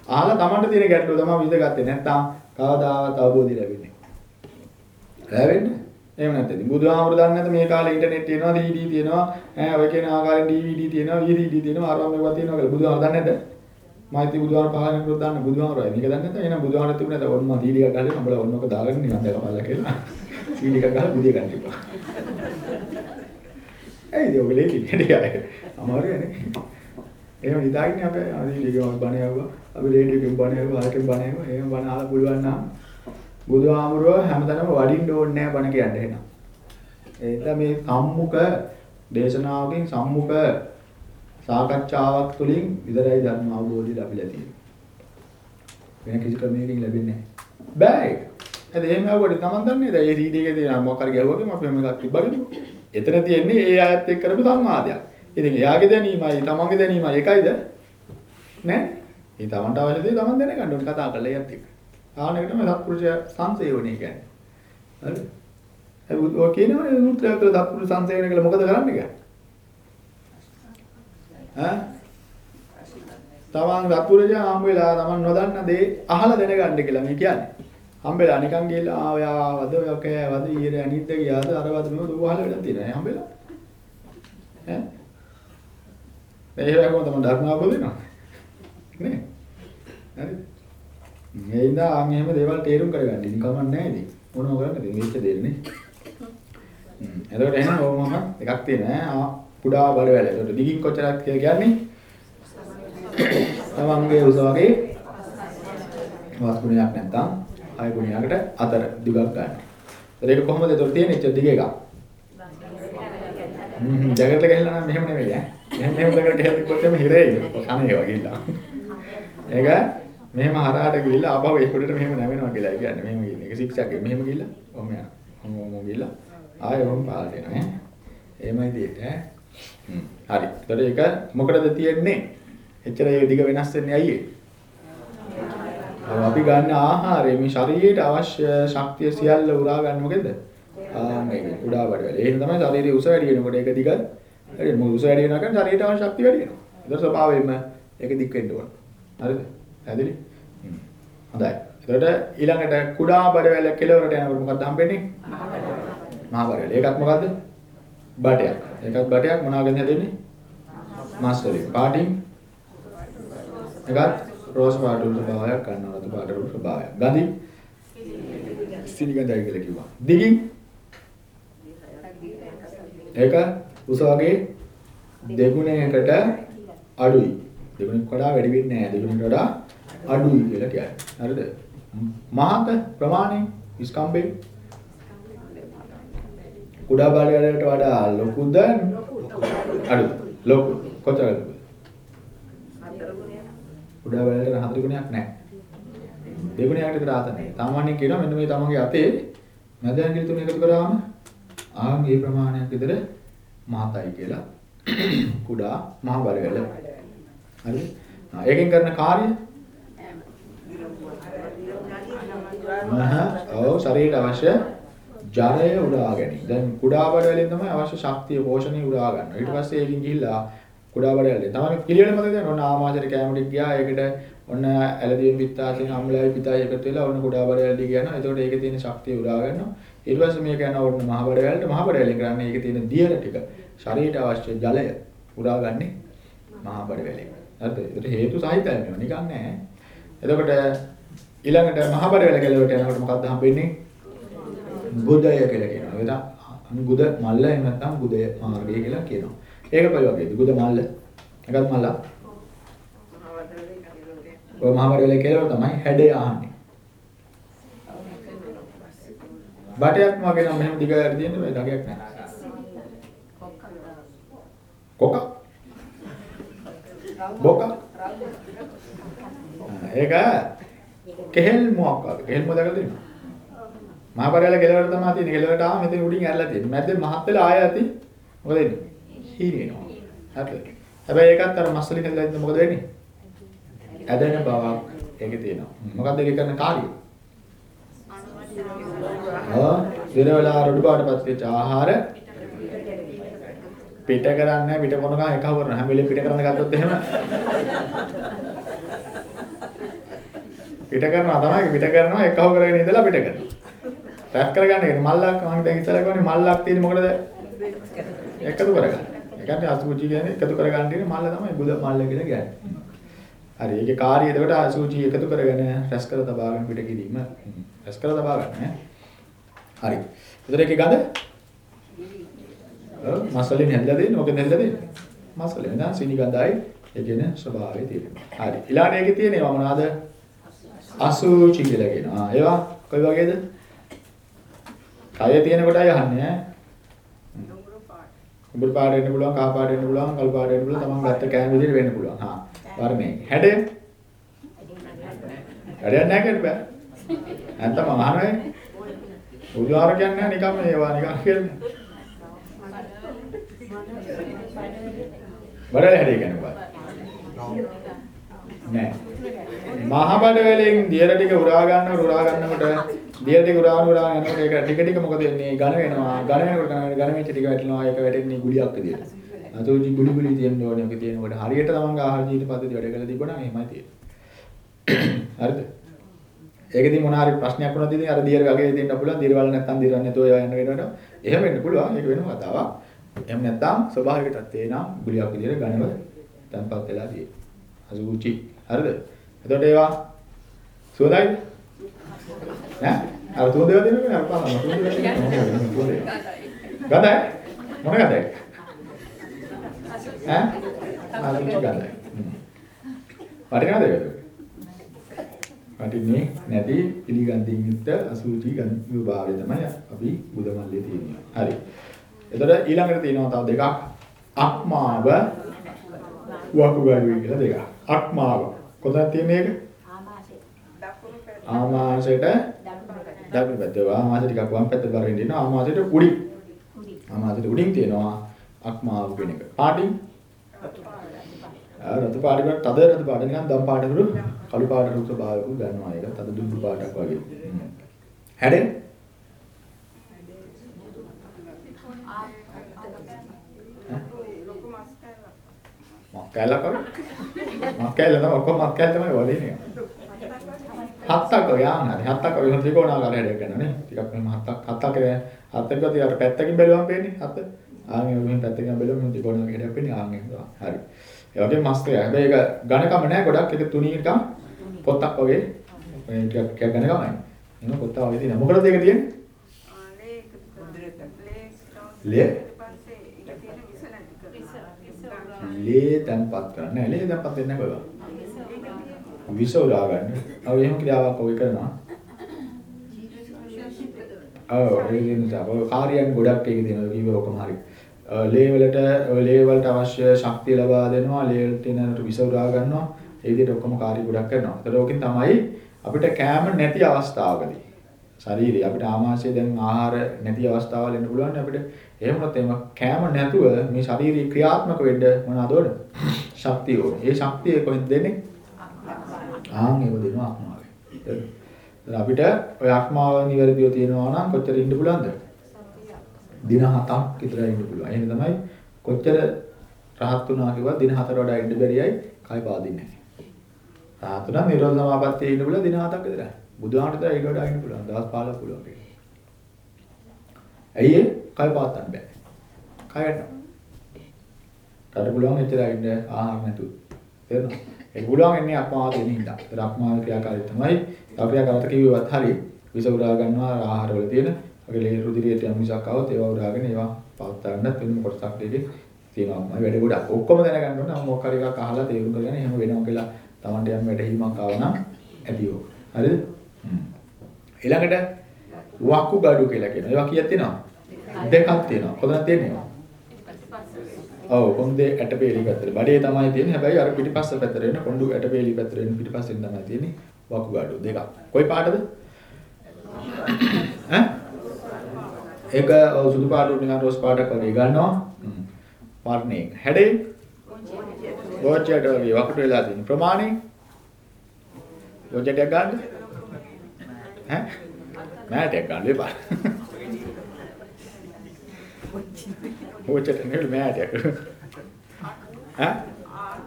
අහලා Tamanට තියෙන ගැටලුව තමයි විඳගත්තේ නැත්තම් කවදාවත් අවබෝධය ලැබෙන්නේ නැහැ. ලැබෙන්නේ? එහෙම නැත්නම් ඉතින් බුදුහාමුදුරු දන්නේ නැත මේ කාලේ ඉන්ටර්නෙට් තියෙනවා CD තියෙනවා ඈ ඔය කියන ආකාරයෙන් DVD තියෙනවා VCD තියෙනවා අරවා මේවා තියෙනවා කියලා බුදුහාමුදුරු දන්නේ නැද්ද? මෛත්‍රී බුදුහාමුදුරු පහලන කරුත් දාන්න බුදුහාමුදුරුයි මේක දන්නේ නැත්නම් එහෙනම් බුදුහාමුදුරු තිබුණේ නැත ඔන්න මම CD එකක් ගහලා උඹලා ඔන්න ඔක දාගෙන නිකන් දැකපල්ලා කියලා CD එකක් ගහලා බුදිය ගන්න තිබ්බා. ඈ හිතුවද හිතුවද මහන්න බෑ පොත ලියපු කාගෙන් මචං කොහොමද මොකද මොකද නේ කියලා. ඔක පැත්තක ලා ටිකෙන් තිබුණේ. නේ. ඇයිද ඔය ලේටි ටිකයි. අමාරුනේ. එහෙම නිදාගෙන අපේ අදිලිකම බණ යවුවා. අපි ලේටිකෙන් බණ යවුවා, හරකෙන් බණ යවුවා. එහෙම බණ අහලා පුළුවන් නම් බුදුහාමුදුරුව හැමතැනම වඩින්න ඕනේ නැහැ බණ කියන්න එහෙනම්. එතන මේ සම්මුඛ දේශනාවකින් සම්මුඛ සාකච්ඡාවක් තුළින් විතරයි ධර්ම අවබෝධය ලැබිලා තියෙන්නේ. වෙන කිසි ක්‍රමයකින් ලැබෙන්නේ නැහැ. බෑ ඒක. හරි එහෙම ආවොත් තමන් දන්නේ දැන් මේ සීඩී එකේ තියෙන මොකක් හරි ගැහුවකම අපි මේක තිබ්බගෙන. එතන තියෙන්නේ ඒ ආයත් එක්ක කරපු සංවාදයක්. ඉතින් එයාගේ දැනීමයි තමන්ගේ දැනීමයි එකයිද? නෑ. ඒ තමන්ට අවශ්‍ය දේ තමන් දැනගන්න ඕනේ කතා කරලා එයත් එක්ක. ආනෙකට මේ සත්පුරුෂය සංසේවණය කියන්නේ. හරි. ඒ ඔය කියනවා නූත්‍රය කළ සත්පුරුෂ සංසේවණය කළ මොකද කරන්නේ කියන්නේ? ඈ? තමන් සත්පුරුෂයා හම් වෙලා තමන් නොදන්න දේ අහලා දැනගන්න කියලා මේ කියන්නේ. හම්බෙලා නිකන් ගිහලා ආ ඔයා ආවද ඔය කෑවද ඊයේ අනිද්ද ගියාද අරවද මේක දුව අහලා වෙලා තියෙනවා නේ හම්බෙලා ඈ මේ වගේම තමයි ධර්ම අවබෝධ වෙනවා නේ හරි. මේ ඉඳා ආන් එහෙම දේවල් තේරුම් කරගන්න. ඉතින් කමක් නැහැ ඉතින්. මොනව කරන්නද? ඉතින් වෙච්ච දේ නේ. හ්ම්. එතකොට එහෙනම් ඕමම එකක් තියෙනවා. කුඩා බඩ වැල එතකොට දිගින් කොච්චරක් කියලා කියන්නේ? තමන්ගේ උස වගේ වාස්කුණයක් නැත්තම් හය ගුණයකට අතර දිගක් ගන්න. ඒක කොහොමද? ඒතකොට තියෙන්නේ? ඉච්ච දිග එකක්. හ්ම්. ජගට ගහලා නම් මෙහෙම නෙවෙයි ඈ. මෙහෙම මෙහෙම ජගට ගහලා කොච්චරම හිරේ කනේ වගේලා. ඒක මෙහෙම හරහාට ගිහිල්ලා ආපහු ඒ කොටට මෙහෙම නැවෙනවා කියලා කියන්නේ. මෙහෙම ගිහින්. ඒක සික්ස් එකක් මෙහෙම ගිහිල්ලා ඔහම යනවා. ඔහම ඔහම ගිහිල්ලා ආයෙ ඔහම පාලට එනවා ඈ. එහෙමයි තියෙන්නේ ඈ. හ්ම් හරි. ඒතකොට ඒක මොකටද තියෙන්නේ? එච්චර ඒ දිග වෙනස් වෙන්නේ ඇයි ඒ? අපි ගන්න ආහාරය මේ ශරීරයට අවශ්‍ය ශක්තිය සියල්ල උරා ගන්න මොකද? ආ මේක උඩා බඩ වැල. එහෙනම් තමයි ශරීරයේ උස වැඩි වෙනකොට ඒක දිග වැඩි වෙනවා. උස වැඩි වෙනවා කියන්නේ ශරීරයට අවශ්‍ය ශක්තිය වැඩි වෙනවා. ඒතර ස්වභාවයෙන්ම ඒක දික් වෙන්න ඕන. හරිද? පැහැදිලි? හ්ම්. හොඳයි. එතකොට ඊළඟට කුඩා බඩ වැල කෙලවරට යනකොට මොකක්ද හම්බෙන්නේ? මහා බඩ වැල. ඒකත් මොකද්ද? බටයක්. ඒකත් බටයක් මොනවාගෙන් හැදෙන්නේ? මාස් වලින්. පාටින් එකත් රෝස් පාට උණු ස්වභාවයක් ගන්නවා රතු පාට උණු ස්වභාවයක්. ගඳින් සිනිගඳයි කියලා කිව්වා. දිගින් ඒක උස වගේ දෙගුණයකට අඩුයි. දෙගුණයකට වඩා වැඩි වෙන්නේ නැහැ. දෙගුණයකට වඩා අඩුයි කියලා කියන්නේ. හරිද? මහත ප්‍රමාණය ස්කම්බේ කුඩා බාලයට වඩා ලොකුද අඩුද? ලොකු කොතරද? කුඩා බැලට හතර ගුණයක් නැහැ. දෙගුණයකට විතර ආත නැහැ. සාමාන්‍යයෙන් කියනවා මෙන්න මේ තමන්ගේ අතේ මැද ඇඟිලි තුන එකතු කරාම ආ මේ ප්‍රමාණයක් විතර මහතයි කියලා. කුඩා මහ බරවැල. හරිද? ආ ඒකෙන් කරන කාර්ය මහ ඔව් ශරීරයට අවශ්‍ය ජරය උඩා ගැනීම. දැන් කුඩා බඩවැලෙන් තමයි අවශ්‍ය ශක්තිය පෝෂණය උඩා ගන්නවා. ඊට පස්සේ ඒකින් ගිහිල්ලා කුඩා බඩවැලෙන් තමයි පිළිවෙල මතක දැන් ඔන්න ආමාශයට කැමරෙක් ගියා. ඒකට ඔන්න ඇලදියෙන් පිත්තාසෙන් අම්ලයි පිටයි එකතු වෙලා ඔන්න කුඩා බඩවැලට ගියනවා. එතකොට ඒකේ තියෙන ශක්තිය උඩා ගන්නවා. ඊට පස්සේ මේක යනවා ඔන්න මහ බඩවැලට. මහ බඩවැලෙන් කරන්නේ ඒකේ තියෙන දියර ටික ශරීරයට අවශ්‍ය ජලය උඩා ගන්නේ මහ බඩවැලෙන්. හරිද? ඒකට හේතු සහිතයි මේවා නිකන් නෑ. එතකොට ඊළඟට මහ බඩවැල කෙලවට යනකොට මොකක්ද හම්බෙන්නේ? බුදය කියලා කියනවා. ඒකට බුද මල්ල එහෙම නැත්නම් බුදය මාර්ගය කියලා කියනවා. ඒක කොයි වගේද? බුද මල්ල. එකත් මල්ල. ඔය මහ බඩවැල කියලා තමයි හැඩය ආන්නේ. බටයක් වගේ නම් මෙහෙම දිගට තියෙන මේ දගයක් නැහැ. කොක? බොක? ඒක කෙහෙල් මොකක් වගේ. කෙහෙල් මොකද දැකලා තියෙනවා? මහපරයල කෙලවර තමයි තියෙන්නේ. කෙලවරට ආව මෙතන උඩින් ඇරලා තියෙන්නේ. මැද්දේ මහත් වෙලා ආය ඇති. මොකද වෙන්නේ? හීරිනවා. හරිද? හැබැයි ඒකත් අර මස්සලි හැදලා ඉන්න මොකද වෙන්නේ? ඇදෙන බවක් ඒකේ තියෙනවා. මොකක්ද ඒක කරන කාර්යය? ආ, දින වෙලා රොඩු පාටපත් වෙච්ච ආහාර පිට කරන්නේ පිට මොනකම් එකව කරන හැම වෙලේම පිට කරන්න ගත්තොත් එහෙම පිට කරනවා තමයි පිට කරනවා එකව කරගෙන ඉඳලා පිට කරනවා. රැක් කරගන්න එක මල්ලක් මම දැන් ඉස්සරහ කියන්නේ මල්ලක් තියෙන්නේ මොකටද? එකතු කරගන්න. ඒ කියන්නේ අසුචි කියන්නේ එකතු කරගන්න තියෙන මල්ල තමයි බුද මල්ල කියලා කියන්නේ. හරි ඒකේ කාර්යය එතකොට අසුචි එකතු කරගෙන රැස් කර තබාගෙන පිට කිරීම. රැස් කර තබා ගන්න ඈ. හරි. එතකොට ඒකේ ගඳ ඔව් මස් වලින් හැදලා දෙන්නේ. මොකෙන්ද හැදලා දෙන්නේ? මස් වලින්. නේද? සීනි ගඳයි ඒ කියන ස්වභාවය තියෙනවා. හරි. ඊළඟ එකේ තියෙන ඒවා මොනවාද? අසුචි කියලා කියනවා. ආ ඒවා කොයි වගේද? කය තියෙන කොටයි අහන්නේ ඈ. දුඹුරු පාට. වෙන්න පුළුවන්, කහ පාට වෙන්න පුළුවන්, කළු පාට වෙන්න පුළුවන්, තමන් ගත්ත කෑම විදිහට වෙන්න පුළුවන්. හා. වර්ණේ. හැඩය? හැඩයක් නැහැ කියන්න බෑ. නැත්තම් මම අහන්නේ. උදාහරණ කියන්නේ නිකම් මේවා නිකන් කියන්නේ. බඩල හැඩය කියන්නේ බෑ. නෑ. මහ බඩ වලින් දියර ටික උරා ගන්නකොට උරා ගන්නකොට දියර ටික උරාන උරාන යනකොට ඒක ටික ටික මොකද වෙන්නේ? ඝන වෙනවා. ඝන වෙනකොට ඝන වෙන ඝන වෙච්ච ටික වැටෙනවා. ඒක වැටෙන්නේ ගුලියක් විදියට. අතෝජි ගුලි ගුලි තියෙන්න ඕනේ. ඔක තියෙනකොට හරියට තමන්ගේ ආහාර ජීවිත පද්ධතිය වැඩ කරලා තිබුණා නම් එහෙමයි තියෙන්නේ. හරිද? ඒකෙදි මොන හරි ප්‍රශ්නයක් වුණොත් ඉතින් අර දියර වගේ දෙන්න පුළුවන්. දියර වල නැත්තම් දියර නැතුව ඒවා යන්න වෙනවට. එහෙම වෙන්න පුළුවන්. ඒක වෙන කතාවක්. එහෙම නැත්තම් ස්වභාවික තත්ත්වේ නම් ගුලියක් විදියට ඝනව තැන්පත් වෙලා තියෙන්නේ. අසුචි. හරිද? එතකොට ඒවා සුවඳයි? නෑ? අර සුවඳ ඒවා දෙන්නේ අර පාන සුවඳ ඒවා ගඳයි? මොන ගඳයි? ඈ? අසුචි ගඳයි. වටිනවද ඒක? වටින්නේ නැති පිළිගන්දින් යුක්ත අසුචි ගඳ විභාගය තමයි අපි බුදමල්ලේ තියෙන්නේ. හරි. එතකොට ඊළඟට තියෙනවා තව දෙකක්. අක්මාව වකුගඩුවේ කියලා දෙකක්. අක්මාව. කොතනද තියෙන්නේ ඒක? පැත්ත. ආමාශයට දකුණු පැත්තේ ආමාශය ටිකක් වම් පැත්තට බරින් ඉන්නවා. ආමාශයට උඩින්. උඩි. ආමාශයට උඩින් තියෙනවා අක්මාව කියන එක. පාටින් රතු පාටි වල තද රතු පාට නිකන් දම් පාටකුරු කළු පාට රුක් ස්වභාවයක ගන්නවා ඒක. තද දුඹු පාටක් වගේ. හැඩෙන්. මක් කැල්ලක් මක් කැල්ල තමයි ඔක්කොම මක් කැල්ල තමයි වදින්නේ. හත්තක් ආන්න හරි. හත්තක් හොඳ ත්‍රිකෝණාකාර හැඩයක් ගන්නනේ. ටිකක් මෙහෙම හත්තක් හත්තක් හත්තක් ගතිය අර පැත්තකින් බැලුවම පේන්නේ හත. ආන් ඒ මෙහෙම පැත්තකින් බැලුවම ත්‍රිකෝණාකාර හැඩයක් පේන්නේ ආන් එහෙම තමයි. හරි. ඒ වගේ මස් ක්‍රියා. හැබැයි ඒක ඝනකම නෑ ගොඩක් ඒක තුනී නිකන් පොත්තක් වගේ. මේ ටිකක් ටිකක් ඝනකමයි. එනවා පොත්ත වගේ තියෙනවා. මොකටද ඒක තියෙන්නේ? කුද්දරට. ලේ. ලේ? ඊට පස්සේ ඒක තියෙන විස නැති කරනවා. ලේ තැන්පත් කරන්න. නෑ ලේ තැන්පත් වෙන්නේ නැහැ කොහෙවත්. විස උරා ගන්න. අව එහෙම ක්‍රියාවක් ඔය කරනවා. ඔව් ඒ නිසා ඔය කාර්යයන් ගොඩක් ඒක දෙනවා කිව්ව ඔකම හරි. අ, ලේ වලට ඔය ලේ වලට අවශ්‍ය ශක්තිය ලබා දෙනවා. ලේ වලට තියෙන විස උරා ගන්නවා. ඒ විදිහට ඔක්කොම කාර්ය ගොඩක් කරනවා. ඒතර ඕකෙන් තමයි අපිට කෑම නැති අවස්ථාවකදී ශරීරය අපිට ආමාශය දැන් ආහාර නැති අවස්ථාවල් එන්න පුළුවන් නේ අපිට. එහෙම වුණොත් එහෙම කෑම නැතුව මේ ශාරීරික ක්‍රියාත්මක වෙන්න මොනවද ඕන? ශක්තිය ඕන. ඒ ශක්තිය කොහෙන්ද දෙන්නේ? ආන් ඒව දෙනවා ආත්මාවෙන්. දැන් අපිට ඔය ආත්මාව නිවැරදිව තියෙනවා නම් කොච්චර ඉන්න පුළුවන්ද? දින 7ක් විතර ඉන්න පුළුවන්. එහෙනම් තමයි කොච්චර රහත් වුණා කිව්වත් දින 4 වඩා ඉන්න බැරියයි කය පාදින්නේ නැහැ. රහත් වුණා නිරෝධ සමාපත්තියේ ඉන්න පුළුවන් දින 7ක් විතරයි. බුදුහාමට ඊට වඩා ඉන්න පුළුවන්. දවස් 15ක් පුළුවන් කියලා. ඇයි ඒ? කය පාත්තන්න බෑ. කය වෙනවා. කඩ පුළුවන් එච්චර ඉන්න ආහාර නැතුව. තේරෙනවද? ඒක පුළුවන් එන්නේ අක්මාව දෙන හින්දා. ඒක අක්මාව ක්‍රියාකාරී තමයි. අපියා කරත කිව්වත් හරි විස උරා ගන්නවා ආහාරවල තියෙන. අපේ ලේ රුධිරයට යම් විසක් આવොත් ඒවා උරාගෙන ඒවා පවත්වා ගන්නත් වෙන කොටසක් දෙකේ තියෙනවා. මම වැඩ ගොඩක්. ඔක්කොම දැනගන්න ඕනේ. නම් මොකක් හරි එකක් අහලා තේරුම් කරගෙන එහෙම වෙනවා කියලා Tamanට යම් වැටහීමක් ආව නම් ඇති ඕක. හරිද? හ්ම්. ඊළඟට වක්කු gadu කියලා කියනවා. ඒවා කීයක් තියෙනවද? දෙකක් තියෙනවා. කොතනද තියෙන්නේ? ඔව් කොන්දේ ඇටපේලි පැත්තට. බඩේ තමයි තියෙන්නේ. හැබැයි අර පිටිපස්ස පැත්තට වෙන කොණ්ඩු ඇටපේලි පැත්තට වෙන පිටිපස්සෙන් තමයි තියෙන්නේ වකු gadu දෙකක්. කොයි පාටද? ඈ? ඒක ඔව් සුදු පාට නිකන් රෝස් පාටක් වගේ ගන්නවා. හ්ම්. වර්ණයෙන්. හැඩේ? ගෝචයට වගේ වකුට වෙලා තියෙන ප්‍රමාණය? ගෝචටයක් ගන්න? ඈ? මෑටයක් ගන්න එපා. ගෝචට නෙවෙයි මෑටයක්. ඈ?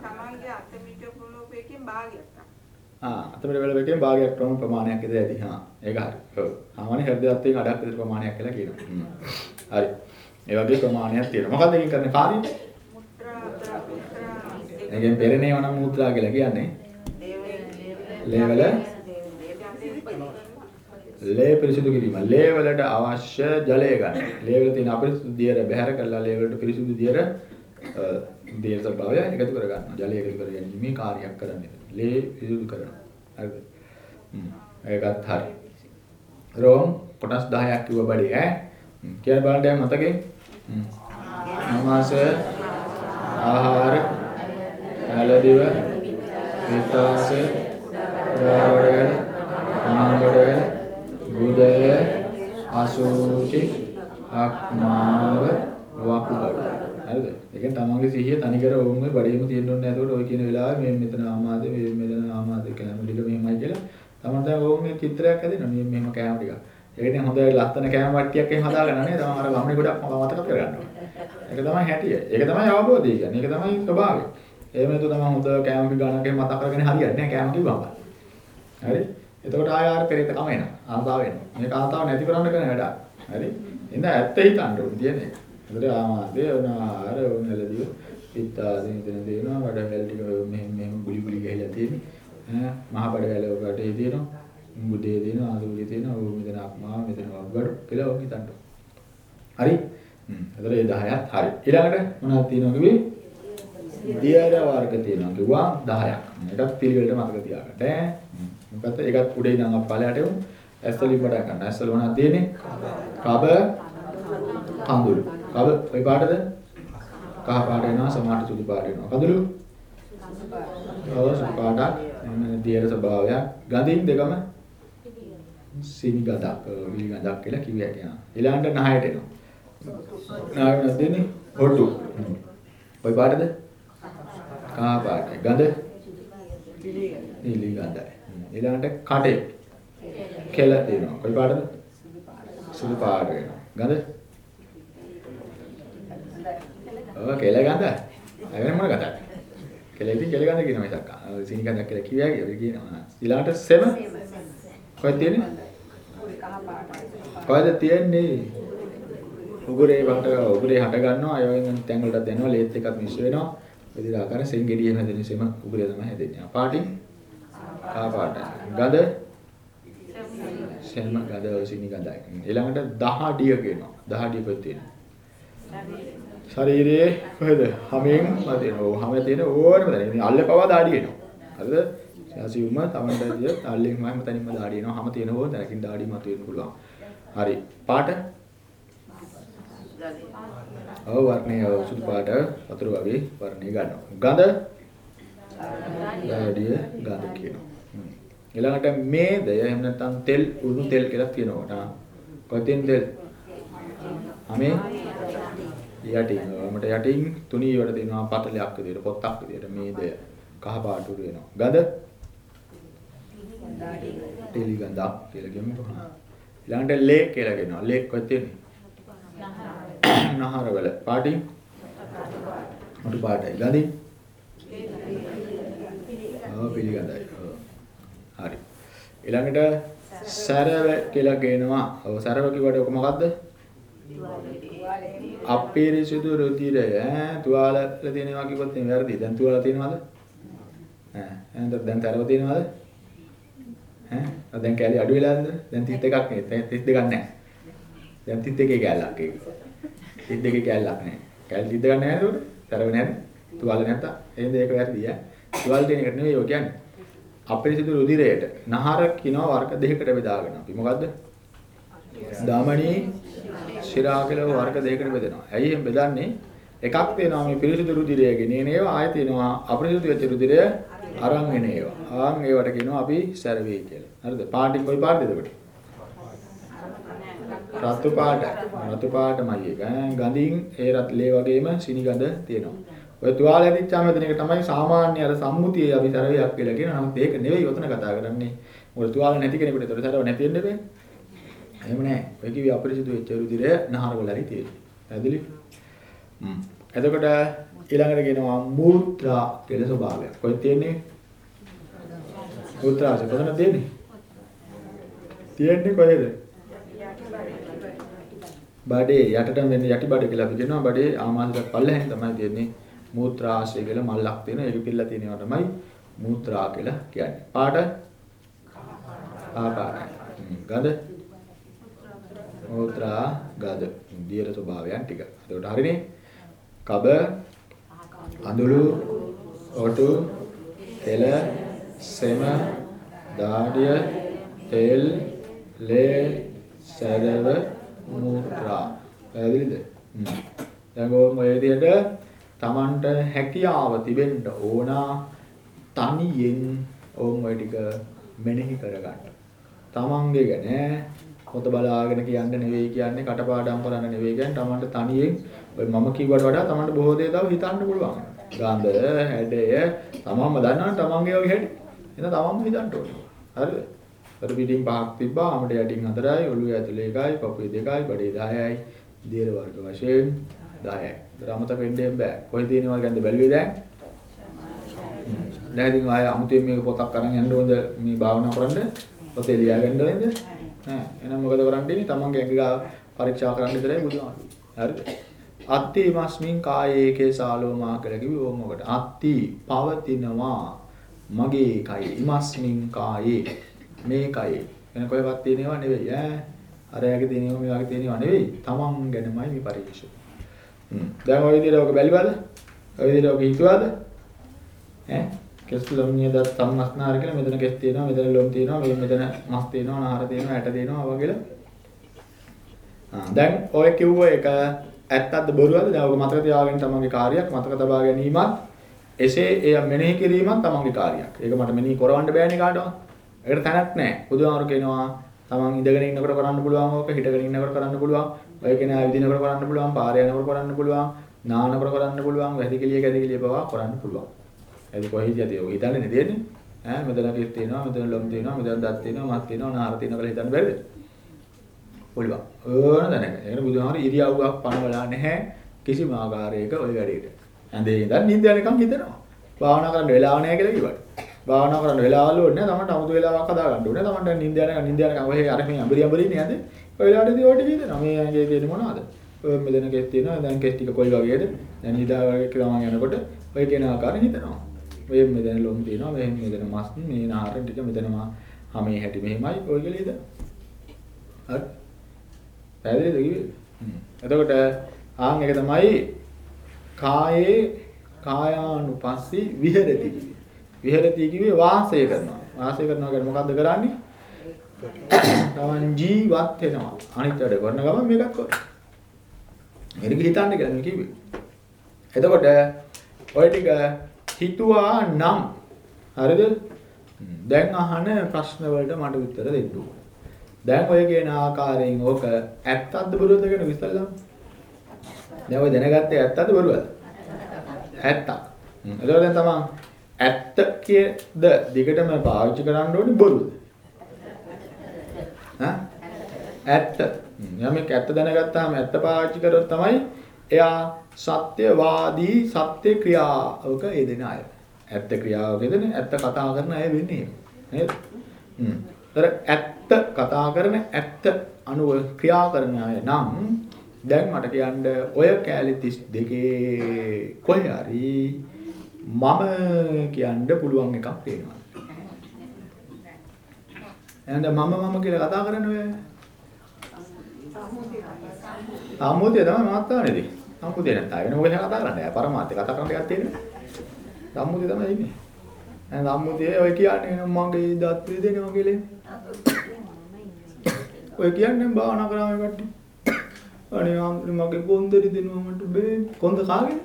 තමන්ගේ අත මිට පොළොව එකකින් භාගයක්. ආ අතමෙට වෙල එකෙන් භාගයක් ප්‍රම ප්‍රමාණයක් විතර ඇති. හා ඒක හරි. ඔව්. සාමාන්‍ය හෘදයත්වයෙන් අඩක් විතර ප්‍රමාණයක් කියලා කියනවා. හරි. ඒ වගේ ප්‍රමාණයක් තියෙනවා. මොකක්ද එකකින් කරන කාර්යය? මුත්‍රා මුත්‍රා ඒකෙන් පෙරණේව නම් මූත්‍රා කියලා කියන්නේ ලේවල ලේ පිරිසිදු කිරීම. ලේ වලට අවශ්‍ය ජලය ගන්න. ලේ වල තියෙන අපිරිසිදු දියර බැහැර කරලා ලේ වලට පිරිසිදු දියර දියර ස්වභාවය එකතු කර ගන්නවා. ජලය එකතු කර ගැනීමේ කාර්යයක් කරන්නේ. ලේ පිරිසිදු කරනවා. හරිද? හ්ම්. ඒකත් හරි. රෝම් කොටස් 10ක් කිව්ව බඩේ ඈ. කියන්න බලන්න දැන් මතකේ? හ්ම්. නමාස ආහාර ඇලදිව පිතාස දාවඩ ආඹඩ බුදය අසුචි අක්මාව වකුගඩ හරිද? ඒ කියන්නේ තමන්ගේ සිහිය තනිකර වුන් ඔය බඩේම තියෙන්න ඕනේ නැතකොට ඔය කියන වෙලාවේ මේ මෙතන ආමාද මේ මෙතන ආමාද කියලා ටික මෙහෙමයි කියලා තමන් දැන් ඕන්නේ චිත්‍රයක් හැදෙනවා මේ මෙහෙම කෑම ටික. ඒකනේ හොඳ ලස්සන කෑම වට්ටියක් එහෙම හදාගන්න නේ තමන් අර ගමනේ ගොඩක් මතක කරගන්නවා. ඒක තමයි හැටිය. ඒක තමයි අවබෝධය කියන්නේ. ඒක තමයි ස්වභාවය. එහෙම නැතු තමයි හොඳ කෑම ගණනක මතක කරගෙන හරියන්නේ නැහැ කෑම කිව්වම. හරි? එතකොට ආය ආර පෙරේත කම එනවා. ආතාව එනවා. මේක ආතාව නැති කරන්න කරන වැඩක්. හරි? ඉතින් ඇත්ත හිතන්න ඕනේ තියෙන්නේ. ඒකට ආමාදේ උනාර උනලදී පිටාදීන් දෙන දෙනවා වඩ වැල් ටික මෙහෙම මෙහෙම ගුලි ගුලි ගහලා තියෙන්නේ. ඈ මහ බඩ වැල වලට ඒ දෙනවා. මුදේ දෙනවා ආදුලි දෙනවා ඕ මෙතන අක්මා මෙතන වග්ගඩ කියලා ඔක හිතන්න. හරි? හ්ම්. එතකොට ඒ 10ක් හරි. ඊළඟට මොනවද තියෙනවද කිව්වේ? දියර වර්ග තියෙනවා කිව්වා 10ක්. මේකත් පිළිවෙලට මතක තියාගන්න ඈ. මොකද ඒකත් උඩේ ඉඳන් අප පළයට යමු. ඇස්වලින් පටන් ගන්න. ඇස්වල මොනවද තියෙන්නේ? කබ කඳුළු. කබ කොයි පාටද? කහ පාට එනවා සමහරට සුදු පාට එනවා. කඳුළු? ඔව් සුදු පාටක්. එන්න දියර ස්වභාවයක්. ගඳින් දෙකම සීනි ගඳක්, විලි ගඳක් කියලා කිව්වා කියනවා. ඊළඟට නහයට එනවා. නහයට දෙන්නේ හොටු. කොයි පාටද? කහ පාටයි. ගඳ? නිලි ගඳයි. ඊළඟට කඩේ. කෙල තියෙනවා. කොයි පාටද? සුදු පාට වෙනවා. ගඳ? ඔව් කෙල ගඳ. එවෙන මොන ගඳද? කෙල ඉතින් කෙල ගඳ කියනවා මිසක්. සීනි ගඳක් කියලා කිව්වා කියලා කියනවා. ඊළඟට සෙම. කොහෙද තියෙන්නේ? කොහෙද තියෙන්නේ? උගුරේ වට උගුරේ හට ගන්නවා. ඒ වගේම තැන් වලට දෙනවා. ලේත් එකක් මිශ්‍ර වෙනවා. විදිහට ආකාර සෙන් ගෙඩියෙන් හැදෙන සෙම උගුරේ තමයි හැදෙන්නේ. පාටින් කා පාටයි. ගඳ සෙම ගඳ ඔසිනි ගඳයි. ඊළඟට දහඩිය කියනවා. දහඩිය කොහෙද තියෙන්නේ? ශරීරයේ කොහෙද? හැමෙන් මදින. ඔව් හැම තියෙන ඕනම තැන. මේ අල්ලේ පවා දාඩිය එනවා. හරිද? සාසියුම තමන්ට දිය අල්ලෙන් හැම තැනින්ම දාඩිය එනවා. හැම තියෙන ඕන තැනකින් දාඩිය මතුවෙන්න පුළුවන්. හරි. පාට? ඔව් වර්ණය සුදු පාට වතුර වගේ වර්ණය ගන්නවා. ගඳ? දාඩිය ගඳ කියනවා. ඊළඟට මේදය එහෙම නැත්නම් තෙල් උණු තෙල් කියලා කියනවා. නා කොතෙන් තෙල්? අමේ යටින් මට යටින් තුනී වට දෙනවා පතලයක් විදියට පොත්තක් විදියට මේදය කහ පාට උරු වෙනවා. ගඳ? තෙලි ගඳක් කියලා කියමුකෝ. ඊළඟට ලේ කියලා කියනවා. ලේ කොහෙද තියෙන්නේ? නහරවල පාටින් මුටු පාටයි. ගඳින්? ඔව් පිළිගඳයි. හරි. ඊළඟට සරව කියලා කියනවා. ඔව් සරව කිව්වට ඔක මොකද්ද? අපිරිසුදු රුධිරය ඈ තුවාලවල තියෙනවා කිව්වොත් එහෙම වැරදි. දැන් තුවාල තියෙනවද? ඈ එහෙනම් දැන් තරව තියෙනවද? ඈ දැන් කැලේ අඩු වෙලාද? දැන් 31ක් නේ. 32ක් නැහැ. දැන් 31 කැලලක් ඒක. 32 කැලලක් නැහැ. කැලේ 32ක් නැහැ නේද? තරව නැහැ. තුවාල නැත්තා. එහෙනම් ඒක වැරදි ඈ. තුවාල තියෙන එකට නෙවෙයි ඔය කියන්නේ. අපිරිසිදු රුධිරයට නහර කිනවා වර්ග දෙකකට බෙදාගෙන අපි මොකද්ද? දාමණී ශිරා කියලා වර්ග දෙකකට බෙදෙනවා. ඇයි එහෙම බෙදන්නේ? එකක් තියෙනවා මේ පිරිසිදු රුධිරය ගෙනියන ඒවා ආයෙ තියෙනවා අපිරිසිදු වෙච්ච රුධිරය අරන් එන ඒවා. ආන් ඒවට කියනවා අපි සර්වේ කියලා. හරිද? පාටින් කොයි පාටද එතකොට? රතු පාටයි. රතු පාටමයි ඒක. ගඳින් ඒ රත් ලේ වගේම සිනි ගඳ තියෙනවා. ඔය තුවාල ඇදිච්චාම එතන එක තමයි සාමාන්‍ය අර සම්මුතියේ අපි සර්වයක් කියලා කියන. නමුත් ඒක නෙවෙයි ඔතන කතා කරන්නේ. මොකද තුවාල නැති කෙනෙකුට ඒතර සර්ව නැති වෙන්න බෑ. එහෙම නෑ. ඔය කිව්වේ අපරිසිදු වෙච්ච රුධිරය නහරවල හරි තියෙන්නේ. පැහැදිලි? හ්ම්. එතකොට ඊළඟට කියනවා මූත්‍රා කියලා ස්වභාවයක්. කොහෙද තියෙන්නේ? මූත්‍රාස කොතනද තියෙන්නේ? තියෙන්නේ කොහෙද? බඩේ යටටම වෙන්නේ යටි බඩ කියලා අපි කියනවා. බඩේ ආමාශයට පල්ලෙහෙන් තමයි තියෙන්නේ මූත්‍රාශය කියලා මල්ලක් තියෙනවා. ඒක පිළලා තියෙනවා තමයි මූත්‍රා කියලා කියන්නේ. පාට? ආ පාටයි. ගඳ? මෝත්‍රා ගද දියර ස්වභාවයන් ටික. එතකොට හරිනේ. කබ අඳුළු ඔටු තෙල සෙම දාඩිය තෙල් ලේ සැරව මූත්‍රා පැහැදිලිද? හ්ම්. දැන් ඔය විදිහට Tamanට හැකියාව තිබෙන්න ඕන තනියෙන් ඕම් ඔය ටික මෙනෙහි කරගන්න. Tamange ගැන පොත බලාගෙන කියන්න නෙවෙයි කියන්නේ කටපාඩම් කරන්න නෙවෙයි කියන්නේ Tamanට තනියෙන් ඔය මම කිව්වට වඩා Tamanට බොහෝ දේ තව හිතන්න පුළුවන්. ගඳ, හැඩය තමන්ම දන්නවනේ තමන්ගේ වගේ හැටි. එහෙනම් තමන්ම හිතන්න ඕනේ. හරිද? අර පිටින් පහක් තිබ්බා, ආමඩ යටින් හතරයි, ඔළුවේ ඇතුලේ එකයි, පපුවේ දෙකයි, බඩේ 10යි, දියර වර්ග වශයෙන් 10යි. ඒතර අමතක වෙන්න බෑ. කොහෙද තියෙනවද ගැන්ද බැලුවේ දැන්? දැන් ඉතින් ආය අමුතුවෙන් මේක පොතක් අරන් යන්න ඕනද මේ භාවනා කරන්න? පොතේ ලියාගන්න ඕනද? නෑ. එහෙනම් මොකද කරන්නේ? තමන්ගේ ඇඟ ගා පරීක්ෂා කරන්න විතරයි බුදුහාමුදුරුවෝ. හරිද? අත්ති මස්මින් කායේ කේසාලෝමා කියලා කිව්වේ ඕම මොකට? අත්ති පවතිනවා මගේ කය ඉමස්මින් කායේ මේ කයේ වෙන කොහෙවත් තියෙනව නෙවෙයි ඈ අරයාගේ තියෙනව මේ වගේ තියෙනව නෙවෙයි තමන් ගැනමයි මේ පරීක්ෂය හ්ම් දැන් ඔය විදිහට ඔක බැලුවද ඔය විදිහට ඔක හිතුවද ඈ කෙස් ලොම් නියද සම්මස්නාර කියලා මෙතන කෙස් තියෙනවා මෙතන ලොම් තියෙනවා මේ මෙතන මස් තියෙනවා නහර තියෙනවා ඇට තියෙනවා වගේ කියලා දැන් ඔය කිව්ව එක ඇත්තක්ද බොරුවක්ද දැන් ඔක මතක තියාගෙන තමන්ගේ කාර්යයක් මතක තබා ගැනීමත් එසේ එය මෙනෙහි කිරීමත් තමන්ගේ කාර්යයක්. ඒක මට මෙනෙහි කරවන්න බෑනේ කාටවත්. ඒකට තැනක් නැහැ. බුදුහාමුදුරු කියනවා තමන් ඉඳගෙන ඉන්නකොට කරන්න පුළුවන් ඕක හිටගෙන ඉන්නකොට කරන්න පුළුවන්. ඔය කෙනා ඇවිදිනකොට කරන්න පුළුවන්, පාර යනකොට කරන්න පුළුවන්, නානකොට කරන්න පුළුවන්, වැදිකලිය ගැදිකලිය පවා කරන්න පුළුවන්. ඒක කොහේද යතිය? ඔය හිතන්නේ නේදනේ? ඈ මෙතන කිස් තියෙනවා, මෙතන ලොම් තියෙනවා, මෙතන දත් තියෙනවා, මස් තියෙනවා, නාර තියෙනවා කියලා හිතන්න බැරිද? පුළුවන්. ඕන දැනගන්න. ඒකට බුදුහාමර ඉරියව්වක් පනවලා නැහැ කිසිම ආකාරයක ඔය වැඩේට. ඇඳේ ඉඳන් නිින්ද යනකම් හිතනවා. භාවනා කරන්න වෙලාව නැහැ කියලා කිව්වට. භාවනා කරන්න වෙලාවල් ඕනේ නැහැ. තමන්ට 아무තු වෙලාවක් හදා ගන්න ඕනේ. තමන්ට නිින්ද යන නිින්ද යනකම් ඔය අර මේ අඹරි අඹරි ඉන්නේ ඇඳේ. වෙලාවටදී ඔය ටික හිතනවා. මේ ඇඟේ තියෙන මොනවද? ඔය මෙතන කෙස් තියෙනවා. දැන් කෙස් ටික කොයි වගේද? දැන් හිතා වගේ කියලා මම යනකොට ඔය කියන ආකාරයෙන් හිතනවා. ඔය මෙතන ලොම් තියෙනවා. මෙහෙම මෙතන මස් මේ නාර ටික මෙතන මා හැමේ හැටි මෙහෙමයි ඔය කියලා හිතනවා. හරි. පැහැදිලිද කිව්වේ? එතකොට ආන් එක තමයි කායේ කායානුපස්සී විහෙරති කිව්වේ. විහෙරති කිව්වේ වාසය කරනවා. වාසය කරනවා කියන්නේ මොකද්ද කරන්නේ? තමන් ජීවත් වෙනවා. අනිත් වැඩ කරන ගමන් මේකත් කරනවා. මේක හිතන්න කියලා මේ කිව්වේ. එතකොට ඔය ටික හිතුවා නම් හරිද? දැන් අහන ප්‍රශ්න වලට මට උත්තර දෙන්න ඕනේ. දැන් ඔය කියන ආකාරයෙන් ඕක ඇත්තක්ද බොරුවද කියන විස්තරලම. දැන් ඔය දැනගත්තේ ඇත්තක්ද බොරුවද? ඇත්තක්. එතකොට දැන් තමන් ඇත්ත කියද දිගටම පාවිච්චි කරන්න ඕනේ බොරුවද? හා? ඇත්ත. යමෙක් ඇත්ත දැනගත්තාම ඇත්ත පාවිච්චි කරොත් තමයි එයා සත්‍යවාදී සත්‍ය ක්‍රියාවක යෙදෙන අය. ඇත්ත ක්‍රියාවක යෙදෙන ඇත්ත කතා කරන අය වෙන්නේ නේද? හ්ම්. ඇත්ත කතා කරන ඇත්ත අනුව ක්‍රියා කරන අය නම් දැන් මට කියන්න ඔය කෑලි 32 කොහේ හරි මම කියන්න පුළුවන් එකක් පේනවා. එහෙනම් මම මම කියලා කතා කරන්නේ ඔය සම්මුතිය තමයි මාත්තානේදී. සම්මුතිය නැත්නම් වෙන මොකද කතා කරන්නේ? පරමාර්ථය කතා කරන්න එකක් තියෙන්නේ. සම්මුතිය තමයි ඉන්නේ. එහෙනම් සම්මුතිය ඔය කියන්නේ මගේ දත් දෙනවා කියලා. ඔය කියන්නේ භාවනා කරාම කට්ටිය. අනේ මගේ කොන්දරි දෙනවා මට බෑ. කොන්ද කාගේ?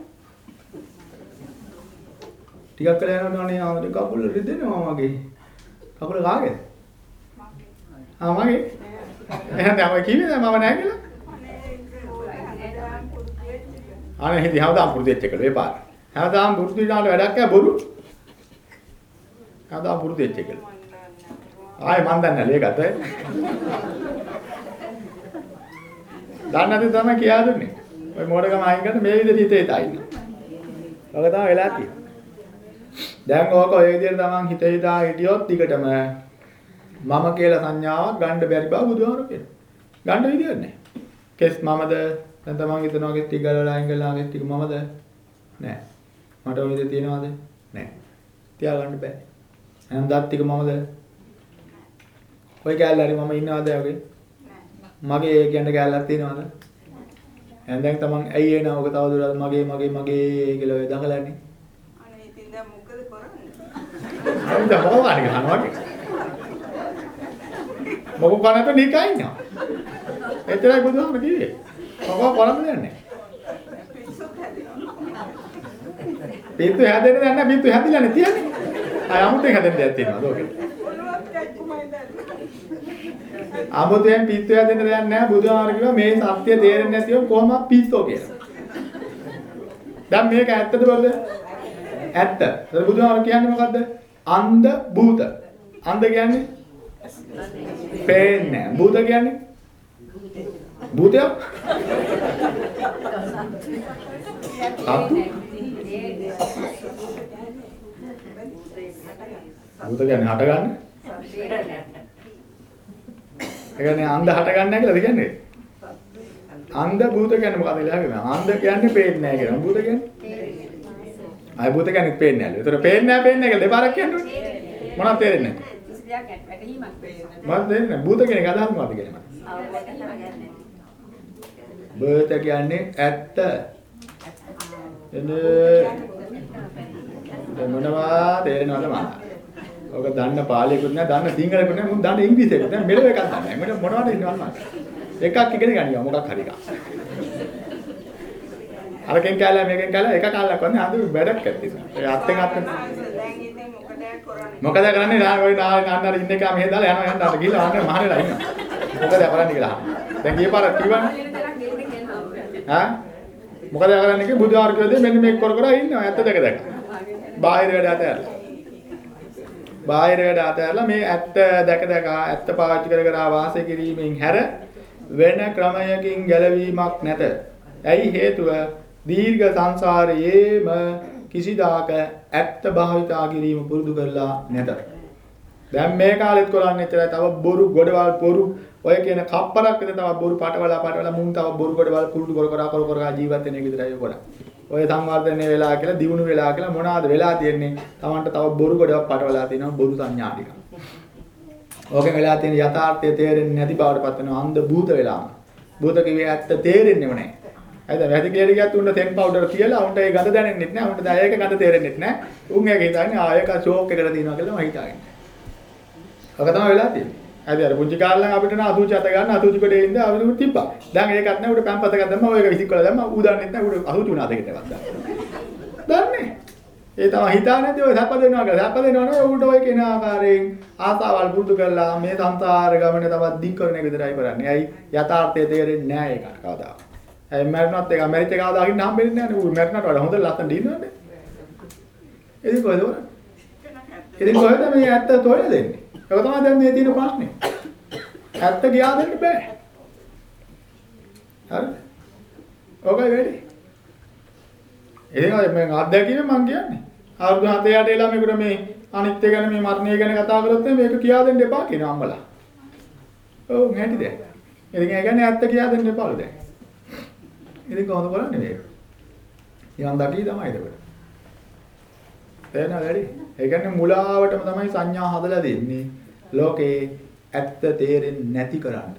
ටිකක් කළා යනකොට අනේ ආමරේ කකුල රිදෙනවා මගේ. කකුල කාගේද? ආ මගේ. එහෙනම් දැන් කිව්වේ මම නැහැ කියලා. අනේ හිතේ හැමදාම පුරුදු වෙච්ච එකලු ඒ පාර. හැමදාම පුරුදු විනාට වැඩක් නැහැ බොරු. හැමදාම පුරුදු වෙච්ච එකලු. ආයේ මන් දන්නේ නැහැ ඒකත්. දන්නේ නැති තමයි කියා දුන්නේ. ඔය මොඩකම අයින් කරලා මේ විදිහට හිතේ තයින්න. ඔක තමයි වෙලා තියෙන්නේ. දැන් ඕක ඔය විදිහට තමන් හිත හිතා හිටියොත් ටිකටම මම කියලා සංඥාවක් ගන්න බැරි බව බුදුහාමුදුරු කියනවා. ගන්න විදියක් නැහැ. කෙස් මමද දැන් තමන් හිතනවා කෙස් ටික ගලවලා අයින් කළා කෙස් ටික මමද? නැහැ. මට ඔය තියනවද? නැහැ. තියාගන්න බෑ. එහෙනම් දත් ටික මමද? ඔය කැලේ හරි මම ඉන්නවද ඔගේ? මගේ කියන්න කැලලක් තියෙනවද? එහෙනම් දැන් තමන් ඇයි එන ඔක තවදුරටත් මගේ මගේ මගේ කියලා ඔය දඟලන්නේ? අනේ ඉතින් දැන් මොකද කරන්නේ? හරිද මොකක්ද ගන්නවා වගේ. මොකක් කනට නිකන් ඉන්නවා. එතරම් බුදුහාම කිව්වේ. මොකක් කොළඹ දන්නේ. පිටු හැදෙන්නේ දැන් නෑ පිටු හැදිලා නේ තියෙන්නේ. අය අමුතෙන් හැදෙන්න දෙයක් තියෙනවා ලෝකෙට. අමුතෙන් පිටු හැදෙන්න දෙයක් නෑ බුදුහාම කිව්වා මේ සත්‍ය තේරෙන්නේ නැතිව කොහොමද පිටෝ කියලා. දැන් මේක ඇත්තද බලද? ඇත්ත. බුදුහාම කියන්නේ මොකද්ද? අන්ධ භූත. අන්ධ කියන්නේ පේන්නේ නැහැ. භූත කියන්නේ භූතයක්? සත්තු? භූත කියන්නේ හටගන්න? ඒ කියන්නේ අන්ධ හටගන්නේ නැහැ කියලාද කියන්නේ? අන්ධ භූත කියන්නේ මොකක්ද කියලා අහගෙන. අන්ධ කියන්නේ පේන්නේ නැහැ කියනවා. භූත කියන්නේ? ආයි භූත කියන්නේ පේන්නේ නැහැ. ඒතර පේන්නේ නැහැ පේන්නේ නැහැ කියලා දෙපාරක් කියන්නේ. මොනවද තේරෙන්නේ නැහැ? මම දෙන්නේ නැහැ. භූත කියන එක අදහස් මොකක්ද කියන්නේ මට? භූත කියන්නේ ඇත්ත. එන මොනවා තේරෙනවද මම? ඔක දන්න පාලියකුත් නෑ, දන්න සිංහලකුත් නෑ, මුන් දන්න ඉංග්‍රීසියකුත් නෑ, මෙලව එකක් දන්නේ නෑ. මට මොනවද ඉන්නවද මට? එකක් ඉගෙන ගනිවා මොකක් හරි එකක්. අරකින් කැලලා මේකෙන් කැලලා එක කාලයක් වන්නේ අද වැඩක් ඇත්තේ. ඒ අත්ෙන් අත්ෙන් මොකද කරන්නේ? නා ඔය නා නාන්නර ඉන්න එක මෙහෙ දාලා යනවා යන්න අර ගිහලා ආන්න මහරලා ඉන්නවා. මොකද කරන්නේ කියලා. දැන් ගිය පාර කිව්වනේ. ඈ මොකද කරන්නේ කිව්වේ බුදු ආර්කයේදී මෙන්න මේක කර කර ඉන්නවා ඇත්ත දෙක දැක. බාහිර වැඩ අතහැරලා. බාහිර වැඩ අතහැරලා මේ ඇත්ත දැක දැක ඇත්ත පාවිච්චි කර කර වාසය කිරීමෙන් හැර වෙන ක්‍රමයකින් ගැලවීමක් නැත. ඇයි හේතුව? දීර්ඝ සංසාරයේම කිසිදාක ඇත්ත භාවිතා කිරීම පුරුදු කරලා නැත. දැන් මේ කාලෙත් කරන්නේ එච්චරයි තව බොරු ගොඩවල් බොරු ඔය කියන කප්පරක් විතර තව බොරු පාටවලා පාටවලා මුන් තව බොරු ගොඩවල් පුරුදු කර කර කර කර ජීවත් වෙන එක විතරයි ඔය කරන්නේ. ඔය සංවර්ධනය වෙලා කියලා දිනුන වෙලා කියලා මොනවාද වෙලා තියෙන්නේ? Tamanට තව බොරු ගොඩක් පාටවලා තියෙනවා බොරු සංඥා ටික. ඕකෙන් වෙලා තියෙන යථාර්ථය තේරෙන්නේ නැති බවට පත් වෙනවා අන්ධ භූත වෙලාම. භූත කිව්වේ ඇත්ත තේරෙන්නේම නැහැ. හරිද? වැටි කියලා ගියත් උන්න තෙන් පවුඩර් කියලා උන්ට ඒ ගඳ දැනෙන්නේ නැහැ. උන්ට දැන් ඒක ගඳ තේරෙන්නේ නැහැ. උන් ඒක හිතන්නේ ආ ඒක ෂෝක් එකකට තියෙනවා කියලා මම හිතාගෙන. ඔක තමයි වෙලා තියෙන්නේ. හරි අර පුංචි කාලේ අපිට න අතුචි අත ගන්න අතුචි කොටේ ඉඳ අවුරුදු තිබ්බා. දැන් ඒකත් නැහැ උඩ පැම්පතක් දැම්මා ඔය එක විසික් කරලා දැම්මා ඌ දන්නෙත් නැහැ උඩ අතුචි උනා දෙකටවත් දැම්මා. දන්නේ. ඒ තමයි හිතා නැති ඔය සැප දෙනවා කියලා. සැප දෙනවා නේ ඌට ඔය කෙන ආකාරයෙන් ආසාවල් පුරුදු කරලා මේ සංසාර ගමන තවත් දික් කරන එක විතරයි කරන්නේ. ඇයි යථාර්ථය තේරෙන්නේ නැහැ ඒකට කවදාවත්. ඇයි මරණත් එක ඇමරික කවදා අහින්න හම්බෙන්නේ නැහැ නේ. ඌ මරණට වඩා හොඳ ලස්සන දිනනවනේ. ඉතින් කොහෙද උනේ? ඉතින් කොහෙද මේ ඇත්ත තොයලා දෙන්නේ? ඒක තමයි දැන් මේ තියෙන ප්‍රශ්නේ. ඇත්ත ගියා දෙන්න බෑ. හරිද? ඔකයි වෙන්නේ. එහෙනම් මම අත්දැකීම මම කියන්නේ. අවුරුදු 7 8 ළමයෙකුට මේ අනිත්‍ය ගැන මේ මරණය ගැන කතා කරොත් මේක කියා දෙන්න එපා කියන අම්මලා. ඔව් නැටි දැන්. ඉතින් ඒ කියන්නේ ඇත්ත කියා දෙන්න එපාලු දැන්. ඉතින් කොහොමද කරන්නේ මේක? නිකන් දකී තමයි ඒක. තේරෙනවද වැඩි? ඒ කියන්නේ මුලාවටම තමයි සංඥා හදලා දෙන්නේ. ලෝකේ ඇත්ත තේරෙන්නේ නැති කරන්න.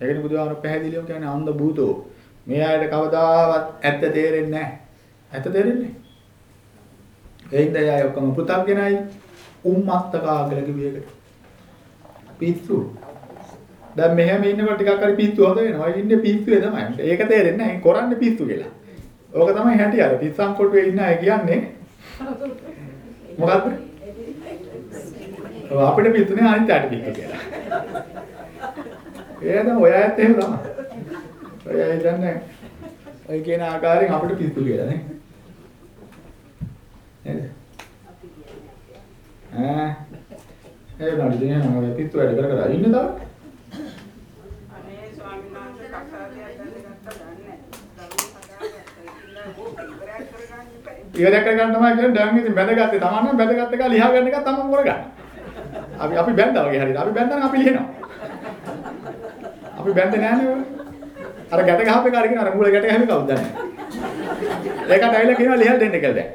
ඒකනේ බුදුහාමුදුරු පැහැදිලිවම කියන්නේ අන්ධ භූතෝ. මේ අයට කවදාවත් ඇත්ත තේරෙන්නේ නැහැ. ඇත්ත තේරෙන්නේ නැහැ. ඒ හින්දා අය ඔක්කොම පුතග්ජනයි උම්මත්තකා කියලා කිව්ව එකට. පිස්සු. දැන් මෙහෙම ඉන්නකොට ටිකක් හරි පිස්සු හොඳ වෙනවා. ඉන්නේ පිස්සුවේ තමයි. ඒක තේරෙන්නේ නැහැ. කරන්නේ පිස්සු කියලා. ඕක තමයි හැටි අර පිස්සන් කොටුවේ ඉන්න අය කියන්නේ. මොකද්ද? ඔව් අපිට පිස්සුනේ අනිත් අයට පිස්සු කියලා. ඒ තමයි ඔය ඇත්ත එහෙම තමයි. ඔය අය දන්නේ ඔය කියන ආකාරයෙන් අපිට පිස්සු කියලා නේ. නේද? ඈ ඒ නඩු දෙන්නේ නම් පිස්සු වැඩ කර කර ඉන්න තාම. අනේ ස්වාමීන් වහන්සේ කසාදයක් දැනගත්ත දන්නේ නැහැ. ඉවරයක් කරගන්න තමයි කියන්නේ දැන් ඉතින් බැඳගත්තේ තමන් නම් බැඳගත්ත එක ලියා ගන්න එක තමන් කරගන්න. අපි අපි බැඳා වගේ හරියට. අපි බැඳා නම් අපි ලියනවා. අපි බැඳේ නෑනේ ඔය. අර ගැට ගහපු එක අරගෙන අර මූල ගැට ගහන්නේ කවුද දන්නේ. ඒකට ඇවිල්ලා කියනවා ලියලා දෙන්න කියලා දැන්.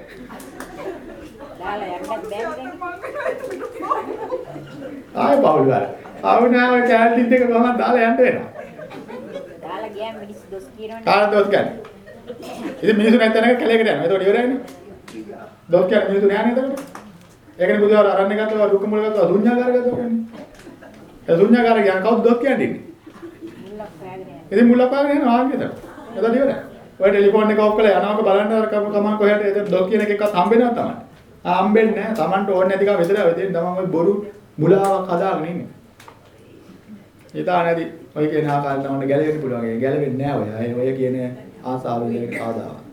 දාලා යන්නත් බැන්නේ. ආයෙ පවුල් වල. ආවුනා ඔය කැලටිත් එක කොහොමද දාලා යන්න වෙනවා. ගියා මිනිස් දොස් කියනවනේ. කාටද දොස් කියන්නේ? ඉතින් මිනිස්සු නැත්නම් කැලේකට යනවා. එතකොට ඉවරයිනේ. දොස් කියන්නේ මිනිස්සු නෑ නේද එතකොට? ඒකනේ බුදුහාර අරන්නේ ගත්තා රුක්ක මුල ගත්තා ශුන්‍යාකාර ගත්තා කියන්නේ. ඒ ශුන්‍යාකාර කියන්නේ කවුද දොස් කියන්නේ? මුල්ලක් පෑගෙන යනවා. ඉතින් මුල්ල පාගෙන යනවා ආන්ගෙද? එතකොට ඉවරයි. ඔය ටෙලිෆෝන් එක ඔෆ් කරලා යනවාක බලන්න අර කම කමන් කොහෙට එතන දොස් කියන එකක්වත් හම්බෙනවද තමයි? ආ හම්බෙන්නේ නෑ. Tamanට ඕනේ නැති කම විතරයි. ඉතින් තමන් ওই බොරු මුලාවක් හදාගෙන ඉන්නේ. හිතා නැති ඔය කියන ආකාරයට තමයි ගැලවෙන්න පුළුවන්. ඒ ගැලවෙන්නේ නෑ ඔය. අය ඔය කියන ආසාව විදිහට කවදාවත්.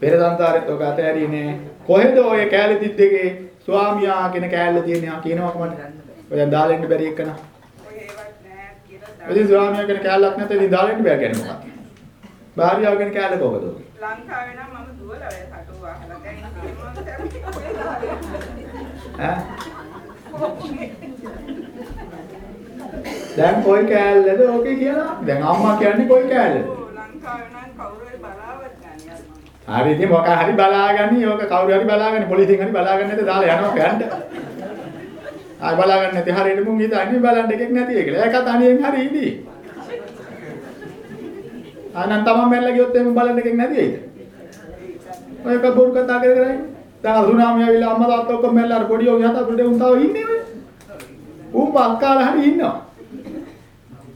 පෙර සංසාරෙත් ඔක අතහැරියේ කොහෙද ඔය කෑලි තිද්දේගේ ස්වාමියා කියන කෑල්ල තියෙනවා කියනවා කොහමද? ඔය දැන් දාලා ඉන්න බැරි එකන. ඔය ඒවත් නෑ කියලා ඉතින් ස්වාමියා කියන කෑල්ලක් නැත්නම් ඉතින් දාලා ඉන්න බෑ කියන්නේ මොකක්ද? භාර්යාව කියන කෑල්ල කොහොමද? ලංකාවේ නම් මම දුවලා ඔය කටු වහලා දැන් මම ඈ? දැන් කොයි කෑල්ලද ඕකේ කියලා? දැන් අම්මා කියන්නේ කොයි කෑල්ලද? ලංකාවේ නම් කවුරු හරි බලාවත් ගන්නේ අර මම. හරි ඉතින් මොකක් හරි බලාගනි. ඕක කවුරු හරි බලාගනි. පොලිසියෙන් හරි බලාගන්න නැත්නම් දාලා යනවා යන්න. ආයි බලාගන්න නැති හරියට මුන් හිතන්නේ බලන්න එකෙක් නැති කියලා. ඒක තනියෙන් හරි ඉදී. ආනන් තමන් මැරලා ගියොත් එහෙම බලන්න එකෙක් නැති වෙයිද? ඔය කබුරු කතා කර කර ඉන්නේ. දැන් අසුනාමිය ඇවිල්ලා අම්මා තාත්තා ඔක්කොම මැරලා අර පොඩි උන් හත අපිට උන් තාම ඉන්නේ ඔය. උන් පක්කාලා හරි ඉන්නවා.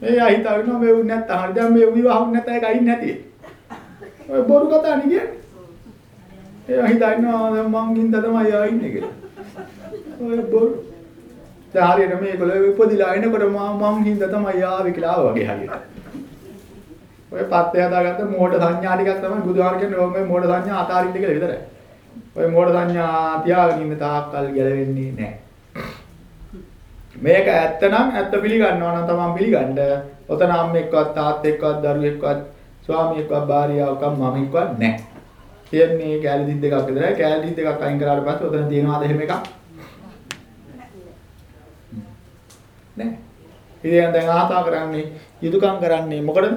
මේ ආ හිතාගෙන මේ උන් නැත්තම් හරි දැන් මේ විවාහ වුණ නැත්නම් ඒක අයින් නැති. ඔය බොරු කතා නේ කියන්නේ. ඒ හිතනවා දැන් මං හින්ද තමයි ආ ඉන්නේ කියලා. ඔය බොරු. දැන් හරියට මේගොල්ලෝ උපදිලා එනකොට මම මං හින්ද තමයි ආවේ කියලා ආවා වගේ හරියට. ඔය පත්‍ය හදාගත්ත මෝඩ සංඥා ටිකක් තමයි බුදුහාර කියන්නේ ඔය මේ මෝඩ සංඥා අතාරින්න කියලා විතරයි. ඔය මෝඩ සංඥා තියාගෙන ඉන්න තාක්කල් ගැලවෙන්නේ නැහැ. මේක ඇත්ත නම් ඇත්ත පිළිගන්නවා නම් තමන් පිළිගන්න. ඔතන අම්මෙක්වත් තාත්තෙක්වත් දරුවෙක්වත් ස්වාමියෙක්වත් භාර්යාවක්වත් මමෙක්වත් නැහැ. කියන්නේ කැලි දිත් දෙකක් විතරයි. කැලි දිත් දෙකක් අයින් කරාට පස්සේ ඔතන තියෙනවාද එහෙම එකක්? නැහැ. ඉතින් දැන් ආතා කරන්නේ යුතුයකම් කරන්නේ මොකටද?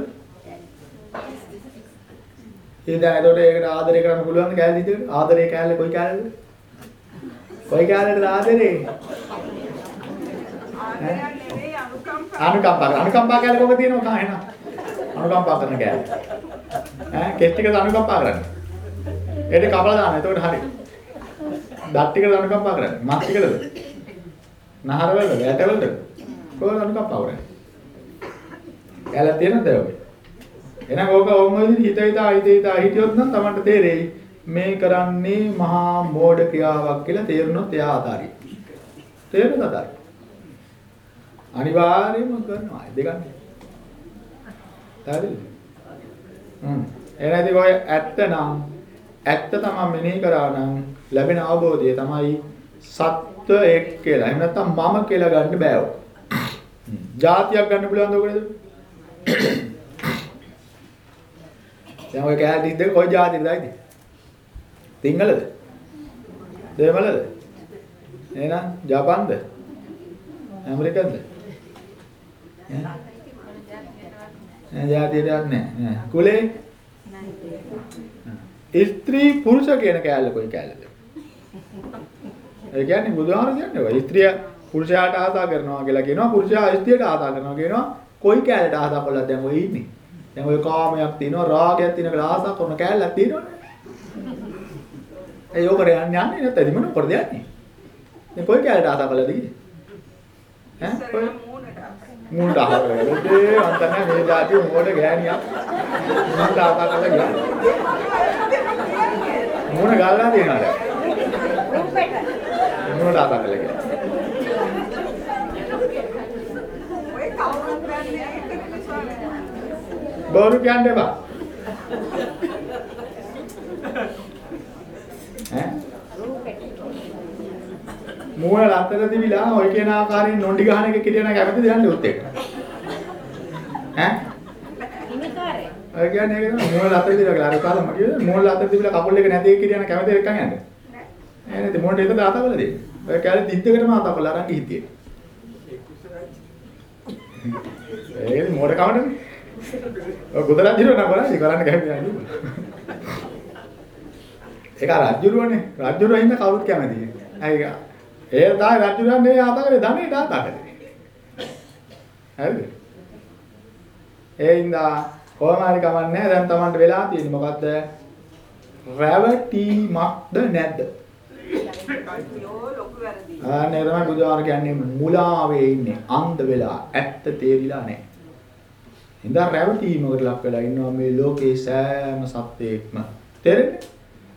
ඉතින් දැන් එතකොට ඒකට ආදරය කරන්න පුළුවන් කැලේ දිද්දකට ආදරේ කැලේ කොයි කැලේද? කොයි කැලේද ආදරේ? ආදරයක් නෙවෙයි අනුකම්පාව. අනුකම්පා කරන අනුකම්පා කැලේ කොහොමද තියෙනව කා එන? අනුකම්පා කරන කැලේ. ඈ කෙස් ටිකද අනුකම්පා කරන්නේ? ඒකට කපලා දාන්න. එතකොට හරි. දත් ටිකද අනුකම්පා කරන්නේ? මස් ටිකද? නහර වලද? වැට වලද? කොහොමද අනුකම්පා කරන්නේ? කැලේ තියෙනවද ඔය? එහෙනම් ඕක ඔම්ම විදිහට හිත හිතා හිත හිතා හිටියොත් නම් Tamanට තේරෙයි මේ කරන්නේ මහා මෝඩ ක්‍රියාවක් කියලා තේරුනොත් එයා අතාරියි. තේරුණාද අතාරියි? අනිවාර්යයෙන්ම කරනවා දෙකන්නේ. හරිද? හ්ම්. එහෙනම් ඔය ඇත්ත නම් ඇත්ත තමයි මෙනෙහි කරා නම් ලැබෙන අවබෝධය තමයි සත්‍ය එක් කියලා. එහෙම නැත්නම් මම කියලා ගන්න බෑ ඔය. જાතියක් ගන්න පුළුවන්ද ඔකද? දැන් ඔය කෑල්ල දිද්ද කොයි જાතියද ඉතින්? සිංහලද? දෙමළද? එහෙනම් ජපාන්ද? ඇමරිකන්ද? ඈ જાතියට යන්නේ නැහැ. කුලේ? ස්ත්‍රී පුරුෂ කියන කෑල්ල කොයි කෑල්ලද? ඒ කියන්නේ බුදුහාම කියන්නේ ඔය ස්ත්‍රිය පුරුෂයාට ආසා කරනවා කියලා කියනවා පුරුෂයා ස්ත්‍රියට ආසා කරනවා කියනවා කොයි කෑල්ලට ආසා කළාද දැන් ඔය ඉන්නේ? දැන් ඔය කාමයක් තියෙනවා රාගයක් තියෙනවා කියලා ආසා කරන කෑල්ලක් තියෙනවනේ. ඒ යෝගර යන්නේ යන්නේ නැත්නම් මොන කරද යන්නේ? දැන් කොයි කෑල්ලට ආසා කළාද ඉන්නේ? ඈ කොයි ඉස්සරහම මූණට අපේ. මුණ්ඩ අහරේ අන්තන මේ જાතිය මොඩ ගෑනියක් මුණ්ඩ ආපා කරලා ගියා මුණ ගල්ලා තියනවාද රුප්පෙට. මුණ්ඩ ආපා කරලා ගියා ඔය කවුරුත් දන්නේ නැහැ ඒක විශ්වාසය. බෝරු කියන්න එපා ඈ රුප්පෙට. මූණ ලත්තර දිවිලා ඔය කියන ආකාරයෙන් නොණ්ඩි ගහන එක කිරියන කැමතිද යන්නේ උත් එක ඈ හිමිකාරය. ඔය කියන්නේ ඒක තමයි මූණ ලත්තර දිවිලා කියලා අර කාලම කිව්වේ මූණ ලත්තර දිවිලා කකුල් එක නැති එක කිරියන කැමති එකක් යන්නේ නෑ නේද මොන්ට ඒක දාතා බලද ඔය කැලේ දිද්දකටම ආතා බලලා අරන් ගිහින් තියෙන්නේ ඒක මොඩ කවන්නේ. ඔය ගොඩක් දිනන බලන්න කරන්න කැමති නැහැ. ඒක රජ්ජුරුවනේ. රජ්ජුරුවා ඉන්න කවුරුත් කැමතියි. ඒක ඒ තමයි රජ්ජුරුවන් මේ ආතකනේ ධනෙට ආතකනේ. හරිද? ඒ හින්දා කොහොම හරි කමන්නේ දැන් Tamanට වෙලා තියෙන්නේ මොකද්ද? රැවටීමක්ද නැද්ද? අයියෝ ලොකු වැරදි. ආනේ තමයි බුදුහාර කියන්නේ මුලාවේ ඉන්නේ අන්ධ වෙලා ඇත්ත තේරිලා නැහැ. හින්දා රැවටීමකට ලක් වෙලා ඉන්නවා මේ ලෝකේ සෑම සත්‍යයක්ම. තේරෙන්නේ?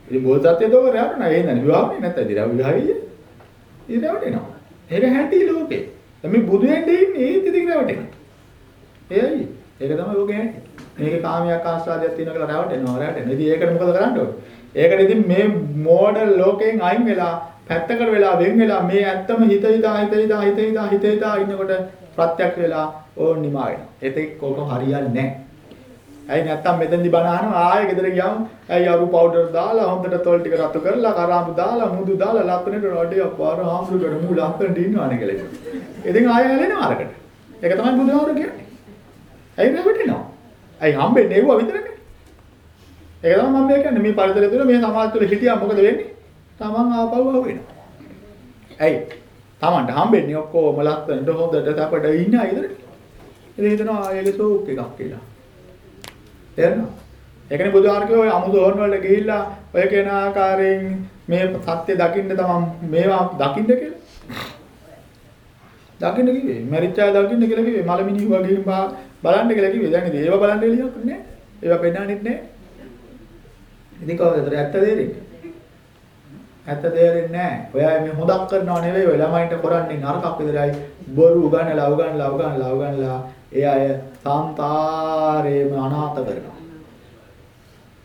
ඉතින් බෝධිසත්වයේ දෝක රැවටුණා ඒ නේද? විවාහනේ නැත්නම් ඉතින් විවාහයි. ඉතින් රැවටෙනවා. ඒක හැටි ලෝකේ. දැන් මේ බුදු වෙන්නේ ඉන්නේ ඒත් ඉතින් රැවටෙනවා. එයයි. ඒක තමයි ඔගේ හැටි. මේක කාමයක් ආස්වාදයක් තියෙනවා කියලා රැවටෙනවා රැවටෙනවා. ඉතින් ඒකට මොකද කරන්න ඕනේ? ඒකට ඉතින් මේ මෝඩල් ලෝකයෙන් අයින් වෙලා පැත්තකට වෙලා වෙන් වෙලා මේ ඇත්තම හිත හිතා හිත හිතා හිත හිතා හිත හිතා ඉන්නකොට ප්‍රත්‍යක්ෂ වෙලා ඕන් නිමා වෙනවා. ඒතෙක් කෝක හරියන්නේ නැහැ. ඇයි නැත්තම් මෙතෙන්දි බණ අහනවා ආයෙ ගෙදර ගියාම ඇයි අරු පවුඩර් දාලා හොඳට තොල් ටික රතු කරලා කරාඹු දාලා මුදු දාලා ලප්පනේට රොඩේ අපාර හාමුදුරුවෝ මූල ලප්පනට ඉන්නවනේ කියලා. ඉතින් ආයෙ හැලෙනවා අරකට. ඒක තමයි බුදුහාමුදුරු කියන්නේ. ඇයි රැවටෙනවා? ඇයි හම්බෙන්නේ ඒව විතරනේ. ඒක තමයි මම මේ කියන්නේ මේ පරිසරය තුළ මේ සමාජ තුළ හිටියා මොකද වෙන්නේ? Taman ආපහු ආව වෙනවා. ඇයි? Tamanට හම්බෙන්නේ ඔක්කොම ලස්සනට හොඳට තපට ඉන්න අයදනේ. ඉතින් හිතනවා ඒක සෝක් එකක් කියලා. තේරෙනවද? ඒකනේ බුදුහාරකේ ඔය අමුතු ඕන් වලට ගිහිල්ලා ඔය කෙන ආකාරයෙන් මේ සත්‍ය දකින්න තමන් මේවා දකින්න කියලා. දකින්න කිව්වේ. මරිච්චා දකින්න කියලා කිව්වේ. මලමිනි වගේ බලන්න කියලා කිව්වේ. දැන් ඉතින් ඒව බලන්න එළියක් නෑ. ඒවා පෙන්නන්නෙත් නෑ. ඉතින් කොහොමද ඇත්ත තේරෙන්නේ? ඇත්ත තේරෙන්නේ නැහැ. ඔයා මේ හොදක් කරනව නෙවෙයි ඔය ළමයින්ට කරන්නේ නරකක් විතරයි. බොරු උගන්නලා උගන්නලා උගන්නලා උගන්නලා ඒ අය සංතාරේම අනාථ කරනවා.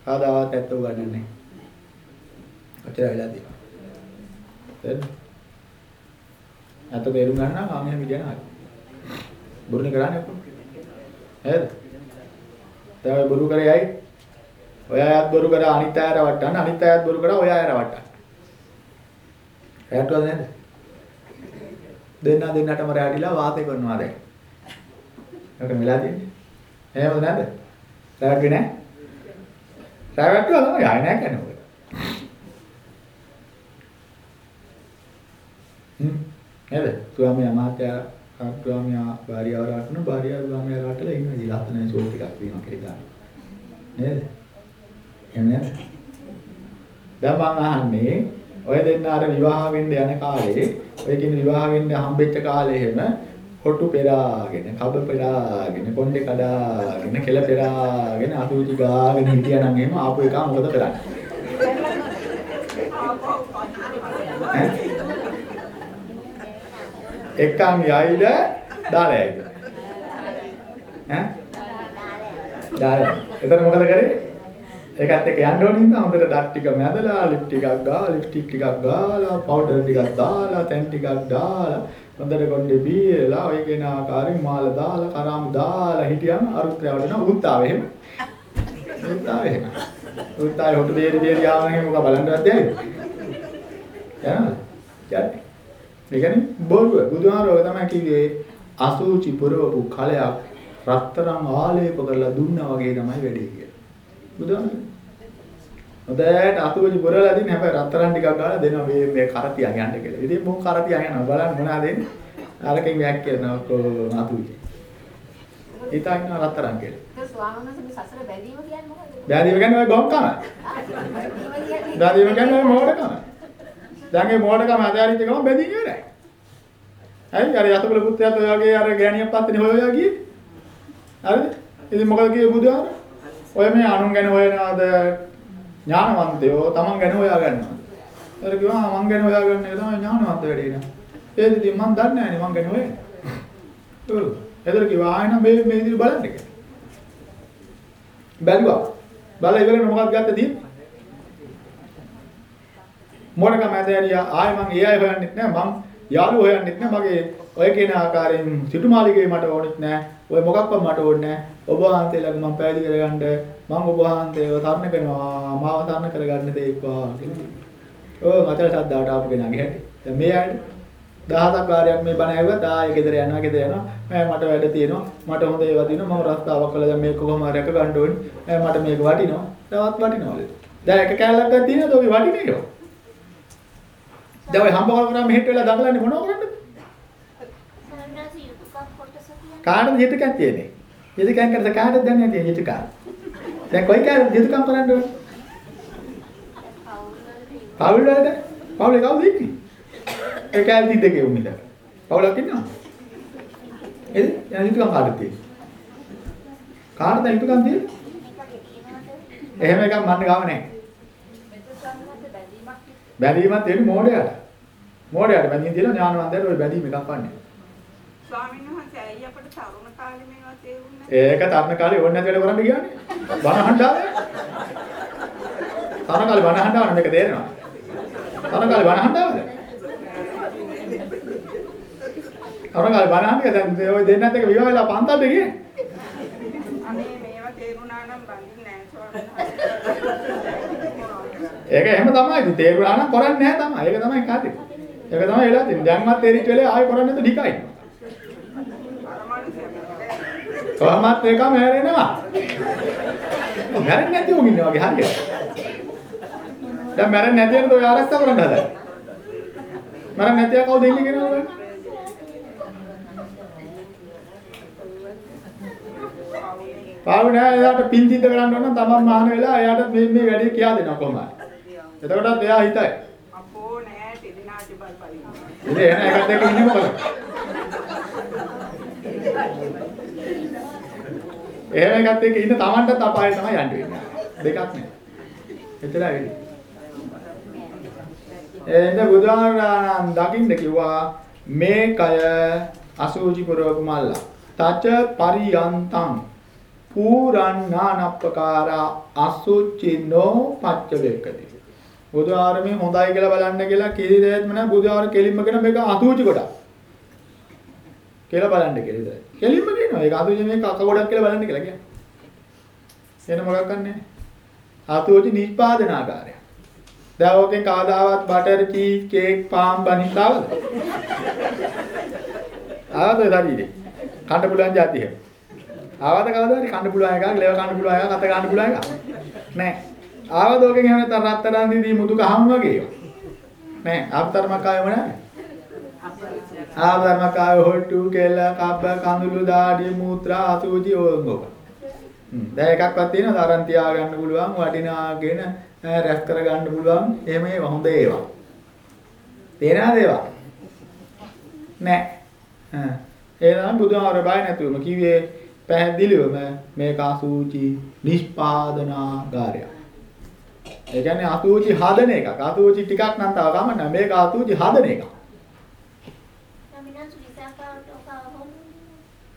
කවදාවත් ඇත්ත උගන්නන්නේ නැහැ. ඔච්චර වෙලා තියෙනවා. තේරෙනවද? ඇත්ත තේරුම් ගන්න නම් ආ මෙහෙම කියන හරි. බොරුනේ කරන්නේ කොහොමද? නේද? දැන් ඔය බොරු කරේ ඇයි? ඔය අයත් බොරු කරා අනිත් අය රවට්ටන්න අනිත් අයත් බොරු කරා ඔය අය රවට්ටන්න. රැට්ටුවද නේද? දෙන්න දෙන්නටම රැටිලා වාතේ කරනවා දැන්. ඒක මෙලා තියෙන්නේ. එහෙමද නැද්ද? රැවට්ටුවේ නැහැ. රැවට්ටුවා තමයි ආය නැහැ කියන්නේ ඔය. හ්ම් නේද? ස්වාමී අමාත්‍යා ස්වාමියා භාර්යාව රටන භාර්යාව ස්වාමියා රටලා ඉන්න ඉතින් ලස්සන ෂෝ ටිකක් තියෙනවා කියලා නේද? එහෙම නේද? දැන් මම අහන්නේ ඔය දෙන්න අර විවාහ වෙන්න යන කාලේ ඔය කියන විවාහ වෙන්න හම්බෙච්ච කාලේ එහෙම හොටු පෙරාගෙන, කබ පෙරාගෙන, කොණ්ඩේ කඩාගෙන, කෙල පෙරාගෙන, අතුරුචි ගාගෙන හිටියනම් එහෙම ආපු එක මොකද කරන්නේ? ඈ? එක්කන් යයිද දාලා යයිද? ඈ? දාලා. එතන මොකද කරේ? ඒකත් එක්ක යන්න ඕන හින්දා හොඳට ඩට් ටික මැදලා ලිප් ටිකක් ගාලා ලිප්ස්ටික් ටිකක් ගාලා පවුඩර් ටිකක් දාලා තැන් ටිකක් දාලා හොඳට කොණ්ඩේ බීලා ඔය කෙන ආකාරයෙන් මාල දාලා කරාම් දාලා හිටියම අරුත් රැවටෙන උත්තාව එහෙම. උත්තාව එහෙම. උත්තාවේ හොට දෙරි දෙරි ආවම එහෙම මොකක් බලන්නවත් යයිද යනවද? යන්නේ. ඒ කියන්නේ බොරුව. බුදුහාරෝ තමයි කිව්වේ අසුචි පුරවපු කලයක් රත්තරන් ආලේප කරලා දුන්නා වගේ තමයි වැඩේ කියලා. බුදුහාමෝ හොඳට අතුවචි පුරවලා දින හැබැයි රත්තරන් ටිකක් ගාලා දෙනවා මේ මේ කරතියන් යන්න කියලා. ඉතින් මොන් කරතියන් යනවා බලන්න මොනවද එන්නේ. අරකින් වැක් කරනවා. හිතා ඉන්නවා රත්තරන් කියලා. ඒක ස්වාමීන් වහන්සේ සසර බැඳීම කියන්නේ මොකද? බෑදීම කියන්නේ ඔය ගොම්කම. බෑදීම කියන්නේ මෝඩකම. දැන් මේ මෝඩකම අධාරිත ගම බැඳින් ඉවරයි. හරි අර යතකුල පුත්‍රයාත් ඔය වගේ අර ගෑණියක් පත්තනේ හොයලා ගියේ. හරිද? ඉතින් මොකද කියේ බුදුහාම? ඔය මේ අනුන් ගැන හොයනවාද ඥානවන්තයෝ තමන් ගැන හොයා ගන්නවා. ඒතර කිව්වා මං ගැන හොයා ගන්න එක තමයි ඥානවන්ත වැඩේ නේ. ඒත් ඉතින් මං දන්නේ නැහැ නේ මං ගැන හොයන්නේ. ඔව්. ඒතර කිව්වා ආයෙ නම් මේ මේ විදිහට බලන්න කියලා. බැලුවා. බලලා ඉවරගෙන මොකක්ද ගත්තේ තියෙන්නේ? මොනකම ඇදහැරියා ආයෙ මං ඒ අය හොයන්නෙත් නෑ මං යාළුවෝ හොයන්නෙත් නෑ මගේ ඔය කියන ආකාරයෙන් සිටුමාලිගේ මට ඕනෙත් නෑ. ඔය මොකක්වත් මට ඕනේ නෑ. ඔබ වහන්සේලාගේ මං පැවිදි කරගන්න මං ඔබ වහන්සේව තරණ කරනවා මාව තරණ කරගන්න දෙයික්වා කියලා. ඔය මතල සද්දාට ආපු කෙනාගේ හැටි. දැන් මේ අය දහසක් වාරයක් මේ බණ ඇහුවත් ආයෙ ගෙදර යනවා ගෙදර යනවා. මම මට වැඩ තියෙනවා. මට හොඳ ඒවා තියෙනවා. මම රස්තාවක් කළා. දැන් මේක කොහොම හරි රැක ගන්න ඕනේ. මට මේක වටිනවා. තවත් වටිනවලු දැන් එක කැලලක් ගන්න තියෙනවද? ඔය වටිනේ? ඒවා දැන් ඔය හම්බ කරගෙන මෙහෙට වෙලා දඟලන්නේ මොනව කරන්නද සරණාසී යුතුයකම් කොටස කියන්නේ කාටද හිතකක් තියෙන්නේ යුතුයකම් කරද කාටද දන්නේ නැති යුතුයකම්. දැන් කොයි කාටද යුතුයකම් කරන්න ඕනේ? පවුල් වලට පවුලේ කවුද ඉන්නේ? ඒ කැලේ දෙකේ උන්නිද. පවුලක් ඉන්නවා. එද? යන යුතුයකම් කාටද තියෙන්නේ? කාටද යුතුයකම් තියෙන්නේ? එහෙම එකක් මන්න ගාව නැහැ. බැඳීමක් තියෙන මොඩයට. මොඩයට බැඳීම් තියලා ඥානවන්තයට ওই බැඳීම එකක් වන්නේ. ස්වාමීන් වහන්සේ ඇයි අපිට තරුණ කාලේ මේවා තේරුන්නේ ඒක තරණ කාලේ ඕනේ නැති වැඩ කරන්න ගියානේ. වනහඬාවේ. තරණ කාලේ වනහඬාවනේ මේක තේරෙනවා. තරණ කාලේ වනහඬාවද? තරණ කාලේ වනහඬිය දැන් ඔය දෙන්නත් එක විවාහ වෙලා පන්තල්ට ගියේ. අනේ මේවා තේරුණා නම් බඳින්නේ නැහැ ඒක එහෙම තමයි. තේරුණා නම් කරන්නේ නැහැ තමයි. ඒක තමයි කාටේ. ඒක තමයි වෙලා තියෙන්නේ. දැන්වත් තේරිච්ච වෙලේ ආයෙ කරන්නේ නැතු ඩිකයි. කොහොමත් එකම හැරෙනවා. මැරෙන්නේ නැති උන් ඉන්නේ වගේ හරියට. දැන් මැරෙන්නේ නැති වෙනද ඔය ආරක්ෂා කරන්න හදන්නේ. මැරෙන්නේ නැතිව කවුද ඉන්නේ කියනවා බලන්න. පාවු නෑ එයාට පින් සිද්ධ කරන්න ඕන නම් තමන් මහාන වෙලා එයාට මේ මේ වැඩේ කියා දෙනවා කොහොමද. එතකොටත් එයා හිතයි. අපෝ නෑ ටෙලිනාටි බල් පරිණාම ඉතින් එහෙනම් ඒකත් එක්ක ඉන්නේ මොකද? එහෙම එකත් එක්ක ඉන්න Tamanටත් අපාය තමයි යන්න වෙන්නේ. දෙකක් නෑ. එතලා වෙන්නේ. එන්න බුදුහාමරණ දකින්න කිව්වා මේ කය අසෝචි පුරවක මල්ලා. තච පරියන්තං පූරණානප්පකාරා අසුචිනෝ පච්ච වේකති. බුදුආරමේ හොඳයි කියලා බලන්න කියලා කිසි දෙයක් නෑ බුදුආර කෙලින්ම කියන මේක අසුචි කොටක්. කියලා බලන්න කියලා ඉතින්. කෙලින්ම කියනවා ඒක අසුචි මේක අක කොටක් කියලා බලන්න කියලා කියන්නේ. එන මොකක් කරන්නේ? අසුචි නිෂ්පාදනාකාරය. දැන් ඔකෙන් කාදාවත් බටර් චීස් කේක් පාම් බනින්න ආවද? ආවද දරිනේ? කන්න පුළුවන් જાතිය. ආවද කවදාද කන්න පුළුවන් එකක්, ලෙව කන්න පුළුවන් එකක්, අත ගන්න පුළුවන් එකක්. නෑ. ආවද ඔකෙන් එහෙම නැත්නම් රත්තරන් දීදී මුතු කහම් වගේ ඒවා. නෑ, ආපතරමක් ආවෙම නෑ. ආපතරමක් ආවේ හොට්ටු, කෙල්ල, කබ්බ, කඳුළු, දාඩිය, මූත්‍රා, අසුචි ඕංගොක. හ්ම්. දැන් එකක්වත් තියෙනවද අරන් තියා ගන්න පුළුවන්, වටිනාගෙන රැස් කර ගන්න පුළුවන්. එහෙම ඒවා හොඳ ඒවා. තේරෙනවද ඒවා? නෑ. හ්ම්. ඒ තමයි බුදුහාමර බය නැතුවම කිව්වේ පැහැදිලිවම මේක අසුචි නිෂ්පාදනාගාරයක්. ඒ කියන්නේ අසුචි හදන එකක්. අසුචි ටිකක් නම් තව ගමන නැහැ. මේක අසුචි හදන එකක්.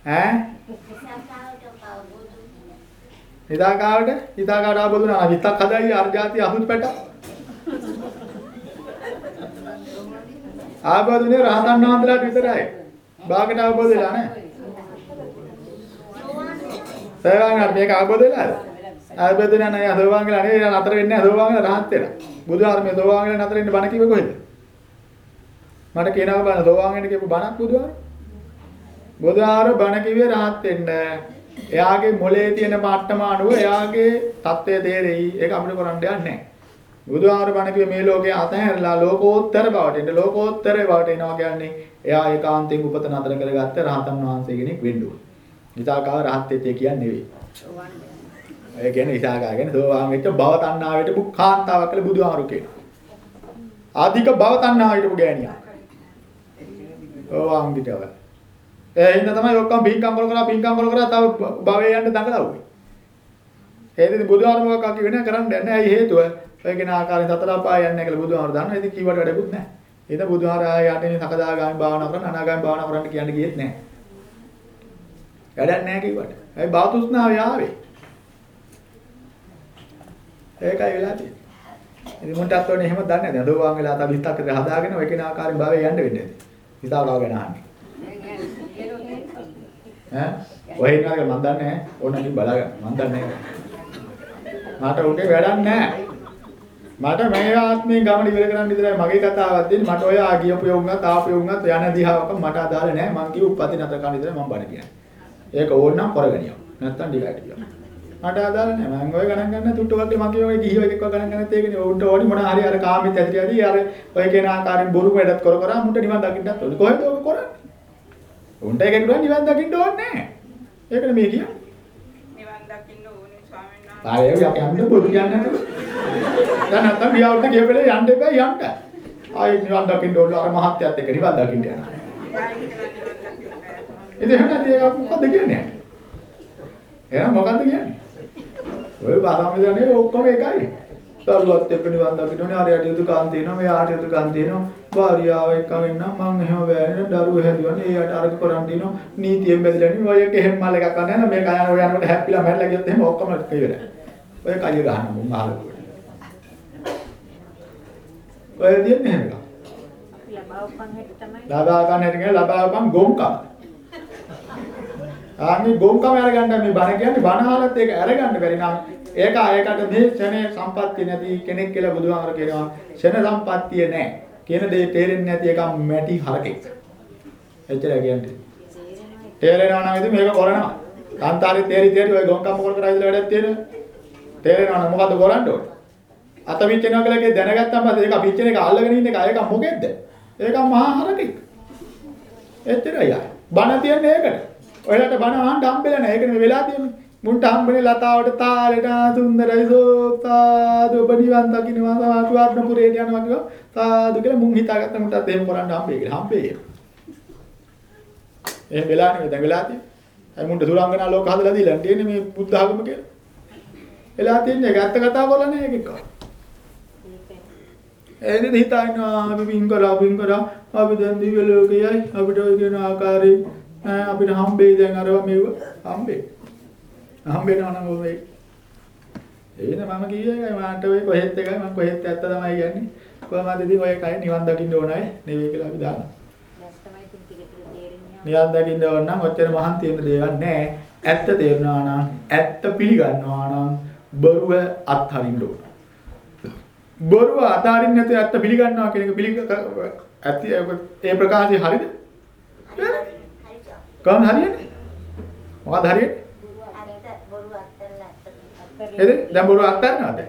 ඈ? හිතාකාවට හිතාකාවට ආබෝධු නා විතක් හදයි අර්ජාති අසුචි පැට. ආබෝධුනේ රහතන් වහන්සේලාට විතරයි. බාගට ආබෝධ වෙලා නැහැ. සෝවාන් මේක ආબોධ වෙලාද? ආબોධ වෙනා නෑ සෝවාන් කියලා නේ නතර වෙන්නේ නෑ සෝවාන් කියලා රහත් වෙලා. බුදුහාරමේ සෝවාන් කියලා නතර වෙන්න බණ කිව්වේ කොහෙද? මට කියනවා බණ සෝවාන් වෙන්න කියපු බණක් බුදුහාර. බුදුහාර බණ කිව්වේ රහත් වෙන්න. එයාගේ මොලේ තියෙන මට්ටම අනුව එයාගේ தත්ත්වය තේරෙයි. ඒක අපිට කරන්න දෙයක් නෑ. බුදුහාර බණ කිව්වේ මේ ලෝකේ අතහැරලා ලෝකෝත්තර බවට එන්න ලෝකෝත්තර බවට එනවා කියන්නේ එයා ඒකාන්තයෙන් උපත නතර කරගත්ත රහතන් වහන්සේ කෙනෙක් වෙන්න ඕනේ. විසාකාව රහත් වෙත්තේ කියන්නේ නෙවෙයි. ඒ කියන්නේ විසාකාව කියන්නේ සෝවාන් වෙච්ච භව තණ්හාවට බු කාන්තාවක් කියලා බුදුහාරු කියනවා. ආධික භව තණ්හාවට බු ගෑණියා. සෝවාන් විතව. ඒ හින්දා තමයි ඔක්කොම පින්කම් කර කර පින්කම් කර කර තව භවයේ යන්න දඟලවුවේ. හේතුව බුදුහාරු මොකක් කිව්වේ නැහැ කරන්න යන්නේ. ඇයි හේතුව? ඔය කෙන ආකාරයෙන් සතර අපාය යන්නේ නැහැ කියලා බුදුහාරු දන්නවා. ඉතින් කීවට වැඩකුත් නැහැ. ඒක බුදුහාරු ආය යන්නේ සකදාගාමි භාවනා කරන්න අනාගාමි භාවනා කරන්න කියන්න ගියෙත් නැහැ. වැඩක් නැහැ කිව්වට. ඇයි බාතුස්නාවේ ආවේ? ඒකයි වෙලා තියෙන්නේ. ඉතින් මුන්ටත් ඕනේ එහෙම දන්නේ නැහැ. දෝවාන් වෙලා තව හිතක් විතර හදාගෙන ඔය කෙන ආකාරයෙන් භාවයේ යන්න වෙන්නේ. හිතාවලා ගැන අහන්නේ. ඈ? ඔය ඉන්නාක මන් දන්නේ නැහැ. ඕනනම් බලාගන්න. මන් දන්නේ නැහැ. මට උන්ගේ වැඩක් නැහැ. මට මේ ආත්මේ ගමන ඉවර කරන්න විතරයි මගේ කතාවක් දෙන්නේ. මට ඔය ආ ගියපු යෝගුණත් ආපු යෝගුණත් යන දිහාවක මට අදාළ නැහැ. මං කිව්ව උප්පති නතර කරන්න විතරයි මම බණ කියන්නේ. ඒක ඕනනම් කරගනියව. නැත්තම් ඩිලයිට් කියනවා. මට අදාළ නැහැ. මම ඔය ගණන් ගන්න තුට්ටු වගේ මගේ ඔය ගිහිව එකක් ගණන් ගන්නත් ඒකනේ. උන්ට ඕනි මොන හරි අර කාමෙත් ඇතිරියදී අර ඔය කෙන ආකාරයෙන් බොරු වැඩත් කර කර මුන්ට නිවන් දකින්නත් ඕනේ. කොහෙද ඔක කරන්නේ? උන්ට ඒක නුඹ නිවන් දකින්න ඕනේ නැහැ. ඒකනේ මේ කියන්නේ. දකින්න ඕනේ ස්වාමීන් වහන්සේ. ආයෙ යන්න පොඩි කියන්නේ නැතුව. දැන් නැත්තම් ගියාවට ගිය වෙලේ යන්න එපා යන්න. ආයෙ නිවන් දකින්න ඕන අර මහත්යත් එක්ක නිවන් දකින්න යනවා. නිවන්. ඉතින් එහෙනම් ඉතින් ඒක මොකද්ද කියන්නේ? එහෙනම් මොකද්ද කියන්නේ? ඔය බාරාමදනේ ඔක්කොම එකයි. දරුවත් එක්ක නිවන් දකින්න ඕනේ. ආරයට යුතුයකම් තියෙනවා. මෙයාට යුතුයකම් තියෙනවා. භාර්යාව එක්ක වෙන්න මං එහෙම බෑනේ. දරුවෝ හැදුවනේ. එයාට අරක කරන් දිනවා නීතියෙන් බැඳලා නේ ඔය එක එහෙම මල් එකක් ගන්න යන මේක යන ඔය යනකොට හැප්පිලා මැරලා ගියොත් එහෙම ඔක්කොම ඉවරයි. ඔය කය ගහන්න මුන් අහලා. ඔය දෙන්නේ එහෙම එකක්. ලබාවපන් හැටි තමයි. ලබා ගන්න හැටි කියන්නේ ලබාවපන් ගොම්කම. ආන්නේ ගොම්කම අරගන්න මේ බණ කියන්නේ බණ අහලත් ඒක අරගන්න බැරි නම් ඒක ඒකට මේ ක්ෂණේ සම්පත්තිය නැති කෙනෙක් කියලා බුදුහාමර කියනවා ක්ෂණ සම්පත්තිය නැහැ. කියන දේ තේරෙන්නේ නැති එක මැටි හරකෙක්. එච්චරයි කියන්නේ. තේරෙනවා නම් ඉතින් මේක කරනවා. කාන්තාරේ තේරි තේරි ඔය ගොම්කම කර කර ඉඳලා වැඩක් තියෙනවා. තේරෙනවා නම් මොකද කරන්න ඕනේ? අත පිච්චෙනවා කියලා කිය දැනගත්තම පස්සේ ඒක පිච්චෙන එක අල්ලගෙන ඉන්න එක ඒක මොකෙද්ද? ඒක මහා හරකෙක්. එච්චරයි ආ. බණ තියන්නේ ඒකට. ඔයාලට බණ අහන්න හම්බෙලා නැහැ. ඒකනේ වෙලා තියෙන්නේ. මුන්ට හම්බුනේ ලතාවට තාලෙට සුන්දරයි සෝපාදු ඔබ නිවන් දකින්නවා සමාතුආත්ම පුරේ යනවා කියලා සාදු කියලා මුන් හිතාගත්ත මුටත් එහෙම කරන්න හම්බෙයි කියලා. හම්බෙයි. එහෙම වෙලා නෙවෙයි දැන් වෙලා තියෙන්නේ. අය මුන්ට සුරංගනා ලෝක හදලා දීලා තියෙන්නේ මේ බුද්ධ ආගම කියලා. වෙලා තියෙන්නේ ඒක ඇත්ත කතා කරලා නැහැ ඒකක. එහෙනම් හිතනවා අපි වින් කරා වින් කරා අපි දැන් දිව්‍ය ලෝකයයි අපිට ඔය කියන ආකාරයෙන් ඈ අපිට හම්බෙයි දැන් අරව මෙව හම්බෙයි. හම්බෙනවා නම් ඔය එහෙනම් මම කියේ මාට ඔය කොහෙත් එකයි මම කොහෙත් ඇත්ත තමයි කියන්නේ. කොහමද ඉතින් ඔය කයි නිවන් දකින්න ඕනයි නෙවෙයි කියලා අපි දානවා. නිවන් දකින්න ඕන නම් ඔච්චර මහන් තියෙන දේවල් නැහැ. ඇත්ත තේරුණා නම් ඇත්ත පිළිගන්නවා නම් බොරුව අත්හරින්න ඕන. බොරුව අතාරින්න නැතුව ඇත්ත පිළිගන්නවා කියන එක පිළිග ඇත්ත ඒ ප්‍රකාශය හරියද? කොහොමද හරියන්නේ? මොකද හරියන්නේ? එද දැන් බොරුව අත්හරිනවද?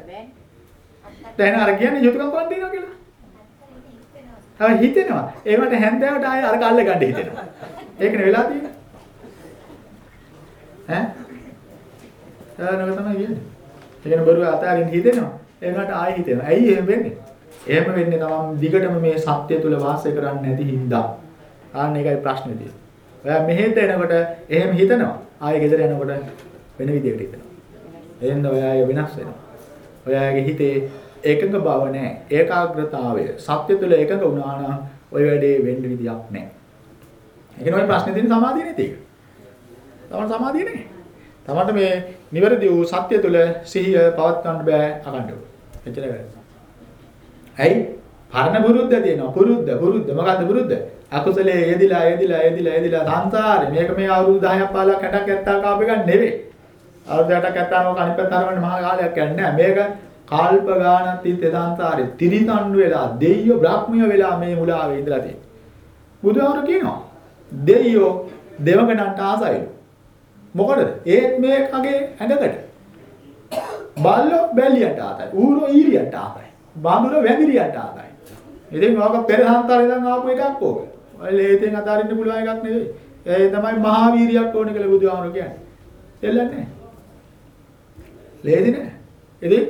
දැන් අර කියන්නේ යුතුයකම් කොහොමද දෙනවා කියලා? ආ හිතෙනවා. ඒවට හැන්දෑවට ආයෙ අර කල්ල ගන්න හිතෙනවා. ඒකනේ වෙලා තියෙන්නේ. ඈ? ආනක තමයි කියන්නේ. ඒකනේ බොරුව අතාරින්න හිතෙනවා. ඒකට ආයෙ හිතෙනවා. ඇයි එහෙම වෙන්නේ? එහෙම වෙන්නේ තමන් දිගටම මේ සත්‍ය තුල වාසය කරන්නේ නැති හින්දා. ආන්න ඒකයි ප්‍රශ්නේ තියෙන්නේ. ඔයා මෙහෙට එනකොට එහෙම හිතනවා. ආයෙ ගෙදර යනකොට වෙන විදිහකට හිතනවා. එහෙනම් ඔයාගේ වෙනස් වෙනවා. ඔයාගේ හිතේ ඒකක බව නැහැ. ඒකාග්‍රතාවය. සත්‍ය තුළ ඒකක වුණා නම් ওই වැඩේ වෙන්න විදියක් නැහැ. ඒ කියන්නේ ප්‍රශ්නේ තියෙන සමාධිය නැති එක. තමන් සමාධිය නැහැ. තමන්ට මේ නිවැරදි වූ සත්‍ය තුළ සිහිය පවත් ගන්න බෑ අකණ්ඩව. එච්චරයි වැඩ. ඇයි? පරණ පුරුද්ද තියෙනවා. පුරුද්ද පුරුද්ද මොකද්ද පුරුද්ද? අකුසලයේ යෙදිලා යෙදිලා යෙදිලා යෙදිලා සංසාරේ මේක මේ අවුරුදු 10ක් 15ක් 60ක් 70ක් කාප එක නෙවෙයි. අවුරුදු 8ක් 70ක් අනිත් පැත්ත අරගෙන මහා කාලයක් යන්නේ නැහැ. මේක කල්ප ගානක් තිස්සේ සංසාරේ තිරිසන්නු වෙලා දෙයියෝ බ්‍රහ්මිය වෙලා මේ මුලාවේ ඉඳලා තියෙන්නේ. බුදුහාමර කියනවා දෙයියෝ දෙවඟනන්ට ආසයිලු. මොකටද? ඒත් මේ කගේ ඇඟකට. බල්ලෝ බැලියට ආතයි. ඌරෝ ඊරියට ආතයි. බාඳුරෝ වැදිරියට ආතයි. ඉතින් ඔක පෙර සංසාරේ ඉඳන් ආපු එකක් ඕක. ඔය ලේතෙන් අතාරින්න පුළුවන් එකක් නෙවෙයි. ඒ තමයි මහා වීරියක් ඕනේ කියලා බුදුහාමර කියන්නේ. දෙල්ලන්නේ නැහැ. ලේදි නෑ. ඉතින්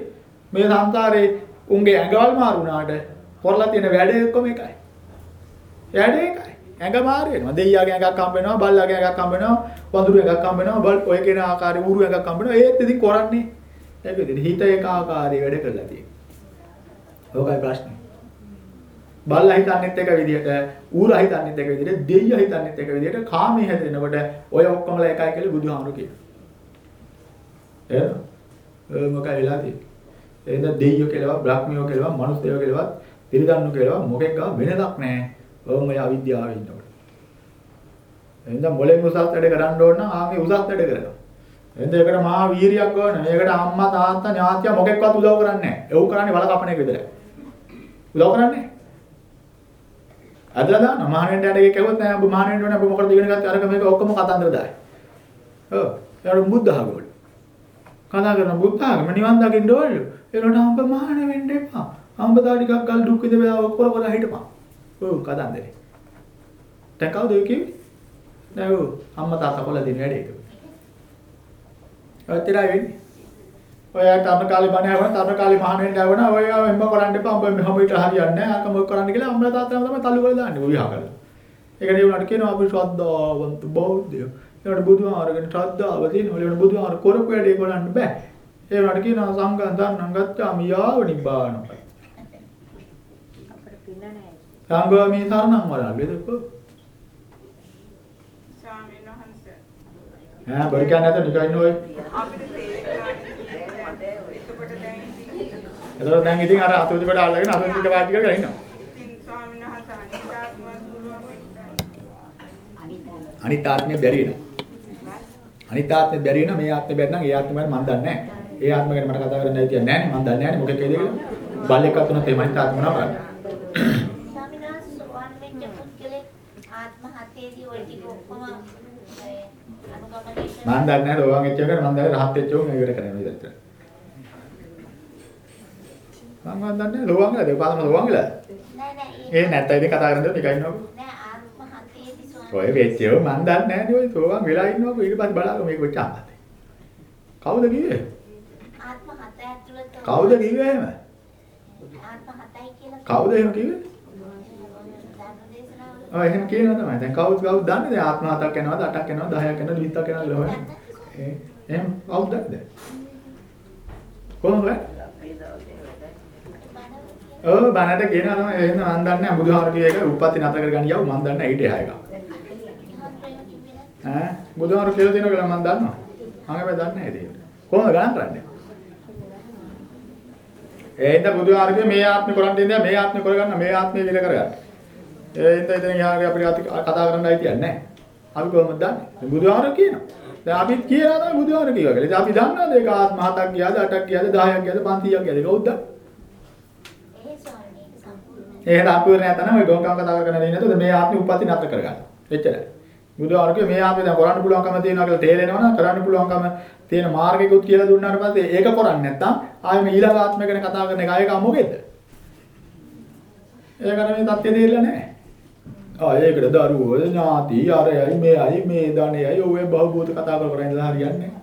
මේ සංසාරේ උන්ගේ ඇඟවල් මාරු වුණාට කරලා තියෙන වැඩේ ඔක්කොම එකයි. වැඩේ එකයි. ඇඟ මාරු වෙනවා. දෙයියාගේ ඇඟක් හම්බ වෙනවා, බල්ලාගේ ඇඟක් හම්බ වෙනවා, වඳුරු ඇඟක් හම්බ වෙනවා, බල් ඔය කියන ආකාරයේ ඌරු ඇඟක් හම්බ වෙනවා. ඒත් ඉතින් කරන්නේ ඒක ඉතින් හිත එක ආකාරයේ වැඩ කරලා තියෙනවා. ඕකයි ප්‍රශ්නේ. බල්ලා හිතන්නේත් එක විදිහට, ඌරා හිතන්නේත් එක විදිහට, දෙයියා හිතන්නේත් එක විදිහට, කාමයේ හැදෙනකොට ඔය ඔක්කොමලා එකයි කියලා බුදුහාමුදුරු කියනවා. එහෙනම් මොකයි වෙලා තියෙන්නේ? එහෙනම් දෙයියෝ කියලාවත්, බ්‍රහ්මියෝ කියලාවත්, මනුස්සයෝ කියලාවත්, පිරිදන්නු කියලාවත් මොකෙක් ගාව වෙනදක් නැහැ. ඕම ඔය අවිද්‍යාවේ ඉන්නකොට. එහෙනම් මොලෙන් උසස් වැඩ කරන්න ඕන නම් ආගේ උසස් වැඩ කරනවා. එහෙනම් ඒකට මහා වීරියක් ඕන. මේකට අම්මා තාත්තා ඥාතිය මොකෙක්වත් උදව් කරන්නේ නැහැ. ඒව කරන්නේ වල කපන එක විතරයි. උදව් කරන්නේ නැහැ. අදලා දාන මහානෙන්ට යන්නේ කෙවොත් නෑ ඔබ මහානෙන්ට ඕනේ ඔබ මොකටද ඉගෙන ගත්තේ අරක මේක ඔක්කොම කතන්දර දායි. ඔව්. යාළුවෝ බුද්ධ ආගමවල. කතා කරන බුද්ධ ආගම නිවන් දකින්න ඕනලු. ඒනොට අම්බ මහාන වෙන්න එපා. අම්බ දා ටිකක් ගල් දුක් විඳලා ඔක්කොම කර හිටපන්. ඔව් කතන්දරේ. දැන් කවුද ඒ කිව්වේ? නෑ ඔව් අම්මා තාත්තා කොල්ල දෙන වැඩේ ඒක. ඔච්චරයි වෙන්නේ. ඔය තරුණ කාලේ බණ ඇහුවා තරුණ කාලේ මහාන වෙන්න ඇහුවා ඔය එම්බ කරන්න එපා උඹ මෙහම ඊට හරියන්නේ නැහැ අක මොකක් කරන්න කියලා අම්මලා තාත්තලා තමයි තල්ලු කරලා දාන්නේ ඔය විහා කරලා. ඒක නේ උනාට කියනවා අපි ශ්‍රද්ධාවන්ත බෞද්ධයෝ. ඒකට බුදුහාරගෙන ශ්‍රද්ධාව තියෙනවා. ඒකට බුදුහාර කරපු වැඩේ කරන්න බෑ. ඒ උනාට කියනවා සංඝං දන්නං ගච්ඡාමි යාව නිබ්බානං. අපිට පින නැහැ. සංඝාමි සරණං වරල්ලේ දෙකෝ. ස්වාමීන් වහන්සේ ඈ බරි කියන්නේ නැත නිකන් ඉන්න ඔය. අපිට තේරෙන්නේ එතකොට දැන් ඉතින් එතකොට දැන් ඉතින් අර අතුරුදි කොට අල්ලගෙන අතුරුදි වාඩි කරගෙන ඉන්නවා. ඉතින් ස්වාමීන් වහන්සේ අනිත්‍යත්ම පුළුවන් වෙන්නේ අනිත් ආත්මය බැරි වෙනවා. අනිත් ආත්මය බැරි වෙනවා මේ ආත්මය බැරි නම් ඒ ආත්මය මම දන්නේ නැහැ. ඒ ආත්මය ගැන මට කතා කරන්න ඇතිය නැහැ නේ මම දන්නේ නැහැ නේ මොකෙක් කියද කියලා. බල්ලෙක් අතුනත් එහෙම අනිත් ආත්ම මොනවා කරන්නේ? ස්වාමීන් වහන්සේ සෝවාන් වෙච්ච පුද්ගලෙක් ආත්ම හතේදී ওই ටික ඔක්කොම ඒ අනුගමනය මම දන්නේ නැහැ රෝගන් එච්ච එක මම දන්නේ රහත් එච්ච උන් ඉවර කරන්නේ විතරට. මම දන්නේ රෝගන් ගලද පාදම රෝගන් ගලද? නෑ නෑ ඒ නැත්නම් ඉතින් කතා කරන්නේ නිකන් ඉන්නකො. නෑ ආත්ම හතේදී ස්වාමීන් ඔය වෙච්චේව මම දන්නේ නැහැ නේ ඔය රෝගන් වෙලා ඉන්නකො ඊට පස්සේ බලන්න මේක කොච්චර අහන්නේ. කවුද කිව්වේ? ආත්ම හත ඇතුළත කවුද කිව්වේ එහෙම? ආත්ම හතයි කියලා කවුද එහෙම කිව්වේ? ඔය එහෙම කියනවා තමයි. දැන් කවුද කවුද දන්නේ? දැන් ආත්ම හතක් යනවාද, අටක් යනවාද, 10ක් යනවාද, 20ක් යනවාද කියලා හොයන්න. එහෙම කවුද දන්නේ? කොහොමද? ඔව් බණට කියනවා තමයි එහෙම මම දන්නේ නැහැ බුදුහාම කිය එක උප්පත්ති නතර කරගන්න යව මම දන්නේ ඊට එහා එක. ඈ බුදුහාම කියලා දෙනවා කියලා මම දන්නවා. මම හැබැයි දන්නේ නැහැ ඒක. කොහොමද ගණන් කරන්නේ? ඒ හින්දා බුදුහාම කිය මේ ආත්මේ කරන් දෙන්නේ මේ ආත්මේ කරගන්න මේ ආත්මේ විල කරගන්න. ඒ හින්දා ඉතින් යාගේ අපිට අති- කතා කරන්න අයිතියක් නැහැ. අපි කොහොමද දන්නේ? බුදුහාම කියනවා. දැන් අපි කියනවා තමයි බුදුහාම කියවා කියලා. ඉතින් අපි දන්නවද ඒක ආත්ම හතක් ගියාද, අටක් ගියාද, 10ක් ගියාද, 500ක් ගියාද? කවුද දන්නේ? ඒ ස්වාමීන් ඒක සම්පූර්ණ ඒක අපූර්ණ නැතනම් ඔය ගෝකම් කතා කරගෙන ඉන්නේ නැතුව මේ ආත්මේ උප්පත්ති නතර කරගන්න. එච්චරයි. බුදුහාරකේ මේ ආත්මේ දැන් කරන්න පුළුවන්කම තියෙනවා කියලා තේරෙනවා නම් කරන්න පුළුවන්කම තියෙන මාර්ගිකුත් කියලා දුන්නාට පස්සේ ඒක කරන්නේ නැත්නම් ආයෙ මේ ඊළඟ ආත්මය ගැන කතා කරන එක ඒක මොකෙද? ඒක නෙමෙයි තත්ත්වය දෙilla නැහැ. ආ ඒකට දරුවෝ ඥාති අරයයි මේයි මේ ධනෙයි ඔය බහූත කතා කර කර ඉඳලා හරියන්නේ නැහැ.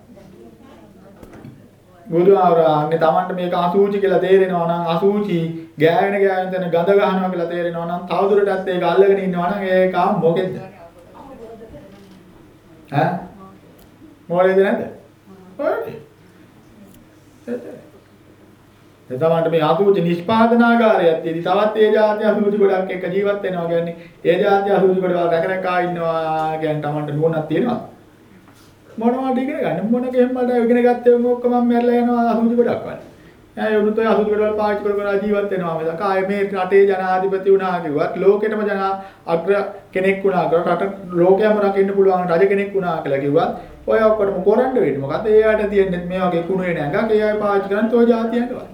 බුදුආරාන්නේ Tamanට මේක අසූචි කියලා තේරෙනවා නම් අසූචි ගෑවෙන ගෑවෙන තැන ගඳ ගන්නවා කියලා තේරෙනවා නම් තවදුරටත් ඒක අල්ලගෙන ඉන්නවා නම් ඒක මොකෙද්ද? ඈ මොලේද නැද්ද? ඔයනේ. තමන්ට මේ අසුචි නිෂ්පාදනාගාරයක් තියෙදි තවත් ඒ જાති අසුචි ගොඩක් එක්ක ජීවත් වෙනවා කියන්නේ ඒ જાති අසුචි ගොඩවල් රැකරකා ඉන්නවා කියන්නේ තමන්ට නුවණක් තියෙනවා. මොනවද ඉගෙන ගන්න. මොන ගෙම්මඩ ඉගෙන ගත්තේ ඔක්කොම මම මැරලා යනවා අසුචි ගොඩක් වань ඒ උනුත් ඔය අසුචි ගොඩවල් පාවිච්චි කර කර ජීවත් වෙනවා මිසක ආයේ මේ රටේ ජනාධිපති වුණා කිව්වත් ලෝකෙටම ජනා අග්‍ර කෙනෙක් වුණා කියලා රට ලෝකයම රකින්න පුළුවන් රජ කෙනෙක් වුණා කියලා කිව්වත් ඔය ඔක්කොටම කොරන්න වෙන්නේ. මොකද ඒ ආයත තියෙන්නේ මේ වගේ කුණුවේ නැඟක් ඒ ආය පාවිච්චි කරන්නේ toy જાතියන්ටවත්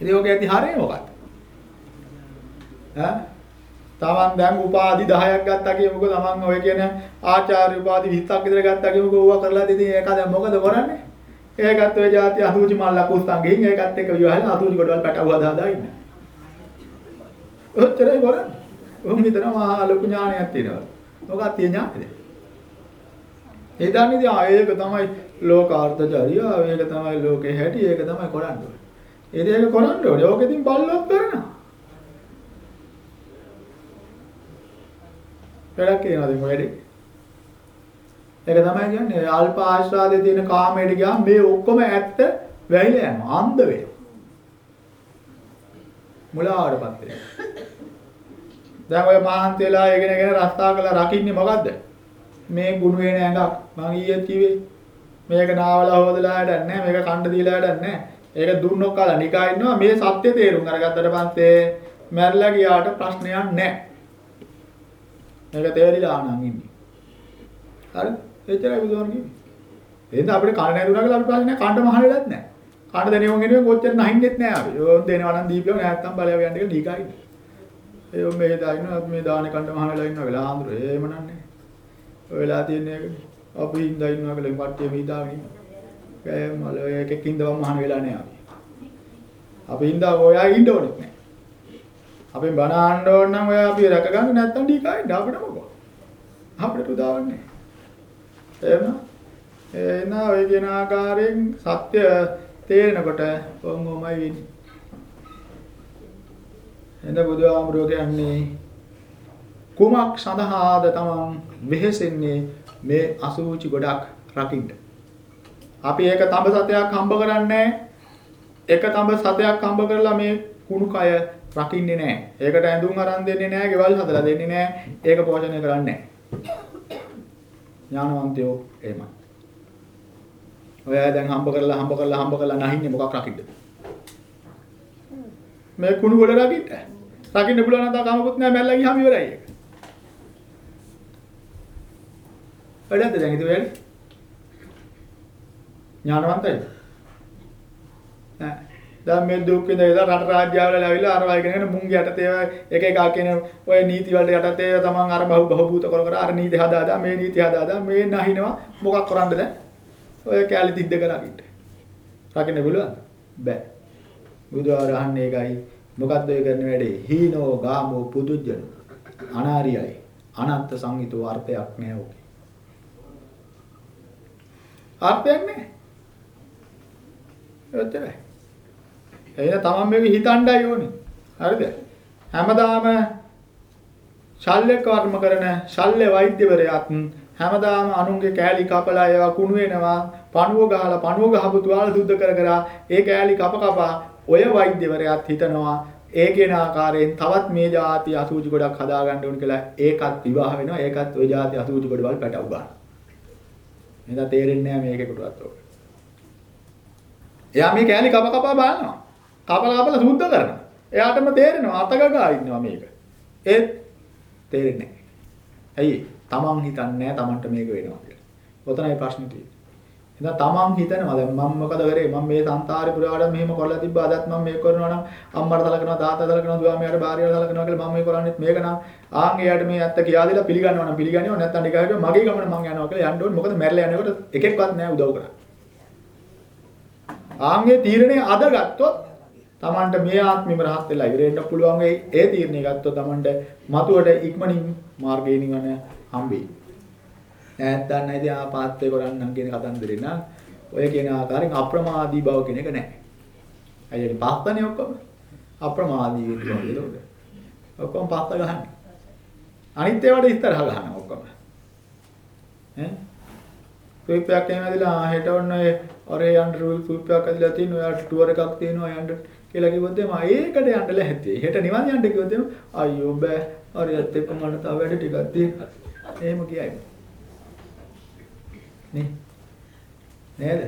ඉතින් ඔගේ ඇති හරේ මොකක්ද? ඈ? තමන් දැන් උපාධි 10ක් ගත්තා කියමුකෝ තමන් ඔය කියන ආචාර්ය උපාධි 20ක් විතර ගත්තා කියමුකෝ ඕවා කරලා ඉතින් ඒක දැන් මොකද කරන්නේ? ඒකත් ඔය જાති අසුචි මල්ලක් උස්සන් ගිහින් ඒකත් එක්ක විවාහලා අසුචි කොටවල් පැටව හදා හදා ඉන්න. ඔච්චරයි කරන්නේ. උන් විතර මහා ලොකු ඥානයක් තියෙනවා. මොකක්ද තියෙන ඥානෙද? ඒ දන්නේ ඉතින් ආ ඒක තමයි ලෝකාර්ථචාරිය, ඒක තමයි ලෝකේ හැටි, ඒක තමයි කරන්නේ. ඒ දේ ඒක කරන්න ඕනේ. ඕක ඉතින් බල්ලොත් කරනවා. වැඩක් කියනවාද මේ වැඩේ? ඒක තමයි කියන්නේ අල්ප ආශ්‍රාදයේ තියෙන කාමයට ගියාම මේ ඔක්කොම ඇත්ත වැහිලා යනවා. අන්ධ වෙනවා. මුලාවටපත් වෙනවා. දැන් ඔය මහන්ති වෙලා ඒගෙනගෙන රස්තා කරලා රකින්නේ මොකද්ද? මේ ගුණ වෙන ඇඟක් මං ඊයේ කිව්වේ. මේක නාවලා හොදලා වැඩක් නැහැ. මේක කණ්ඩ දීලා වැඩක් නැහැ. ඒක දුන්නොක් කාලා නිකා ඉන්නවා. මේ සත්‍ය තේරුම් අරගත්තට පස්සේ මැරිලා ගියාට ප්‍රශ්නයක් නැහැ. මේක තේරිලා ආනන් ඉන්නේ. හරි? එච්චරයි බුදුහාම කිව්වේ. එහෙනම් අපිට කන නැතුණා කියලා අපි ප්‍රශ්නේ කණ්ඩ මහන වෙලත් නැහැ. කණ්ඩ දෙනියෝන් එනුවෙන් කොච්චර නැහින්නෙත් නැහැ අපි. ඕන් දෙනවා නම් දීපියෝ නැත්තම් බලය යන්න කියලා ඩීකා ඉන්නේ. ඒ ඔය මේ දාිනවා අපි මේ දාන කණ්ඩ මහන වෙලා ඉන්නවා කියලා ආන්දර එහෙම නන්නේ. ඔය වෙලා තියෙන එක අපි හින්දා ඉන්නවා කියලා කට්ටිය මේ දාගෙන ඉන්නවා. ඒ මල ඔය එකෙක් හින්දාම මහන වෙලා නැහැ අපි. අපි හින්දා ඔයා ඉන්න ඕනෙත් නැහැ. අපි බණ ආන්න ඕන නම් ඔය අපි රැක ගන්න නැත්තම් ඩීකා ඉන්න අපිට මොකෝ. අපිට උදාවන්නේ. එහෙම තේන්න ඔය කියන ආකාරයෙන් සත්‍ය තේරෙනකොට කොහොමමයි වෙන්නේ. එඳ බුදුහාමුදුරුවෝ කියන්නේ කුමක් සඳහාද තමන් වෙහෙසෙන්නේ මේ අසුචි ගොඩක් රකින්න. අපි ඒක තඹ සතයක් හම්බ කරන්නේ එක තඹ සතයක් හම්බ කරලා මේ කුණු කය රකින්නේ නැහැ. ඒකට ඇඳුම් අරන් දෙන්නේ නැහැ, ගෙවල් හදලා දෙන්නේ නැහැ. ඒක පෝෂණය කරන්නේ නැහැ. ඥානවන්තයෝ එහෙමයි. ඔය දැන් හම්බ කරලා හම්බ කරලා හම්බ කරලා නැහින්නේ මොකක් රකින්නද? මේ කුණු ගොඩ රකින්න. රකින්න පුළුවන් නම් තා කමකුත් නැහැ මැල්ලා ගියාම ඉවරයි ඒක. වැඩද දැන් ඉතින් වැඩි? ඥානවන්තයි. නෑ. දැන් මේ දුක් විඳලා රට රාජ්‍යවල ඇවිල්ලා අර වගේ කෙනෙක් මුංගේ යටතේ එක එක කියන ඔය නීති වලට යටතේ තමන් අර බහු බහූත කර කර අර නීති හදා හදා මේ නීති හදා හදා මේ නැහිනවා මොකක් කරන්නද දැන්? ඔය කැලි තිද්ද කරගින්න. රකින්න පුළුවන්ද? බෑ. බුදුආර අහන්නේ ඒකයි. මොකද්ද ඒ කරන වැඩේ? හීනෝ ගාමෝ පුදුජන. අනාරියයි. අනන්ත සංගීතෝ අර්ථයක් නෑ ඕකේ. ආත්මයක් නැහැ. ඔච්චරයි. එහෙනම් තමන් මේ හිතණ්ඩයි ඕනේ. හරිද? හැමදාම ශල්‍ය කර්ම කරන ශල්‍ය වෛද්‍යවරයාත් හැමදාම අනුන්ගේ කෑලි කපලා ඒවා කුණු වෙනවා, පණුව ගහලා පණුව ගහපු තුවාල සුද්ධ කර කර ඒ කෑලි කප කපා ඔය වෛද්‍යවරයාත් හිතනවා ඒකේන ආකාරයෙන් තවත් මේ જાති අසූචි ගොඩක් හදාගන්න ඕන කියලා ඒකත් විවාහ වෙනවා ඒකත් ওই જાති අසූචි ගොඩවල් පැටව ගන්නවා එහෙනම් තේරෙන්නේ නැහැ මේකකටවත් ඔක. එයා මේ කෑලි කප කපා බලනවා. කපලා කපලා සුද්ධ කරනවා. එයාටම තේරෙනවා අතගගා ඉන්නවා මේක. ඒත් තේරෙන්නේ නැහැ. ඇයි? තමන් හිතන්නේ නැහැ තමන්ට මේක වෙනවා කියලා. ඔතනයි ප්‍රශ්නේ තියෙන්නේ. එහෙනම් තමන් හිතනවා දැන් මම මොකද කරේ මම මේ සංසාරේ පුරාවට මෙහෙම කරලා තිබ්බා අදත් මම මේක කරනවා නම් අම්මට සලකනවා තාත්තා සලකනවා දුවා මෙයාට භාර්යාව සලකනවා කියලා මම මේ කරන්නේත් මේක නම් ආන් එයාට මේ ඇත්ත කියලා දෙලා පිළිගන්නවා නම් පිළිගන්නවා නැත්නම් ටික හිටියොත් මගේ ගමන මං යනවා කියලා යන්න ඕනේ මොකද මැරලා යනකොට එකෙක්වත් නැහැ උදව් කරන්න. ආන්ගේ තීරණය අද ගත්තොත් Tamanට මේ ආත්මෙම රහත් වෙලා ඉවරෙන්න පුළුවන් වෙයි. ඒ තීරණය ගත්තොත් Tamanට මතුවට ඉක්මනින් මාර්ගයේ නිවන හම්බෙයි. නැත්නම් නැති ආපාත්තේ කරන්නම් කියන කතන්දරේ නම් ඔය කියන ආකාරයෙන් අප්‍රමාදී බව කියන එක නැහැ. අයියනේ පස්සනේ ඔක්කොම අප්‍රමාදී වෙනවා නේද? ඔක්කොම පස්ස ගහන්නේ. අනිත් ඒවාට ඉස්සරහ ගහනවා ඔක්කොම. ඈ? සුවිප්පයක් එහෙම ඇදලා හෙට ඔන්න ඔරේ යන්න සුවිප්පයක් ඇදලා තියෙන ඔයාලට ටුවර් එකක් තියෙනවා යන්න කියලා කිව්වොත් එම ඒකට යන්න ලැහැත්තේ. හෙට නිවන් යන්න කිව්වොත් එම අයියෝ බෑ. හරියත් එක්ක මට තව වැඩ ටිකක් තියෙනවා. එහෙම කියයි. නේ නේද?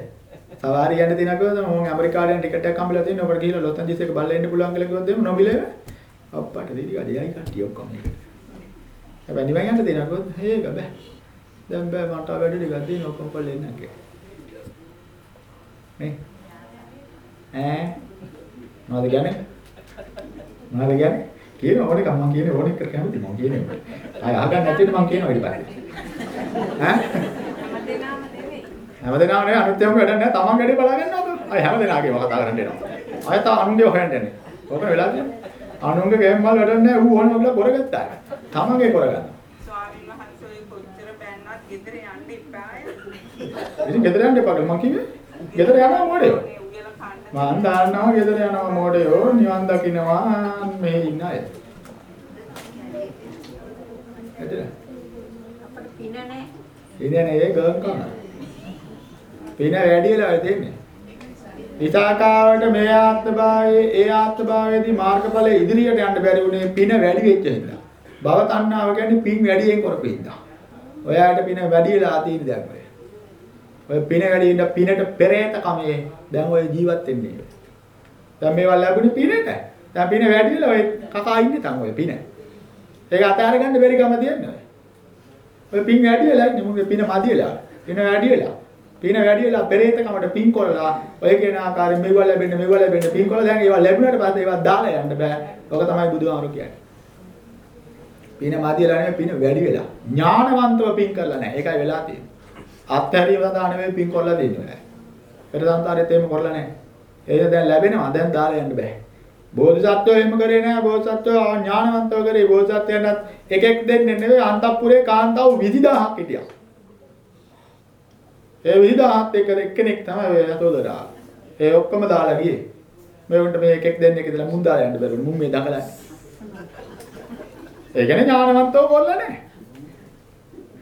සවාරි යන්න තියෙනවා කිව්වොත් මම ඇමරිකාවට යන ටිකට් එකක් හම්බෙලා තියෙනවා. ඔබට ගිහලා ලොස් ඇන්ජලිස් එක බලලා එන්න පුළුවන් කියලා කිව්වොත් එම නොමිලේ අප්පට දෙවි ගඩියයි කට්ටිය ඔක්කොම එකට. හැබැයි නිවන් යන්න තියෙනවා කිව්වොත් ඒක බෑ. දැන් බෑ මට වැඩ ටිකක් තියෙන ඔක්කොම කොල්ල එන්න කියලා. නේ? ඈ මොනවද කියන්නේ? මොනවද කියන්නේ? කියන ඕනේ කම මම කියන ඕනේ කර කැමති මම කියන්නේ. ආය අහගන්න නැතිද මම කියනවා ඊට පස්සේ. ඈ? හැමදේම නේ අනිත් ඒවා වැඩක් නැහැ. තමන් වැඩේ බලා ගන්නවා. ආය හැමදේනාගේම කතා කරන්න එනවා. ආය තා අනුන්ගේ හොයන්න යන්නේ. ඕක වෙලා තියෙන්නේ. අනුන්ගේ ගේම් වල වැඩක් නැහැ. ඌ ඕන ඔබලා කරගත්තා. තමන්ගේ කරගන්න. ස්වාමීන් වහන්සේ ඔය කොච්චර පෑන්නත් ගෙදර යන්න එපාය. ඉතින් ගෙදර යන්න එපා කියලා මම කිව්වේ. ගෙදර යනවා මොඩේෝ. මේ. මං දන්නවා ගෙදර යනවා මොඩේෝ නිවන් දකින්නවා මේ ඉන්න අය. එතන. අපිට පින නැහැ. ඉන්නේ නේ ගම් කරන. පින වැඩි වෙලා තියෙන්නේ. විසාකාවට මේ ආත්මභාවයේ ඒ ආත්මභාවයේදී මාර්ගඵලයේ ඉදිරියට යන්න බැරි වුණේ පින වැඩි වෙච්ච හින්දා. භව තණ්හාව කියන්නේ පින් වැඩියෙන් කරපින්දා. ඔයාට පින වැඩි වෙලා තියෙන දැන් ඔය. ඔය පින වැඩි වෙන පිනට පෙරේත කමේ දැන් ඔය ජීවත් වෙන්නේ. දැන් මේවා ලැබුණේ පිනට. දැන් පින වැඩි වෙලා ඔය කකා ඉන්නේ තම ඔය පින. ඒක අතහැර ගන්න බැරි කම තියන්නේ. ඔය පින් වැඩි වෙලා ඉන්නේ මොකද පින මදි වෙලා. පින වැඩි වෙලා. පින වැඩි වෙලා පෙරේතකමට පින් කොල්ලා ඔය කියන ආකාරයෙන් මේවා ලැබෙන්න මේවා ලැබෙන්න පින් කොල්ලා දැන් ඒවා ලැබුණාට පස්සේ ඒවා දාලා යන්න බෑ. ඔක තමයි බුදුහාමුදුරු කියන්නේ. පින මදි වෙලා නෙවෙයි පින වැඩි වෙලා. ඥානවන්තව පින් කරලා නැහැ. ඒකයි වෙලා තියෙන්නේ. අත්හැරියව සඳහා නෙවෙයි පින් කොල්ලා දෙන්නේ නැහැ. පෙර සංසාරෙත් එහෙම කරලා නැහැ. ඒක දැන් ලැබෙනවා. දැන් දාලා යන්න බෑ. බෝධිසත්වෝ එහෙම කරේ නැහැ. බෝධිසත්වෝ ඥානවන්තව කරේ. බෝධිසත්වයන්ට එකෙක් දෙන්නේ නෙවෙයි අන්තපුරේ කාන්තාව විදිදාහක් හිටියා. ඒ 20000ත් එක්ක එක්කෙනෙක් තමයි ඔය යතෝදරා. ඒ ඔක්කොම දාලා ගියේ. මේ උන්ට මේ එකෙක් දෙන්නෙක් ඉඳලා මුන් දාලා යන්න බැරුණු මුන් මේ දඟලන්නේ. ඒ කියන්නේ ඥානවන්තව කොල්ල නැහැ.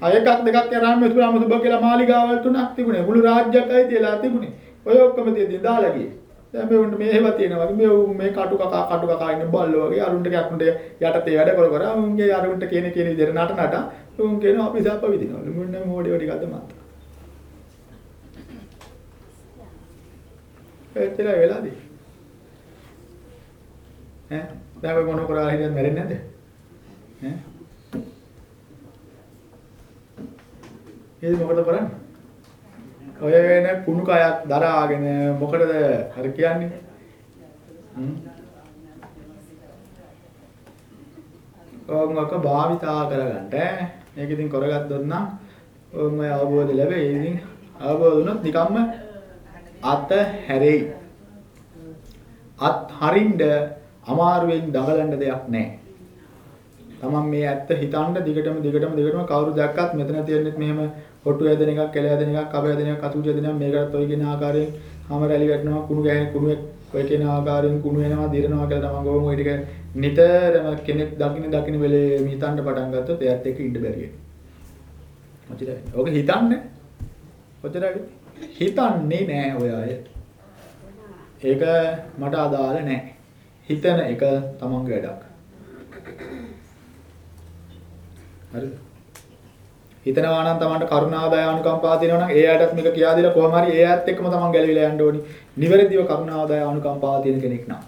අය එකක් දෙකක් කරාම මෙතුරාම සුබ කියලා මාලිගාවල් තුනක් තිබුණේ. මුළු රාජ්‍යයක් අයිතිලා තිබුණේ. ඔය ඔක්කොම තියදී දාලා ගියේ. දැන් මේ උන්ට මේ හේව තියෙනවා වගේ මේ උන් මේ කටු කකා කටු කකා ඉන්න බල්ලෝ වගේ අරුන්ට කැක්කුන්ට යටතේ වැඩ කර කර උන්ගේ අරුන්ට කියන කියන විදිහට නට නට උන් කියනවා අපි සප්ප විදිනවා. මුන්න මොඩේ ටිකක්ද මන්ත. එච්චර වෙලාදී. ඈ දැන් ඔය මොන කරා හිටියත් මැරෙන්නේ නැද්ද? ඈ ඒ මොකද කරන්නේ? ඔය වෙන කුණු කයක් දරාගෙන මොකටද හරි කියන්නේ? හ්ම්. ඔංගක භාවිතා කරගන්න ඈ. මේක ඉතින් කරගත්තොත් නම් ඔංග ඔය අවබෝධ ලැබෙයි. ඉතින් අවබෝධ වුණොත් නිකම්ම අත හැරෙයි. අත් හරින්න අමාරුවෙන් දඟලන්න දෙයක් නැහැ. තමන් මේ ඇත්ත හිතන්න දිගටම දිගටම දිගටම කවුරු දැක්කත් මෙතන තියෙනෙත් මෙහෙම හොටු ඇදෙන එකක්, කෙල ඇදෙන එකක්, කබ ඇදෙන එකක්, අතුරු ඇදෙන එකක් මේකටත් ඔය කියන ආකාරයෙන් හැම රැලි වැටෙනවා, කුණු ගැහෙන කුණුවෙක් ඔය කියන ආකාරයෙන් කුණු වෙනවා, දිරනවා කියලා තමන් ගොම ওই ටික නිතරම කෙනෙක් දකින්න දකින්න වෙලේ හිතන්න පටන් ගත්තොත් එයාත් එක්ක ඉන්න බැරි වෙනවා. ඔච්චරයි. ඔක හිතන්නේ. ඔච්චරයි. හිතන්නේ නෑ ඔය අය. ඒක මට අදාළ නෑ. හිතන එක තමන්ගේ වැඩක්. හරිද? හිතනවා නම් තමන්ට කරුණා දයා අනුකම්පා තියෙනවා නම් ඒ අයටත් මේක කියා දීලා කොහොම හරි ඒ අයත් එක්කම තමන් ගැලවිලා යන්න ඕනි. නිවැරදිව කරුණා දයා අනුකම්පා තියෙන කෙනෙක් නම්.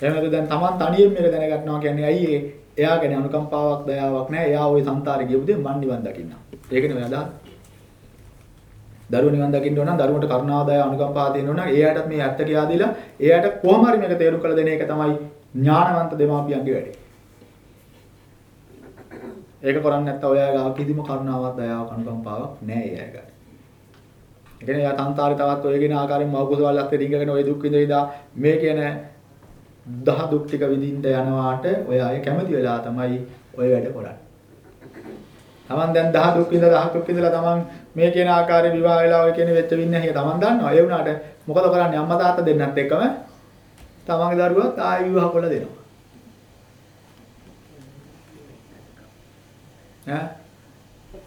එහෙම නැත්නම් දැන් තමන් තනියෙන් මේක දැනගන්නවා කියන්නේ ඇයි ඒ එයා ගැන අනුකම්පාවක් දයාවක් නැහැ. එයා ওই සංසාරේ ගියපු දේ මන් නිවන් දකින්න. ඒක නෙවෙයි අදහස්. දරුවෝ නිවන් දකින්න ඕන නම් දරුවන්ට කරුණා දයා අනුකම්පා තියෙන්න ඕන නම් ඒ අයටත් මේ ඇත්ත කියා දීලා ඒ අයට කොහොම හරි මේක තේරුම් කරලා දෙන එක තමයි ඥානවන්ත දෙමාපියන්ගේ වැඩේ. ඒක කරන්නේ නැත්නම් ඔයා ගාව කිසිම කරුණාවක් දයාවක් අනුකම්පාවක් නැහැ ඒ අය ගාව. ඒ කියන්නේ යා තන්තාරේ තවත් ඔය කියන ආකාරයෙන් මව කුසවල් අස්සේ රිංගගෙන ඔය දුක් විඳිනා මේ කියන දහ දුක් ටික විඳින්න යනවාට ඔය අය කැමති වෙලා තමයි ඔය වැඩ කරන්නේ. Taman දැන් දහ දුක් විඳ දහ දුක් විඳලා Taman මේ කියන ආකාරයේ විවාහ වෙලා ඔය කියන වෙච්ච වින්න එක Taman දන්නවා. ඒ වුණාට මොකද කරන්නේ අම්මා තාත්තා දෙන්නත් එක්කම තමන්ගේ දරුවත් ආයෙ විවාහ කරලා දෙනවා. ඈ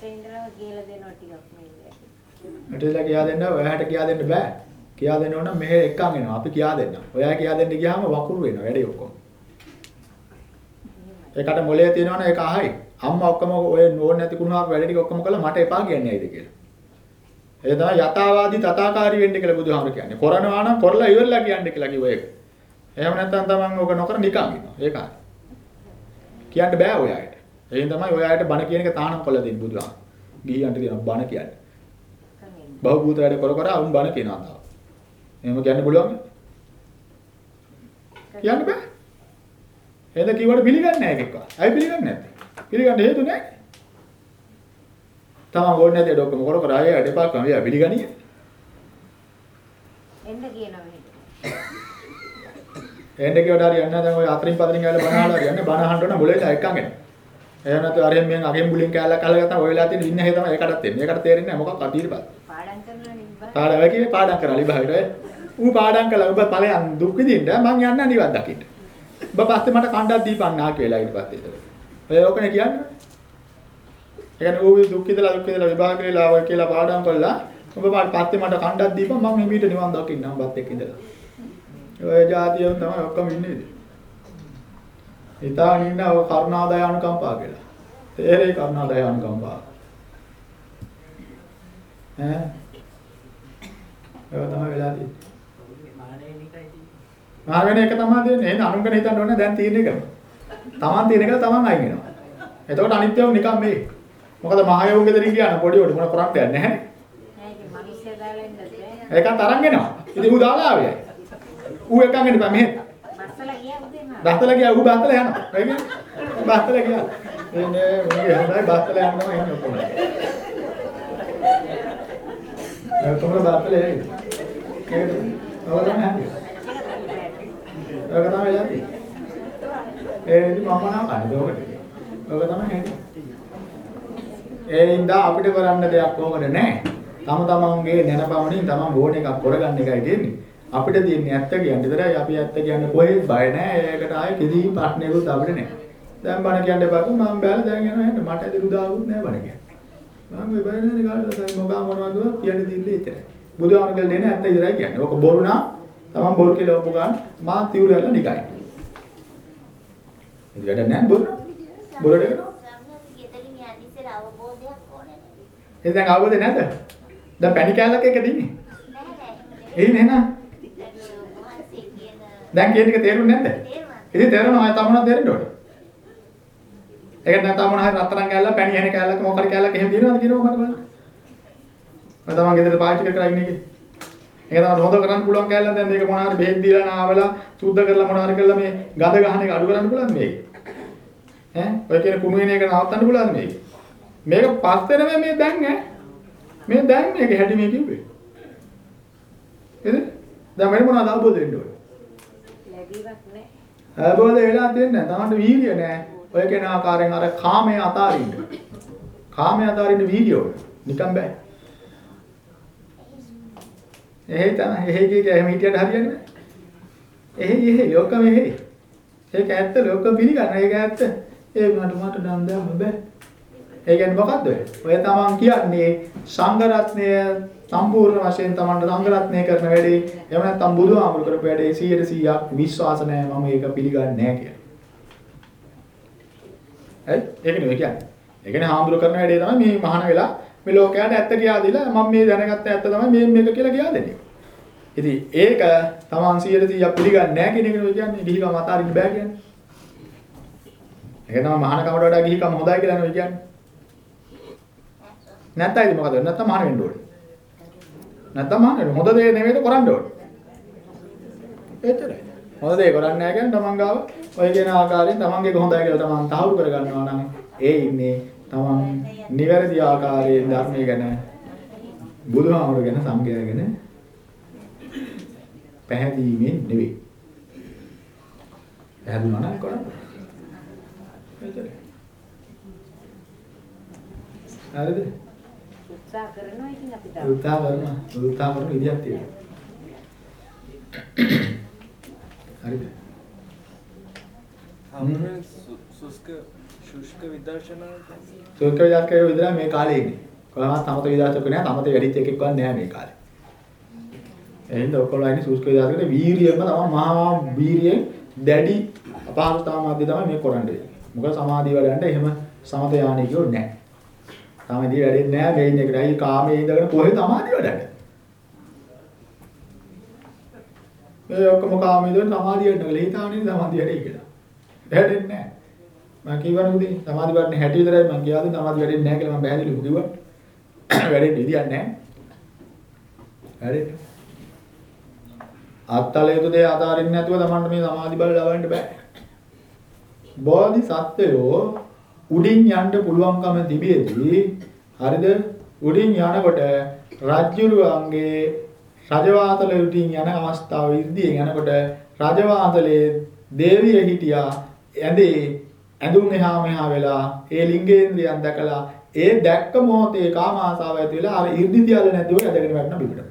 ඉඳලා කියලා දෙනවා ටිකක් මේ. මෙතනලා කියා දෙන්න ඔයාට කියා දෙන්න බෑ. කියා දෙන්න ඕන මෙහෙ එක්කන් එනවා. අපි කියා දෙන්න. ඔයා කියා දෙන්න ගියාම වකුරු වෙනවා වැඩේ ඔක්කොම. ඒකට මොලේ තියෙනවනේ ඒක අහයි. අම්මා ඔක්කොම ඔය නෝන් නැති කුණාවක් වැඩ ටික ඔක්කොම කළා මට එපා කියන්නේ ඇයිද කියලා. ඒ තමයි යථාවාදී තථාකාරී වෙන්න කියලා බුදුහාමර කියන්නේ. කරනවා නම් කරලා ඉවරලා කියන්නේ කියලා කිව්ව ඒක. එහෙම නැත්නම් තමන් ඕක නොකර නිකන් ඉන්නවා. ඒකයි. කියන්න බෑ ඔයාලට. එහෙනම් තමයි ඔයාලට බණ කියන එක තානම් කළ දෙන්නේ බුදුහාම. ගිහියන්ට කියන බණ කියන්නේ. බහූත වැඩ කර කර අවුන් බණ කියනවා තාම. එහෙම කියන්න පුළුවන්. කියන්න බෑ. එහෙනම් කිව්වට පිළිගන්නේ නැහැ එකක්වත්. ඇයි පිළිගන්නේ නැත්තේ? පිළිගන්න හේතු නැහැ. තමන් ඕනේ නැති ඩොක්කම කර කර ආයෙ අඩපාක් කම එයා පිළිගනිය. එන්න කියනවා මෙහෙට. එන්න කියවට හරියන්නේ නැහැ දැන් ඔය අතරින් පතරින් ගාලා බණ අහලා හරියන්නේ බණ අහන්න ඕන මොලේට එක්කගෙන. එහෙම නැත්නම් අරෙන් මෙන් අගෙන් බුලින් කෑල්ලක් අල්ලගත්තා ඔය වෙලාව තියෙන ඉන්න හේ තමයි ඒකටත් එන්නේ. ඒකට තේරෙන්නේ නැහැ මොකක් අතීර බල. පාඩම් කරනවා නිබ්බා. පාඩම් වෙ කිව්වේ පාඩම් කරලා ඉබහවිට. ඌ පාඩම් කළා ඔබ ඵලයන් දුක් විඳින්න මං යන්න නිවන් දකින්න. ඔබ පස්සේ මට කණ්ඩක් දීපන් ආක වෙලා ඊට පස්සේ. ඔය ඔකනේ කියන්නේ. ඒ කියන්නේ ඌ දුක් විඳලා දුක් විඳලා විභාග වෙලා ඔය කියලා පාඩම් කළා. ඔබ පස්සේ මට කණ්ඩක් දීපන් මම මෙමීට නිවන් දකින්න බත් එක්ක ඉඳලා. ඔය જાතියම තමයි ඔක්කොම ඉන්නේ. හිතාගෙන ඉන්න ඔය කරුණාදය අනුකම්පා කියලා. තේරෙයි කරුණාදය අනුකම්පා. ඈ ඒක තමයි වෙලා තියෙන්නේ. මාන වෙන එක තමයි දෙන්නේ. එහෙනම් අනුන් ගැන හිතන්න ඕනේ දැන් තියෙන එක. Taman තියෙන එක Taman අයින් වෙනවා. එතකොට අනිත් ඒවා නිකන් මේ. මොකද මහයෝන් ගෙදරින් ගියාන පොඩි උඩ මොන කරන්නේ නැහැ. නෑ ඒක. ඒකත් අරන් එනවා. ඉතින් ඌ දාලා ආවේ. ඌ එකන් එන්න බෑ මෙහෙ. බස්තල ගියා ඌ බස්තල යනවා. කියන්නේ බස්තල ගියා. එන්නේ උන්ගේ හඳයි බස්තල යනවා එන්නේ ඔක්කොම. ඒ තමයි බස්තල එන්නේ. ඒක තමයි. ඒක යන්නේ. ඒ ඉතින් මම නම් කන්නේ ඔකට. ඔක තමයි හැටි. ඒ ඉඳා අපිට කරන්න දෙයක් ඕකට නැහැ. තම තමන්ගේ නැනපමණින් තමන් ඕන එකක් කරගන්න එකයි තියෙන්නේ. අපිට තියෙන්නේ ඇත්ත කියන්න විතරයි. අපි ඇත්ත කියන්න කොහෙත් බය නැහැ. ඒකට ආයේ කිසි ප්‍රශ්නයක්වත් අපිට නැහැ. දැන් බණ කියන්න එපා මම බැල දැන් යනවා එහෙනම් මට ඇදලු දාවුත් නැහැ බණ කියන්න. මම මේ බය නැහැ කාටවත් මොකා මොනවද කියන්න දෙන්නේ එච්චරයි. බුදුහාමකල් දෙන්නේ ඇත්ත ඉදරයි කියන්නේ. ඔක බොරු නම් තමන් බොරු කියලා ඔප්පු ගන්න මා තිවුර යලා නිකයි. ඒක වැඩ නැහැ බොරු. බොරුට ඒක. සම්මත ගෙදරින් යන්නේ ඉස්සෙල්ලා අවබෝධයක් ඕනේ නේ. ඒ දැන් අවබෝධ නැද්ද? දැන් පැණි කෑල්ලක් එක දින්නේ. නෑ නෑ. එයි නේන. වහන්සේ කියන දැන් කියන එක තේරුන්නේ නැද්ද? ඉතින් තේරෙනවා අය තමනක් තේරෙන්න ඕනේ. ඒක නැත්නම් මොන හරි රත්තරන් කෑල්ලක් පැණි හැන කෑල්ලක් මොකක් හරි කෑල්ලක් එහෙම දිනවද කියනවා මට බලන්න. මම තමන් ගෙදර පාවිච්චි කරලා ඉන්නේ එකේ. ඒක තමයි හොඳ කරන්න පුළුවන් කෑල්ලක් දැන් මේක මොන හරි බෙහෙත් දීලා නාවලා සුද්ධ කරලා මොන හරි කරලා මේ ගඳ ගහන එක අඩු කරන්න පුළුවන් මේක. ඈ ඔය කියන කුණු වෙන එක නවත්තන්න පුළුවන් මේක. මේක පස්සේ නෙමෙයි මේ දැන් ඈ. මේ දැන් මේක හැටි මේ කිව්වේ. එද? දැන් වෙන මොනවද අවබෝධ වෙන්න ඕනේ? ලැබීමක් නැහැ. අවබෝධ වෙලා තියන්නේ නැහැ. Tamanට වීර්ය නැහැ. ඔය කෙන ආකාරයෙන් අර කාමයේ අතාරින්න. කාමයේ අතාරින්න වීර්ය ඕන. නිකන් බෑ. එහෙයි තමයි. එහෙයි කිය කිය එහෙම හිටියට හරියන්නේ නැහැ. එහෙයි එහෙයි ලෝකම එහෙයි. ඒක ඇත්ත ලෝකම පිළිගන්න. ඒක ඇත්ත. ඒ මට මට නම් දැම්ම බෑ. ඒ කියන්නේ මොකද්ද ඔය? ඔය තමන් කියන්නේ සංඝ රත්නය සම්පූර්ණ වශයෙන් තමන්ට සංඝ රත්නය කරන වැඩේ එහෙම නැත්නම් බුදුහාමුදුරු කරපු වැඩේ 100%ක් විශ්වාස නැහැ මම ඒක පිළිගන්නේ නැහැ කියලා. හරි? ඒක නෙවෙයි කියන්නේ. ඒ කියන්නේ හාමුදුරු කරන වැඩේ තමයි මේ මහාන වෙලා මේ ලෝකයට ඇත්ත කියා දීලා මම මේ දැනගත්ත ඇත්ත තමයි මේ මේක කියලා කියා දෙන්නේ. ඉතින් ඒක තමන් 100%ක් පිළිගන්නේ නැහැ කියන එක නෙවෙයි කියන්නේ ගිහිකම අතාරින්න බෑ කියන්නේ. ඒක තමයි මහාන කමට වඩා ගිහිකම හොඳයි කියලා නෙවෙයි කියන්නේ. නැත්තම් ඉතින් මොකද වෙන්නේ? නැත්තම් මහාන වෙන්න ඕනේ. නැත්තම් මහාන වෙන්න. හොඳ දේ නෙවෙයි කරන්න ඕනේ. එච්චරයි. හොඳ දේ කරන්නේ නැහැ කියන්නේ තමන් ගාව ඔය කියන ආකාරයෙන් තමන්ගේ හොඳයි කියලා තමන් තහවුරු කරගන්නවා නම් ඒ ඉන්නේ තමන් නිවැරදි ආකාරයෙන් ධර්මය ගැන බුදුහාමුදුර ගැන සංගය ගැන පැහැදීමෙන් නෙවෙයි. පැහැදුනා නම් කරන්න. එච්චරයි. හරිද? උත්සාහ කරනවා ඉතින් අපි තව. උත්සාහ කරනවා. උත්සාහ කරන විදියක් තියෙනවා. හරිද? හම්බුනේ සුස්ක ශුෂ්ක විදර්ශනා සෝක විදර්ශකය විතරයි මේ කාලේ ඉන්නේ. කොහොමද තමත විදර්ශක නෑ. තමත වැඩිච්ච එකෙක් වත් නෑ මේ කාලේ. එහෙනම් ඔක්කොලා ඉන්නේ සුස්ක විදර්ශකේ වීරියෙන්ම තමයි මහා වීරියෙන් දැඩි අපහසුතාව මැද තමයි මේ කරන්නේ. මොකද සමාධිය වඩන්න එහෙම සමත යානෙ කියෝ නෑ. සමාධිය වැඩෙන්නේ නෑ මේ ඉන්නේ ඒකයි කාමයේ ඉඳගෙන කොහෙද සමාධිය වඩන්නේ? මේ ඔක්කොම කාමයේ ඉඳන් සමාධිය වඩන්න කියලා හිතානේ සමාධිය වැඩේ කියලා. වැඩෙන්නේ නෑ. මම කියවන උදේ සමාධි වඩන්නේ හැටි විතරයි මම කියාද සමාධි වැඩෙන්නේ නැහැ කියලා මම පැහැදිලිව කිව්වා. වැඩෙන්නේ විදියක් නැහැ. වැඩෙන්නේ. අත්තලේතු දේ ආධාරින් නැතුව තමන්ට මේ සමාධි බල ලබන්න බෑ. බෝධි සත්වයෝ උඩින් යන්න පුළුවන්කම තිබියදී හරිද? උඩින් යනකොට රජ්ජුරුවන්ගේ රජවාතල උඩින් යන අවස්ථාව ඉර්ධියෙන් යනකොට රජවාතලේ දේවිය හිටියා ඇඳේ ඇඳුම් එහා මෙහා වෙලා ඒ ලිංගේන්ද්‍රයන් දැකලා ඒ දැක්ක මොහොතේ කාම ආසාව ඇති වෙලා අර 이르දි තියල නැතුව ඇදගෙන වැටෙන බිමට.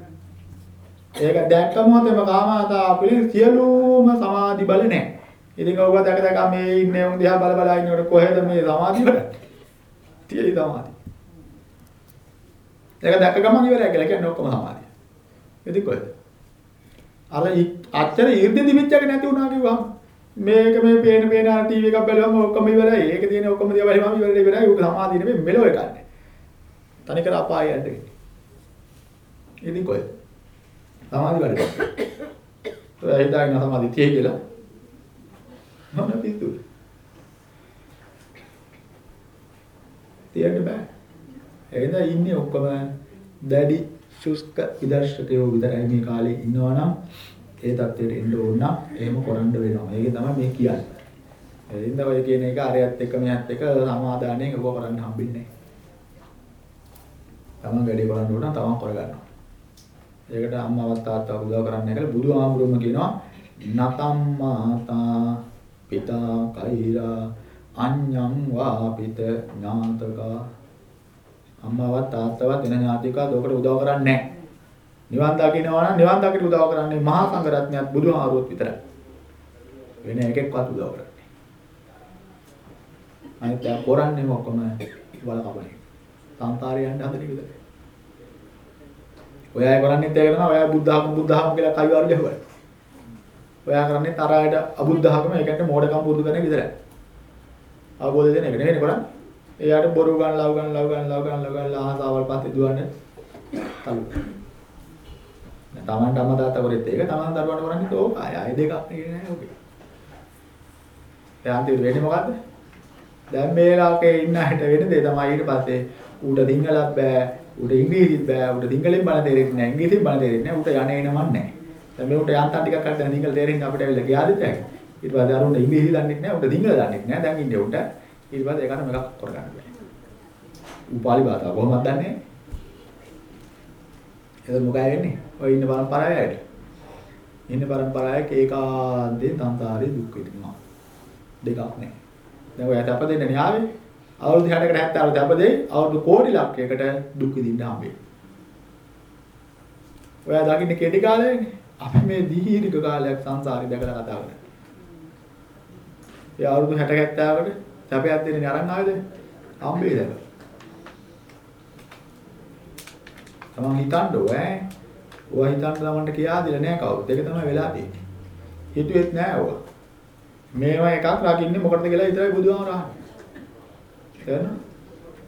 ඒක දැක්ක මොහොතේම කාම ආසාව පිළින් සියලුම සමාධි බල නැහැ. ඉතින් ඔබ දැක දැක මේ ඉන්නේ උන් දිහා බල බල ඉන්නකොට කොහෙද මේ සමාධිය වඩන්නේ? තියෙයි සමාධිය. ඒක දැක්ක ගමන් ඉවරයි කියලා කියන්නේ ඔක්කොම සමාධිය. ඉතින් කොහෙද? අර අච්චර 이르දි දිවිච්චක නැති වුණා කිව්වම මේක මේ පේන පේන ටීවී එකක් බැලුවම ඔක්කොම ඉවරයි. ඒක තියෙන ඔක්කොම දිහා බලුවම ඉවරයි ඉවරයි. උක සමාධිය නෙමෙයි මෙලෝ එකක් නේ. තනිකර අපාය යන්න ඉන්නේ. ඉතින් කොහෙද? සමාධි වැඩ. ඔය හිතාගෙන සමාධි තියේ කියලා. මොන පිටුද? තියන්න බෑ. එහෙනම් ඉන්නේ ඔක්කොම දැඩි ශුෂ්ක විදර්ශකයෝ විතරයි මේ කාලේ ඉන්නවනම් ඒ தත්ත්වයට එන්න ඕන නම් එහෙම කරන්න වෙනවා. ඒක තමයි මේ කියන්නේ. එහෙනම් ඔය කියන එක අරයත් එක්ක මෙයත් එක්ක සමාදානයෙන් ඔබ කරන්න හම්බෙන්නේ නැහැ. තමන් වැඩේ බලන්න ඕන නම් තමන් කරගන්නවා. ඒකට අම්මාවත් තාත්තවත් උදව් කරන්නේ නැහැ කියලා බුදුහාමුදුරුවෝ කියනවා නතම් මාතා පිතා කෛරා අඤ්ඤං වාපිත ඥාතකා අම්මාවත් තාත්තවත් වෙන ඥාතිකවත් ඔකට උදව් කරන්නේ නැහැ. නිවන් දකින්නවා නම් නිවන් දකින්න උදව් කරන්නේ මහා සංඝරත්නයත් බුදුහාරුවත් විතරයි. වෙන එකෙක්වත් උදව් කරන්නේ. අනිත් දැන් කරන්නේ ඔක්කොම වල කපන්නේ. සංසාරේ යන්න හදන එක විතරයි. ඔයා කරන්නේ ඒක තමයි ඔයා බුද්ධහම බුද්ධහම කියලා කයිවාරු ගහුවා. ඔයා කරන්නේ තරහයට අබුද්ධහම ඒ කියන්නේ මෝඩකම් පුරුදු කරන එක විතරයි. අවබෝධය දෙන එක නෙවෙයි කරන්නේ. එයාට බොරු ගන්න, ලව් ගන්න, ලව් ගන්න, ලව් ගන්න, ලව් ගන්න ආසාවල් පස්සේ දුවන්නේ. තලු. තමන්ට අම්මා තාත්තා කරෙත් ඒක තමන් දරුවන්ට කරන්නේ ඕක. ආය දෙකක් නේ නෑ ඕකේ. එයාන්ට වෙන්නේ මොකද්ද? දැන් මේ ලාකේ ඉන්න හිට වෙන දේ තමයි ඊට පස්සේ ඌට සිංහලක් බෑ, ඌට ඉංග්‍රීසිත් බෑ, ඌට සිංහලෙන් බල තේරෙන්නේ නෑ, ඉංග්‍රීසියෙන් බල තේරෙන්නේ නෑ, ඌට යන්නේ නමක් නෑ. දැන් මේ ඌට යන්තම් ටිකක් කරලා සිංහල තේරෙන්නේ අපිට ඇවිල්ලා ගියාද නැහැ. ඊට පස්සේ අරුන්ට ඉංග්‍රීසි දන්නේ නැහැ, ඌට සිංහල දන්නේ නැහැ. දැන් ඉන්නේ ඌට ඊට පස්සේ ඒකට මේකක් කරගන්න බෑ. ඌ පාලි භාෂාව කොහොමද දන්නේ? එතන මොකද වෙන්නේ? ඔය ඉන්න පරම්පරාවේ ඇයිද? ඉන්න පරම්පරාවේ ඒකාන්තේ තන්තාරේ දුක් විඳිනවා. දෙකක් නැහැ. දැන් ඔය අප දෙන්න න්යාවේ අවුරුදු 60කට 70 අවුරුදු අප දෙයි අවුරුදු කෝටි ලක්ෂයකට දුක් විඳින්න හම්බෙයි. ඔයා දකින්නේ කෙටි කාලයනේ. අපි මේ දීර්ඝ කාලයක් සංසාරේ දැකලා කතා කරන්නේ. ඒ අවුරුදු 60 70කට සැපයක් දෙන්නේ අරන් ආවේද? හම්බෙයි දැක. තමන් හිතන්න ඕෑ. ඔයා හිතන්න තමන්ට කියා දෙලා නෑ කවුරුත්. ඒක තමයි වෙලා තියෙන්නේ. හිතුවෙත් නෑ ඔයා. මේවා එකක් රකින්නේ මොකටද කියලා විතරයි බුදුහාම රහන්නේ. තේරෙනවද?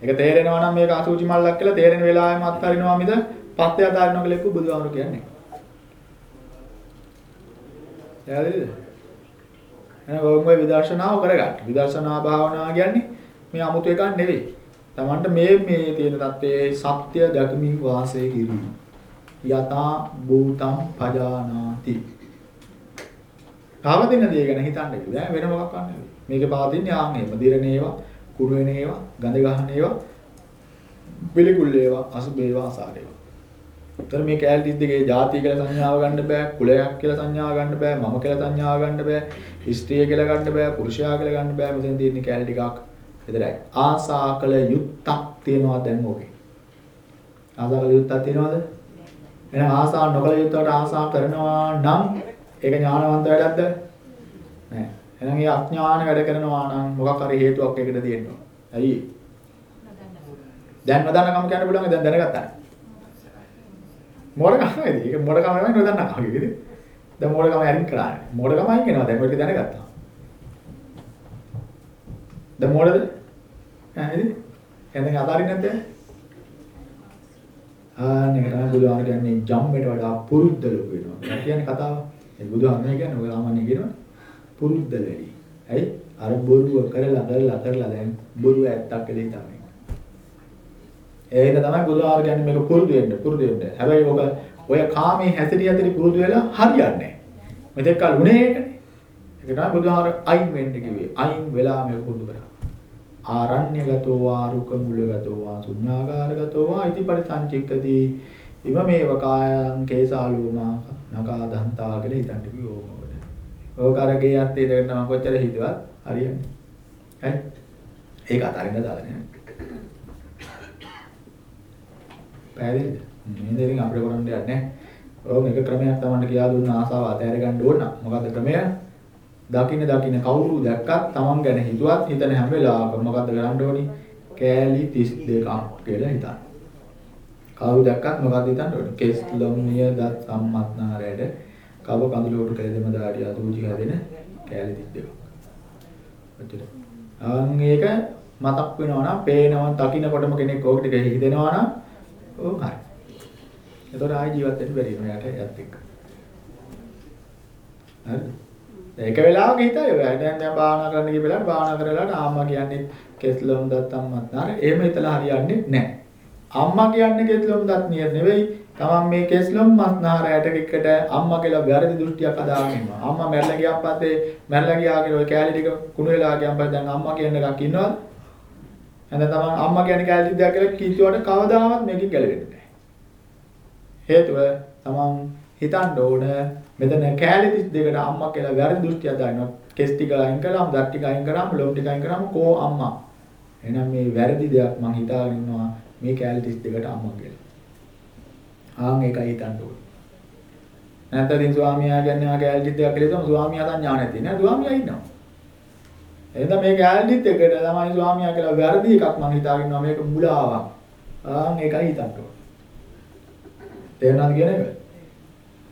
ඒක තේරෙනවා නම් මේක අසුචි මල්ලක් කියලා තේරෙන වෙලාවෙම අත්හරිනවා මිද පස්සේ අතාරිනවා කියලා එක්ක බුදුහාම කියන්නේ. පැහැදිලිද? එහෙනම් ඔයම විදර්ශනාව කරගන්න. විදර්ශනා භාවනාව කියන්නේ මේ 아무තු එකක් නෙවෙයි. Tamanට මේ මේ තියෙන தත්ත්වයේ සත්‍ය දකමින් වාසය කිරීම. යතා භූතං පජානාති. තාවදින දේ ගැන හිතන්න බෑ. දැන් වෙන මොකක් ගන්න නෙවෙයි. මේකේ පාදින්නේ ආන් එහෙම. දිරණේවා, කුණු වෙනේවා, ගඳ ගහනේවා, පිළිකුල් ඒවා, අසුබ ඒවා, අසාර ඒවා. උතර මේ කැලටි දෙකේ ಜಾති කියලා සංඥාව ගන්න බෑ, කුලයක් කියලා සංඥාව ගන්න බෑ, මම කියලා සංඥාව ගන්න බෑ, ස්ත්‍රිය කියලා ගන්න බෑ, පුරුෂයා කියලා ගන්න බෑ. මෙතන තියෙන්නේ කැලටි ටිකක් විතරයි. ආසාකල යුක්තක් තියනවා දැන් ඕකේ. ආසාකල යුක්තක් තියනවද? එහෙනම් ආසා නොකල යුත්තට ආසා කරනවා නම් ඒක ඥානවන්ත වැඩක්ද? නෑ. එහෙනම් ඒ අඥාන වැඩ කරනවා නම් මොකක් හරි හේතුවක් ඒකට තියෙනවා. ඇයි? දැන් නොදන්නකම කියන්න පුළුවන් දැන් දැනගත්තා. මොඩකම නේද? ඒක මොඩකම නෙමෙයි නොදන්නකම කිව්වේද? දැන් මොඩකම අරින් කරානේ. මොඩකම අයින් වෙනවා දැන් ඔය ටික දැනගත්තා. දැන් මොඩද? ඈ එහෙනම් අතාරින්නේ නැද්ද? ආන්නේ කරා බුදුහාම කියන්නේ ජම්මේට වඩා පුරුද්ද ලොකු වෙනවා. ඒ කියන්නේ කතාව. ඒ බුදුහාම කියන්නේ ඔය සාමාන්‍ය කියනවා පුරුද්ද වැඩි. ඇයි? අර බොරුව කරලා කරලා කරලා දැන් බොරුව ඇත්තක් කියලා හිතන්නේ. ඒක තමයි බුදුහාම කියන්නේ මේක පුරුදු වෙන්න පුරුදු වෙන්න. හැබැයි ඔබ ඔය කාමයේ හැසිරී හැසිරී පුරුදු වෙලා හරියන්නේ නැහැ. මෙතෙක් කල උනේ ඒකනේ. ඒක තමයි බුදුහාම අයින් වෙන්න කිව්වේ. අයින් වෙලා මේක පුරුදු කරා. ආරණ්‍යගතෝ වා රුක මුලගතෝ වා ශුඤ්ඤාගාරගතෝ වා ඉති පරිසංචික්කති ඉම මේව කායං කේසාලෝමා නගා දන්තා කියලා හිතන්න කිව්වෝමවද ඕක අරගේ යත්තේ දෙන්න මම කොච්චර හිතුවත් හරියන්නේ හරි ඒක අතරින්ද දාලා නෑ පැහැදිලිද මේ දෙකෙන් අපිට කරන්න දෙයක් නෑ ඕක එක ක්‍රමයක් තමයි කියලා දුන්න ආසාව අතහැර ගන්න ඕන මොකද්ද ක්‍රමය දකින්න දකින්න කවුරු දැක්කත් Taman ගැන හිතුවත් හිතන හැම වෙලාවකම මොකද්ද කරන්න ඕනි? කෑලි 32ක් කියලා හිතන්න. කවුරු දැක්කත් මොකද්ද හිතන්න ඕනි? කෙස් ලොම්නිය දත් සම්මත්නාරයට කව කඳුලෝට කැදෙම දාඩිය අතුරුචි හැදෙන කෑලි 32ක්. ඔච්චර. අන් ඒක මතක් වෙනවා නම් පේනවා දකින්නකොටම කෙනෙක් ඕක ටික හිතෙනවා නම් ඕක හරි. ඒතකොට ආයි ජීවත් වෙන්න බැරි වෙනවා යාට යත් එක්ක. හරිද? ඒක වෙලාවක හිතයි ඔය දැන් දැන් භාවනා කරන්න ගිය වෙලාවට භාවනා කරලාට ආම්මා කියන්නේ කෙස්ලොම් දත් අම්මත් නාර එහෙම හිතලා හරියන්නේ නැහැ. අම්මා කියන්නේ කෙස්ලොම් දත් නිය නෙවෙයි. තමන් මේ කෙස්ලොම් මස් නාර ඇටකිකට අම්මා කියලා වැරදි දෘෂ්ටියක් අදාගෙන ඉන්නවා. අම්මා මැරලා ගියාන් පස්සේ මැරලා ගියා කියලා ඔය කෑලි ටික කුණු වෙලා ගියාන් පස්සේ දැන් අම්මා කියන එකක් ඉන්නවද? එහෙනම් තමන් අම්මා කියන්නේ කෑලි දෙයක් කියලා කීතුවට කවදාවත් මේකෙන් ගැලවෙන්නේ නැහැ. හේතුව තමන් හිතන්න ඕන මෙතන කෑලි 32කට අම්මා කියලා වැරදි දෘෂ්ටියක් දානවා. කෙස් ටික අයින් කළාම, දත් ටික අයින් කරාම, ලොම් ටික අයින් කරාම කෝ අම්මා. එහෙනම් මේ වැරදි දෙයක් මං හිතාගෙන ඉන්නවා. මේ කැලේ 32ට අම්මා කියලා. ආන් ඒකයි හිතන්න ඕනේ. නැත්නම් ඉතින් ස්වාමියා කියන්නේ ආ කැලේ 32ක් කියලා තමයි ස්වාමියා සංඥා නැති නෑ ස්වාමියා ඉන්නවා. එහෙනම් මේ කැලේ 32කට ළමයි ස්වාමියා කියලා වැරදි එකක් මම හිතාගෙන ඉන්නවා මේක මුලාවක්. ආන් ඒකයි හිතන්න ඕනේ. තේරුණාද කියන එක?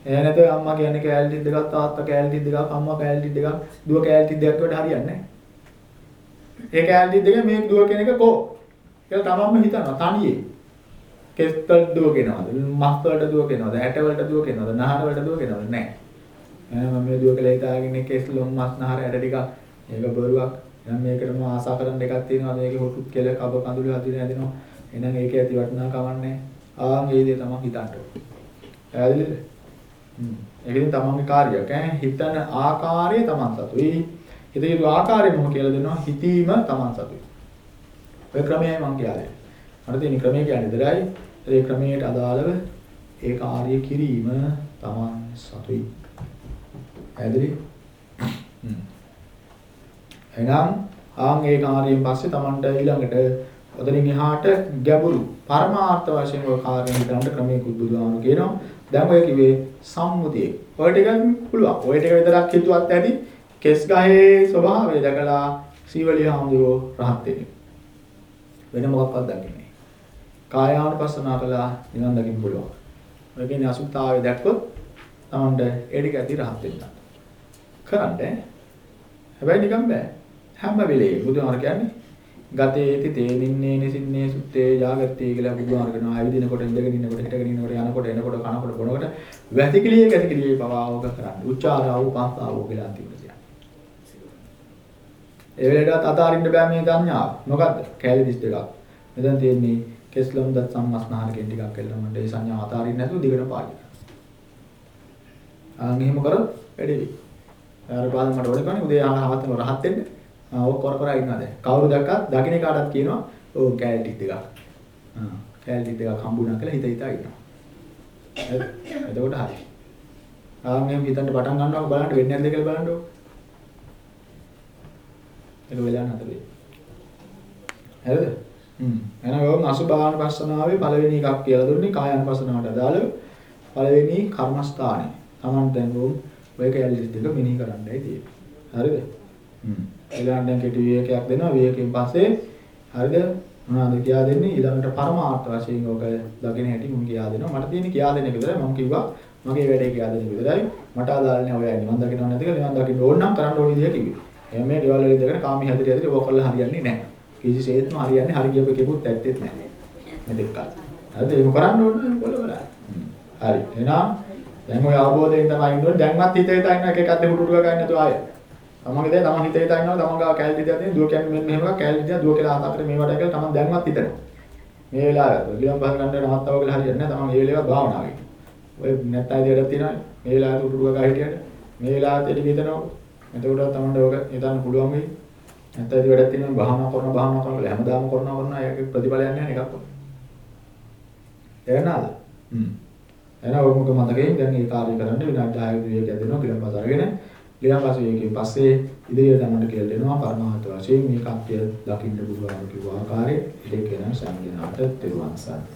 එහෙ නැත්නම් අම්මා කියන්නේ කැලේ 32ක් තාත්තා කැලේ 32ක් අම්මා කැලේ 32ක් දුව කැලේ 32ක් වලට හරියන්නේ නැහැ. ඒ කැලේ 32 මේ දුව කෙනෙක් කෝ කියලා තමන්ම හිතනවා තනියේ. කෙස්තල් දුවගෙනවද? මස් වලට දුවගෙනවද? ඇට වලට දුවගෙනවද? නහර වලට දුවගෙනවද? නැහැ. එහෙනම් මම මේ දුව කියලා හිතාගෙන කෙස් ලොම් මස් නහර ඇට ටික මේක බොරුවක්. එහෙනම් මේකටම ආසා කරන එකක් තියෙනවා. මේකේ හොටුත් කෙල කබ කඳුළු හදින හැදෙනවා. එහෙනම් ඒකේ ඇති වටිනාකමක් නැහැ. ආන් ඒ දේ තමයි හිතන්න ඕනේ. පැහැදිලිද? හ්ම්. ඒක ඉතින් තමන්ගේ කාර්යයක් ඈ. හිතන ආකාරය තමන් සතුයි. හිතේ ආකාරය මොකක්ද කියලා දෙනවා. හිතීම තමන් සතුයි. ඔය ක්‍රමයයි මම කියන්නේ. මට තියෙන ක්‍රමය කියන්නේ ඉදරයි. ඒ ක්‍රමයට අදාළව ඒ කාර්ය කිරීම තමන් සතුයි. පැහැදිලි? හ්ම්. එහෙනම් ආන් ඒ කාර්යයෙන් පස්සේ තමන්ට ඊළඟට ඔතනින් එහාට ගැඹුරු පරමාර්ථ වශයෙන් ඔය කාර්යය හිතන්න ක්‍රමයකුත් බුදුහාමුදුරු කියනවා. දැන් ඔය කිව්වේ සම්මුතිය. ඔය ටික පුළුවන්. ඔය ටික විතරක් හිතුවත් ඇති කෙස් ගහේ ස්වභාවය දැකලා සීවලිය හාමුදුරුවෝ රහත් වෙන්නේ. වෙන මොකක්වත් දකින්නේ නැහැ. කායානුපස්සනා කළා නිවන් දකින්න පුළුවන්. ඔය කියන්නේ අසුත්තාවේ දැක්කොත් තමන්ට ඒ ටික ඇති රහත් වෙන්න. කරන්න හැබැයි නිකන් බෑ. හැම වෙලේම බුදුහාම කියන්නේ ගතේති තේනින්නේ නිසින්නේ සුත්තේ ජාගත්තේ කියලා බුදුහාම කරනවා. ඇවිදිනකොට ඉඳගෙන ඉන්නකොට හිටගෙන ඉන්නකොට යනකොට එනකොට කනකොට බොනකොට වැසිකිළියේ ගැසිකිළියේ පවාවක කරන්න. උච්චාරාව පාස්තාව කියලා අන්තිමට කියන්නේ. ඒ වෙලේටත් අතාරින්න බෑ මේ සංඥාව. මොකද්ද? කැලේ 32ක්. මෙතන තියෙන්නේ කෙස්ලොම් දත් සම්මස්නාහරකෙන් ටිකක් කියලා මන්ට ඒ සංඥාව අතාරින්න නැතුව දිගට පාඩි. ආන් එහෙම කරොත් වැඩේ වෙයි. ආර පාද මට ඕනේ කන්නේ උදේ ආහන හවතම රහත් වෙන්න. ආ ඔක් කර කර ඉන්නවා දැන්. කවුරු දැක්කත් දකින්න කාටත් කියනවා ඕ කැලේ 32ක්. ආ කැලේ 32ක් හම්බුණා කියලා හිත හිතා ඉන්නවා. එතකොට හරි. ආන් එහෙම හිතන්න පටන් ගන්නවා බලන්න වෙන්නේ නැද්ද කියලා බලන්න ඕක. ඒක වෙලා නැතර වෙයි. හරිද? හ්ම්. එහෙනම් ඔය අසුභාන පස්සනාවේ පළවෙනි එකක් කියලා දුන්නේ කායන පස්සනාවට අදාළව පළවෙනි කර්මස්ථානේ. Taman දැන් ඔය කැලේ දෙක මෙනෙහි කරන්නයි තියෙන්නේ. හරිද? හ්ම්. ඊළඟට දැන් කෙටි විවේකයක් දෙනවා. විවේකයෙන් පස්සේ හරිද? මොනවද කියා දෙන්නේ? ඊළඟට පරමාර්ථ වශයෙන් ඔක දකින්න හැටි මුන් කියා දෙනවා. මට තියෙන්නේ කියා දෙන එක විතරයි. මම කිව්වා මගේ වැඩේ කියා දෙන එක විතරයි. මට අදාළ නැහැ ඔය නිවන් දකින්නව නැති කියලා නිවන් දකින්න ඕන නම් කරන්න ඕන විදිහ කිව්වේ. එහෙනම් මේ ගෙවල් වල ඉඳගෙන කාමී හැදිරි හැදිරි ඕක කරලා හරියන්නේ නැහැ. කිසිසේත්ම හරියන්නේ හරි කියපු කෙකුත් ඇත්තෙත් නැහැ. මේ දෙකක්. හරිද? ඒක කරන්න ඕනේ බල බල. හරි. එහෙනම් දැන් ඔය අවබෝධයෙන් තමයි ඉන්නෝනේ. දැන්වත් හිතේ හිතා ඉන්න එක එකක් දෙක උඩුක ගන්න නැතුව ආයෙ. තමන්ගේ දේ තමන් හිතේ හිතා ඉන්නවා තමන් ගාව කැලේ දිහා තියෙන දුව කියන්නේ මෙන්න මෙහෙම එකක් කැලේ දිහා දුව කියලා ආතකට මේ වඩ කියලා තමන් දැන්වත් හිතනවා. මේ වෙලාවේ ගියම් පහ ගන්න නවත්තව කියලා හරියන්නේ නැහැ. තමන් මේ වෙලාවේ භාවනාවේ. ඔය නැත්තයි දෙයක් තියෙනවා. මේ වෙලාවේ උඩුක ගා හිටියට මේ වෙලාවට එළි හිතනවා. එතකොට තමන්ට ඔක හිතන්න පුළුවන් වෙයි. නැත්නම් ඉතින් වැඩක් තියෙනවා භාවනා කරන භාවනා කරන හැමදාම කරනවා කරනවා ඒකේ ප්‍රතිඵලයක් නැහැ එකක් වුණා. එහෙනම්ද? හ්ම්. එහෙනම් ඔය මොකද මතකයෙන් දැන් මේ කාර්යය කරන්න විනාඩි 10ක විවේකයක් දෙනවා කියලා පස්ස අරගෙන ඊළඟ විවේකයෙන් පස්සේ ඉදිරියට යනකොට කියලා දෙනවා පරමාර්ථ වශයෙන් මේ කප්පිය දකින්න පුළුවන් කිව්ව ආකාරයේ ඉලක්කයන් සංගිනාට තෙරුවන් සරණයි.